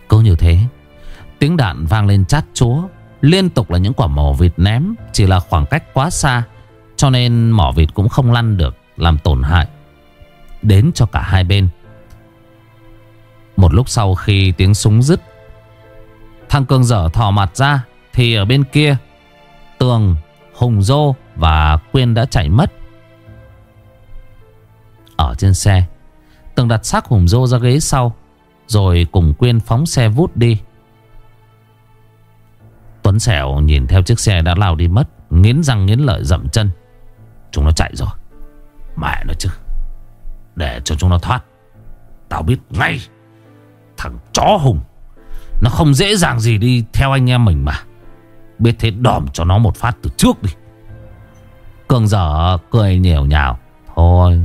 Cứ như thế, Tiếng đạn vang lên chát chúa Liên tục là những quả mỏ vịt ném Chỉ là khoảng cách quá xa Cho nên mỏ vịt cũng không lăn được Làm tổn hại Đến cho cả hai bên. Một lúc sau khi tiếng súng dứt Thằng Cường dở thò mặt ra Thì ở bên kia Tường, Hùng Dô và Quyên đã chạy mất. Ở trên xe Tường đặt xác Hùng Dô ra ghế sau Rồi cùng Quyên phóng xe vút đi. Tuấn Sẻo nhìn theo chiếc xe đã lao đi mất, Nghiến răng nghiến lợi dậm chân. Chúng nó chạy rồi. Mẹ nó chứ. Để cho chúng nó thoát. Tao biết ngay. Thằng chó hùng. Nó không dễ dàng gì đi theo anh em mình mà. Biết thế đòm cho nó một phát từ trước đi. Cường dở cười nhiều nhào. Thôi,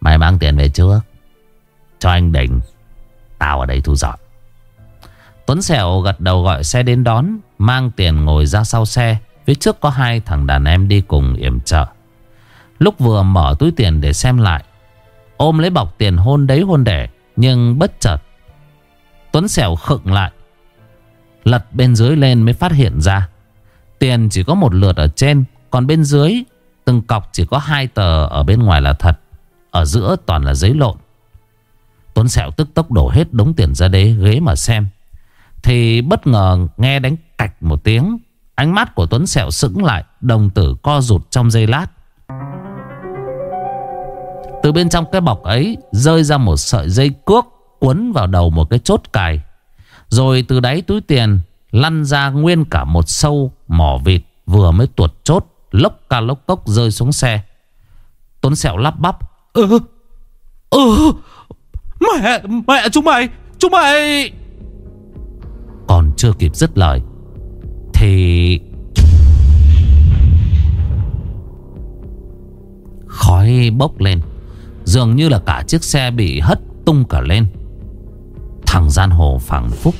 Mày mang tiền về trước. Cho anh đỉnh. Tao ở đây thu dọn. Tuấn Sẹo gật đầu gọi xe đến đón, Mang tiền ngồi ra sau xe. Phía trước có hai thằng đàn em đi cùng yểm trợ. Lúc vừa mở túi tiền để xem lại, Ôm lấy bọc tiền hôn đấy hôn đẻ, Nhưng bất chợt, Tuấn Sẹo khựng lại, Lật bên dưới lên mới phát hiện ra. Tiền chỉ có một lượt ở trên, Còn bên dưới, Từng cọc chỉ có hai tờ ở bên ngoài là thật, Ở giữa toàn là giấy lộn. Tuấn Sẹo tức tốc đổ hết đống tiền ra đế ghế mà xem. Thì bất ngờ nghe đánh cạch một tiếng, Ánh mắt của Tuấn Sẹo sững lại, Đồng tử co rụt trong giây lát. Từ bên trong cái bọc ấy Rơi ra một sợi dây cước Quấn vào đầu một cái chốt cài. Rồi từ đáy túi tiền Lăn ra nguyên cả một sâu mỏ vịt Vừa mới tuột chốt, Lốc ca lốc cốc rơi xuống xe. Tuấn Sẹo lắp bắp Ừ Ừ Mẹ Mẹ chúng mày Chúng mày! Còn chưa kịp dứt lời, Thì Khói bốc lên. Dường như là cả chiếc xe bị hất tung cả lên. Thằng gian hồ phẳng phúc,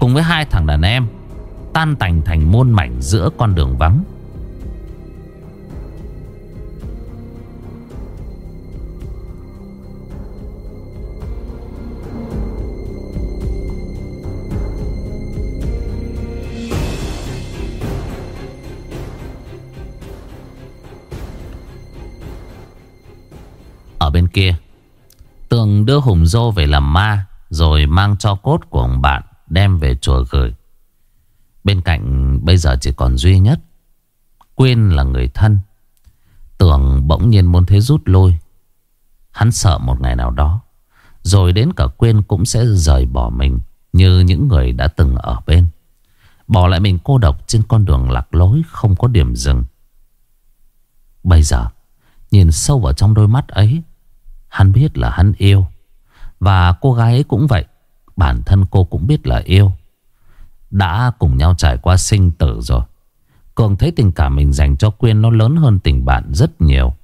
Cùng với hai thằng đàn em, Tan tành thành môn mảnh giữa con đường vắng. Kia. Tường đưa Hùng Dô về làm ma, Rồi mang cho cốt của ông bạn, Đem về chùa gửi. Bên cạnh bây giờ chỉ còn duy nhất, Quyên là người thân. Tường bỗng nhiên muốn thế rút lui. Hắn sợ một ngày nào đó, Rồi đến cả Quyên cũng sẽ rời bỏ mình, Như những người đã từng ở bên. Bỏ lại mình cô độc trên con đường lạc lối, Không có điểm dừng. Bây giờ, Nhìn sâu vào trong đôi mắt ấy Hắn biết là hắn yêu. Và cô gái ấy cũng vậy. Bản thân cô cũng biết là yêu. Đã cùng nhau trải qua sinh tử rồi. Cường thấy tình cảm mình dành cho Quyên Nó lớn hơn tình bạn rất nhiều.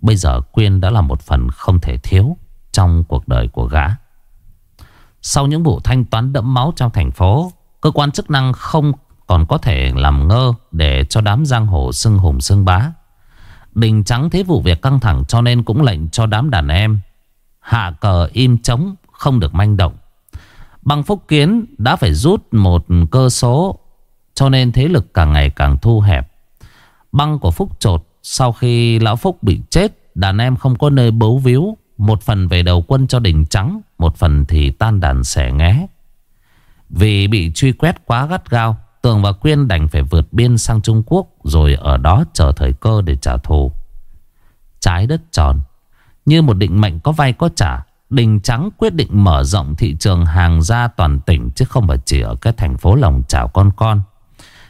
Bây giờ Quyên đã là một phần không thể thiếu Trong cuộc đời của gã. Sau những vụ thanh toán đẫm máu trong thành phố, Cơ quan chức năng không còn có thể làm ngơ Để cho đám giang hồ sưng hùng sưng bá. Đình Trắng thấy vụ việc căng thẳng cho nên cũng lệnh cho đám đàn em. Hạ cờ im trống, không được manh động. Bằng Phúc Kiến đã phải rút một cơ số, Cho nên thế lực càng ngày càng thu hẹp. Băng của Phúc trột, Sau khi Lão Phúc bị chết, Đàn em không có nơi bấu víu. Một phần về đầu quân cho Đình Trắng, Một phần thì tan đàn xẻ nghé. Vì bị truy quét quá gắt gao Tường và Quyên đành phải vượt biên sang Trung Quốc Rồi ở đó chờ thời cơ để trả thù. Trái đất tròn, Như một định mệnh có vay có trả, Đình Trắng quyết định mở rộng thị trường hàng ra toàn tỉnh Chứ không phải chỉ ở cái thành phố lòng chảo con con.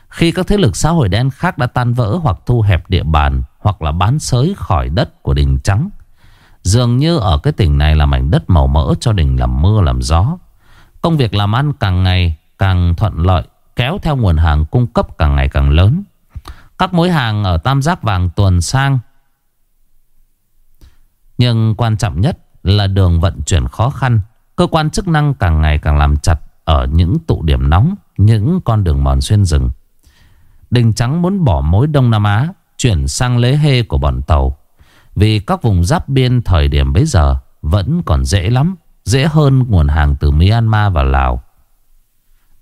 Khi các thế lực xã hội đen khác đã tan vỡ hoặc thu hẹp địa bàn Hoặc là bán sới khỏi đất của Đình Trắng, Dường như ở cái tỉnh này là mảnh đất màu mỡ cho Đình làm mưa làm gió. Công việc làm ăn càng ngày càng thuận lợi Kéo theo nguồn hàng cung cấp càng ngày càng lớn. Các mối hàng ở Tam Giác Vàng tuần sang. Nhưng quan trọng nhất là đường vận chuyển khó khăn. Cơ quan chức năng càng ngày càng làm chặt Ở những tụ điểm nóng, Những con đường mòn xuyên rừng. Đình Trắng muốn bỏ mối Đông Nam Á, Chuyển sang lễ hê của bọn tàu. Vì các vùng giáp biên thời điểm bấy giờ Vẫn còn dễ lắm, Dễ hơn nguồn hàng từ Myanmar và Lào.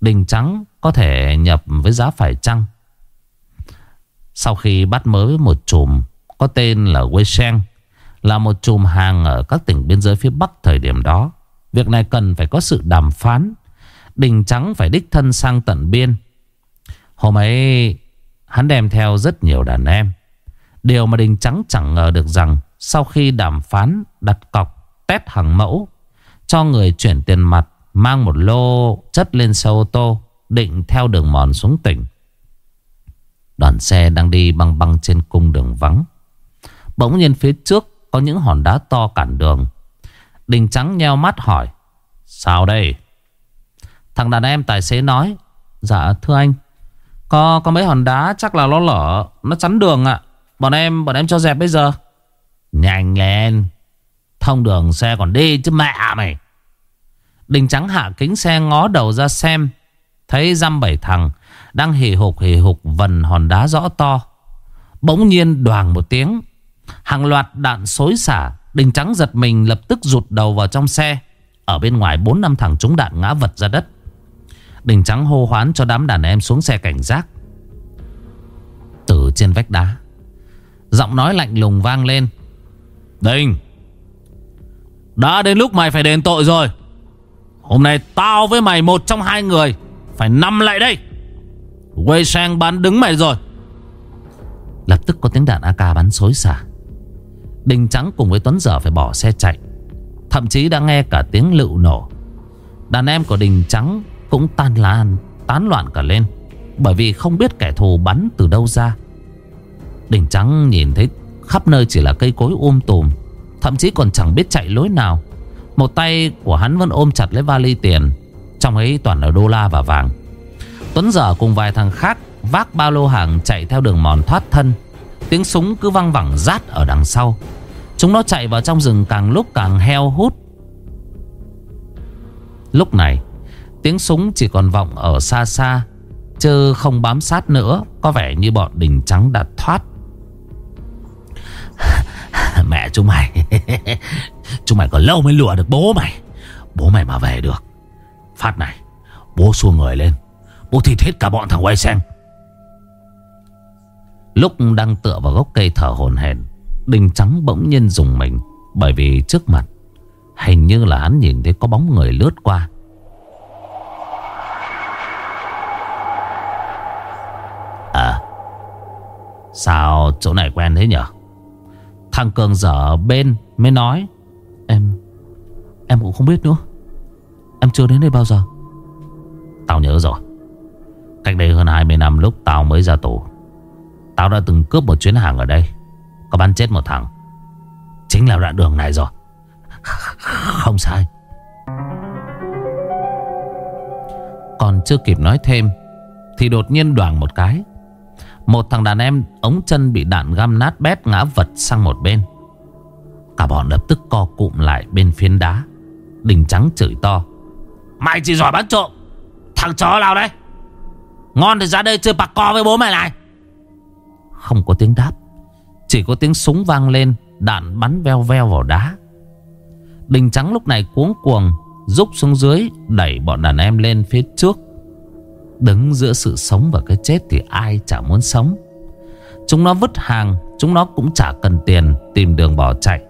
Đình Trắng có thể nhập với giá phải chăng? Sau khi bắt mới một chùm, Có tên là Wei Sheng Là một chùm hàng ở các tỉnh biên giới phía Bắc thời điểm đó. Việc này cần phải có sự đàm phán. Đình Trắng phải đích thân sang tận biên. Hôm ấy, Hắn đem theo rất nhiều đàn em. Điều mà Đình Trắng chẳng ngờ được rằng, Sau khi đàm phán đặt cọc Test hàng mẫu, Cho người chuyển tiền mặt, Mang một lô chất lên xe ô tô Định theo đường mòn xuống tỉnh. Đoàn xe đang đi băng băng trên cung đường vắng. Bỗng nhiên phía trước Có những hòn đá to cản đường. Đình trắng nheo mắt hỏi, Sao đây? Thằng đàn em tài xế nói Dạ thưa anh, Có có mấy hòn đá chắc là nó lở, Nó chắn đường ạ. Bọn em bọn em cho dẹp bây giờ. Nhanh lên, Thông đường xe còn đi chứ mẹ mày. Đình trắng hạ kính xe ngó đầu ra xem. Thấy dăm bảy thằng Đang hì hục hì hục vần hòn đá rõ to. Bỗng nhiên đoàn một tiếng, Hàng loạt đạn xối xả, Đình trắng giật mình lập tức rụt đầu vào trong xe. Ở bên ngoài bốn năm thằng trúng đạn ngã vật ra đất. Đình trắng hô hoán cho đám đàn em xuống xe cảnh giác. Từ trên vách đá, Giọng nói lạnh lùng vang lên. Đình, Đã đến lúc mày phải đền tội rồi. Hôm nay tao với mày một trong hai người. Phải nằm lại đây. Quay sang bắn đứng mày rồi. Lập tức có tiếng đạn AK bắn xối xả. Đình Trắng cùng với Tuấn Dở phải bỏ xe chạy. Thậm chí đã nghe cả tiếng lựu nổ. Đàn em của Đình Trắng cũng tan lan Tán loạn cả lên, Bởi vì không biết kẻ thù bắn từ đâu ra. Đình Trắng nhìn thấy khắp nơi chỉ là cây cối um tùm, Thậm chí còn chẳng biết chạy lối nào. Một tay của hắn vẫn ôm chặt lấy vali tiền trong ấy toàn là đô la và vàng. Tuấn dở cùng vài thằng khác Vác ba lô hàng chạy theo đường mòn thoát thân. Tiếng súng cứ văng vẳng rát ở đằng sau. Chúng nó chạy vào trong rừng càng lúc càng heo hút. Lúc này, Tiếng súng chỉ còn vọng ở xa xa, Chứ không bám sát nữa, Có vẻ như bọn đình trắng đã thoát. Mẹ chúng mày Chúng mày còn lâu mới lừa được bố mày. Bố mày mà về được. Phát này. Bố xua người lên. Bố thịt hết cả bọn thằng quay sen Lúc đang tựa vào gốc cây thở hồn hển Đình trắng bỗng nhiên dùng mình, Bởi vì trước mặt Hình như là hắn nhìn thấy có bóng người lướt qua. À Sao chỗ này quen thế nhở? Thằng Cường dở bên mới nói, Em Em cũng không biết nữa. Em chưa đến đây bao giờ. Tao nhớ rồi. Cách đây hơn 20 năm lúc tao mới ra tù, Tao đã từng cướp một chuyến hàng ở đây. Có bắn chết một thằng. Chính là đoạn đường này rồi. Không sai. Còn chưa kịp nói thêm, Thì đột nhiên đoàn một cái. Một thằng đàn em ống chân bị đạn găm nát bét ngã vật sang một bên. Cả bọn lập tức co cụm lại bên phiến đá Đình trắng chửi to. Mày chỉ giỏi bắn trộm. Thằng chó nào đấy, Ngon thì ra đây chơi bạc co với bố mày này. Không có tiếng đáp. Chỉ có tiếng súng vang lên Đạn bắn veo veo vào đá. Đình trắng lúc này cuống cuồng Rúc xuống dưới Đẩy bọn đàn em lên phía trước. Đứng giữa sự sống và cái chết Thì ai chả muốn sống. Chúng nó vứt hàng Chúng nó cũng chả cần tiền Tìm đường bỏ chạy.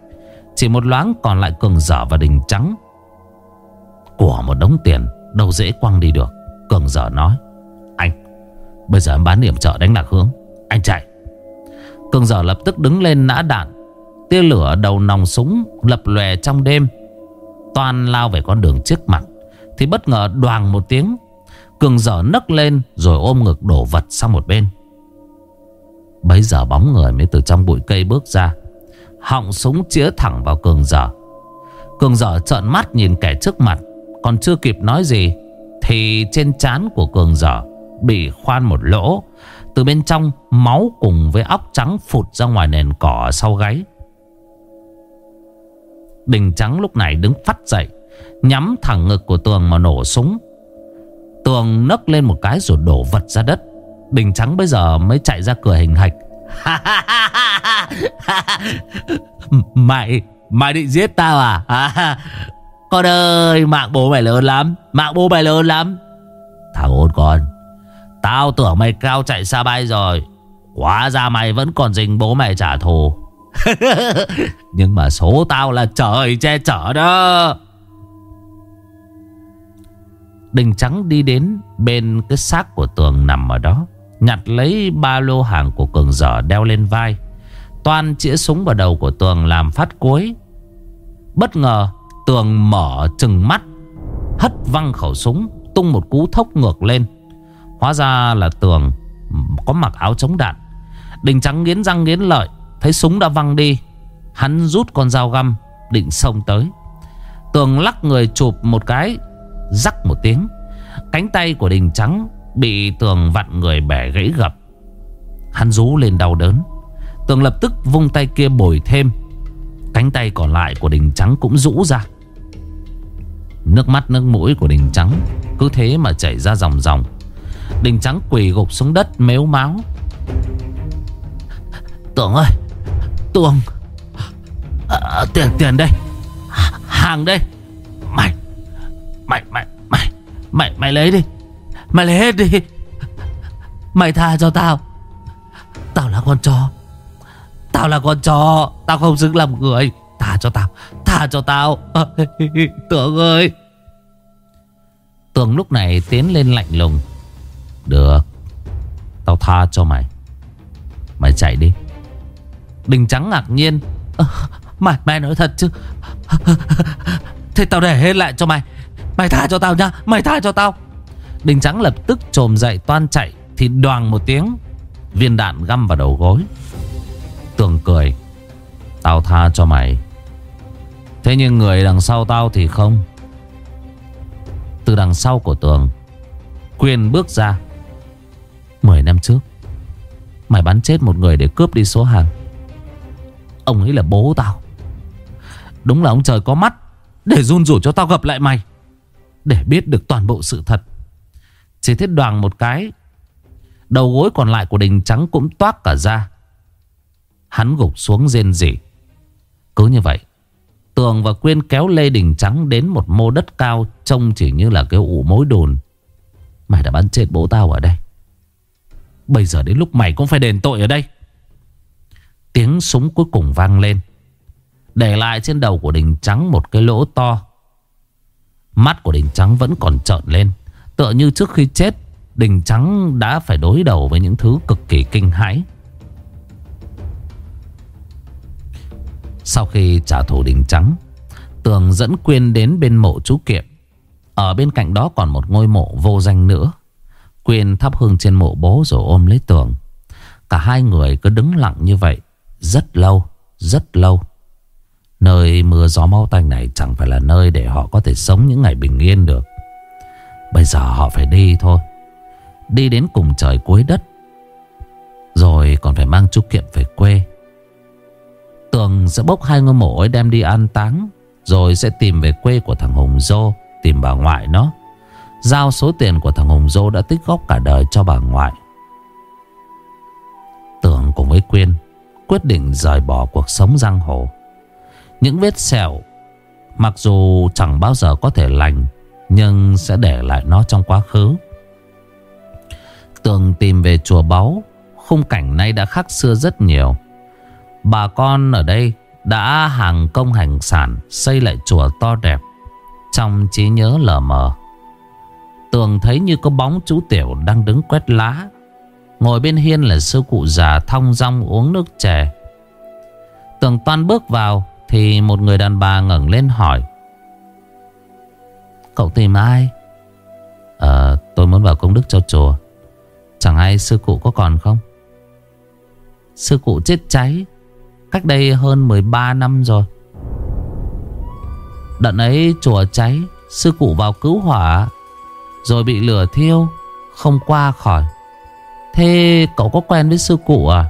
Chỉ một loáng còn lại Cường dở và Đình Trắng. Của một đống tiền Đâu dễ quăng đi được. Cường dở nói, Anh, Bây giờ em bán điểm chợ đánh lạc hướng, Anh chạy. Cường dở lập tức đứng lên nã đạn, Tia lửa đầu nòng súng lập lòe trong đêm Toàn lao về con đường trước mặt. Thì bất ngờ đoàn một tiếng, Cường dở nấc lên Rồi ôm ngực đổ vật sang một bên. Bấy giờ bóng người mới từ trong bụi cây bước ra, Họng súng chĩa thẳng vào cường dở. Cường dở trợn mắt nhìn kẻ trước mặt còn chưa kịp nói gì, Thì trên trán của cường dở Bị khoan một lỗ. Từ bên trong, máu cùng với óc trắng phụt ra ngoài nền cỏ sau gáy. Đình trắng lúc này đứng phát dậy, Nhắm thẳng ngực của tường mà nổ súng. Tường nấc lên một cái rồi đổ vật ra đất. Đình trắng bây giờ mới chạy ra cửa hình hạch. Mày Mày định giết tao à? Con ơi, mạng bố mày lớn lắm. Mạng bố mày lớn lắm. Thằng ôn con, Tao tưởng mày cao chạy xa bay rồi. Quá ra mày vẫn còn dình bố mày trả thù. Nhưng mà số tao là trời che chở đó. Đình trắng đi đến bên cái xác của tường nằm ở đó, Nhặt lấy ba lô hàng của cường dở đeo lên vai, Toan chĩa súng vào đầu của tường làm phát cuối Bất ngờ tường mở trừng mắt, Hất văng khẩu súng, Tung một cú thốc ngược lên. Hóa ra là tường Có mặc áo chống đạn. Đình trắng nghiến răng nghiến lợi, Thấy súng đã văng đi, Hắn rút con dao găm, Định xông tới. Tường lắc người chụp một cái, Rắc một tiếng. Cánh tay của đình trắng Bị tường vặn người bẻ gãy gập. Hắn rú lên đau đớn. Tường lập tức vung tay kia bồi thêm. Cánh tay còn lại của đình trắng cũng rũ ra. Nước mắt nước mũi của đình trắng Cứ thế mà chảy ra dòng dòng. Đình trắng quỳ gục xuống đất mếu máu Tưởng ơi Tường à, à, Tiền tiền đây. Hàng đây. Mày Mày mày mày Mày mày lấy đi. Mày lấy hết đi. Mày tha cho tao. Tao là con chó. Tao là con chó. Tao không xứng làm người. Tha cho tao Tha cho tao. Tưởng ơi. Tường lúc này tiến lên lạnh lùng. Được Tao tha cho mày. Mày chạy đi. Đình trắng ngạc nhiên. À, Mày mày nói thật chứ. Thế tao để hết lại cho mày. Mày tha cho tao nha Mày tha cho tao. Đình trắng lập tức trồm dậy toan chạy Thì đoàn một tiếng Viên đạn găm vào đầu gối. Tường cười. Tao tha cho mày. Thế nhưng người đằng sau tao thì không. Từ đằng sau của tường, Quyên bước ra. Mười năm trước, Mày bắn chết một người để cướp đi số hàng. Ông ấy là bố tao. Đúng là ông trời có mắt Để run rủi cho tao gặp lại mày, Để biết được toàn bộ sự thật. Chỉ thiết đoàn một cái, Đầu gối còn lại của đình trắng cũng toát cả ra. Hắn gục xuống rên rỉ. Cứ như vậy Tường và Quyên kéo Lê Đình Trắng đến một mô đất cao Trông chỉ như là cái ủ mối đồn. Mày đã bắn chết bố tao ở đây. Bây giờ đến lúc mày cũng phải đền tội ở đây. Tiếng súng cuối cùng vang lên. Để lại trên đầu của Đình Trắng một cái lỗ to. Mắt của Đình Trắng vẫn còn trợn lên. Tựa như trước khi chết, Đình Trắng đã phải đối đầu với những thứ cực kỳ kinh hãi. Sau khi trả thù Đình Trắng Tường dẫn Quyên đến bên mộ chú Kiệm. Ở bên cạnh đó còn một ngôi mộ vô danh nữa. Quyên thắp hương trên mộ bố rồi ôm lấy Tường. Cả hai người cứ đứng lặng như vậy Rất lâu, rất lâu. Nơi mưa gió mau tanh này chẳng phải là nơi để họ có thể sống những ngày bình yên được. Bây giờ họ phải đi thôi. Đi đến cùng trời cuối đất. Rồi còn phải mang chú Kiệm về quê. Tường sẽ bốc hai ngôi mộ ấy đem đi an táng, Rồi sẽ tìm về quê của thằng Hùng Dô, Tìm bà ngoại nó. Giao số tiền của thằng Hùng Dô đã tích góp cả đời cho bà ngoại. Tường cùng với Quyên Quyết định rời bỏ cuộc sống giang hồ. Những vết sẹo, Mặc dù chẳng bao giờ có thể lành, Nhưng sẽ để lại nó trong quá khứ. Tường tìm về chùa báu, Khung cảnh nay đã khác xưa rất nhiều. Bà con ở đây đã hàng công hành sản, xây lại chùa to đẹp. Trong trí nhớ lờ mờ. Tường thấy như có bóng chú Tiểu đang đứng quét lá. Ngồi bên hiên là sư cụ già thong dong uống nước chè Tường toan bước vào Thì một người đàn bà ngẩng lên hỏi, Cậu tìm ai? Ờ tôi muốn vào công đức cho chùa Chẳng ai sư cụ có còn không? Sư cụ chết cháy Cách đây hơn 13 năm rồi. Đợt ấy chùa cháy, Sư cụ vào cứu hỏa, Rồi bị lửa thiêu, Không qua khỏi. Thế cậu có quen với sư cụ à?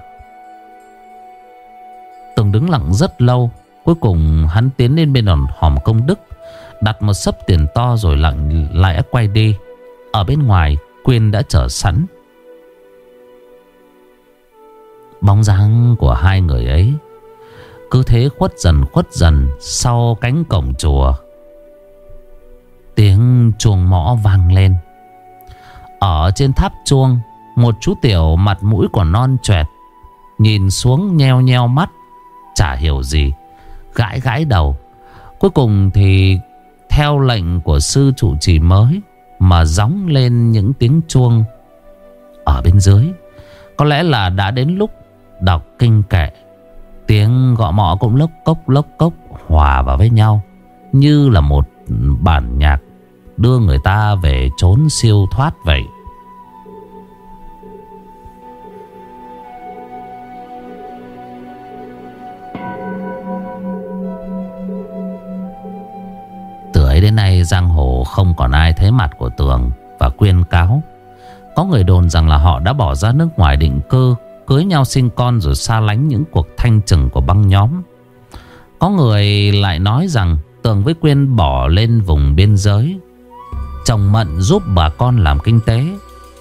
Tường đứng lặng rất lâu, Cuối cùng hắn tiến lên bên hòm công đức, Đặt một sấp tiền to rồi lặng lại quay đi. Ở bên ngoài, Quyên đã chờ sẵn. Bóng dáng của hai người ấy cứ thế khuất dần khuất dần Sau cánh cổng chùa. Tiếng chuông mõ vang lên. Ở trên tháp chuông, Một chú tiểu mặt mũi còn non choẹt, Nhìn xuống nheo nheo mắt, Chả hiểu gì, Gãi gãi đầu. Cuối cùng thì, Theo lệnh của sư chủ trì mới, Mà gióng lên những tiếng chuông Ở bên dưới. Có lẽ là đã đến lúc Đọc kinh kệ. Tiếng gõ mõ cũng lốc cốc lốc cốc Hòa vào với nhau Như là một bản nhạc Đưa người ta về trốn siêu thoát vậy Từ ấy đến nay giang hồ không còn ai thấy mặt của Tường và quyên cáo. Có người đồn rằng là họ đã bỏ ra nước ngoài định cư, cưới nhau sinh con rồi xa lánh những cuộc thanh trừng của băng nhóm. Có người lại nói rằng Tường với Quyên bỏ lên vùng biên giới. Chồng Mận giúp bà con làm kinh tế,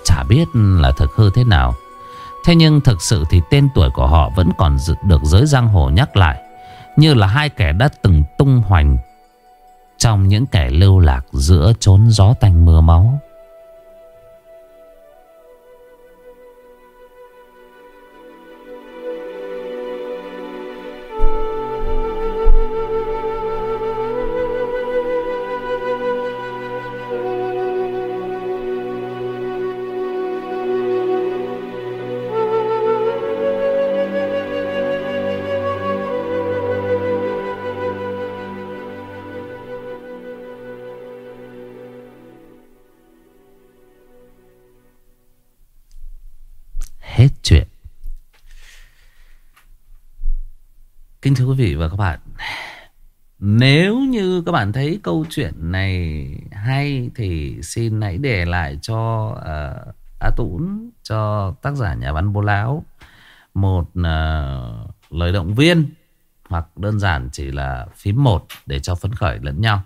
chả biết là thực hư thế nào. Thế nhưng thực sự thì tên tuổi của họ vẫn còn được giới giang hồ nhắc lại. Như là hai kẻ đã từng tung hoành trong những kẻ lưu lạc giữa chốn gió tanh mưa máu Kính thưa quý vị và các bạn, nếu như các bạn thấy câu chuyện này hay thì xin hãy để lại cho uh, A Tũng, cho tác giả nhà văn Bố Láo một uh, lời động viên hoặc đơn giản chỉ là phím một để cho phấn khởi lẫn nhau.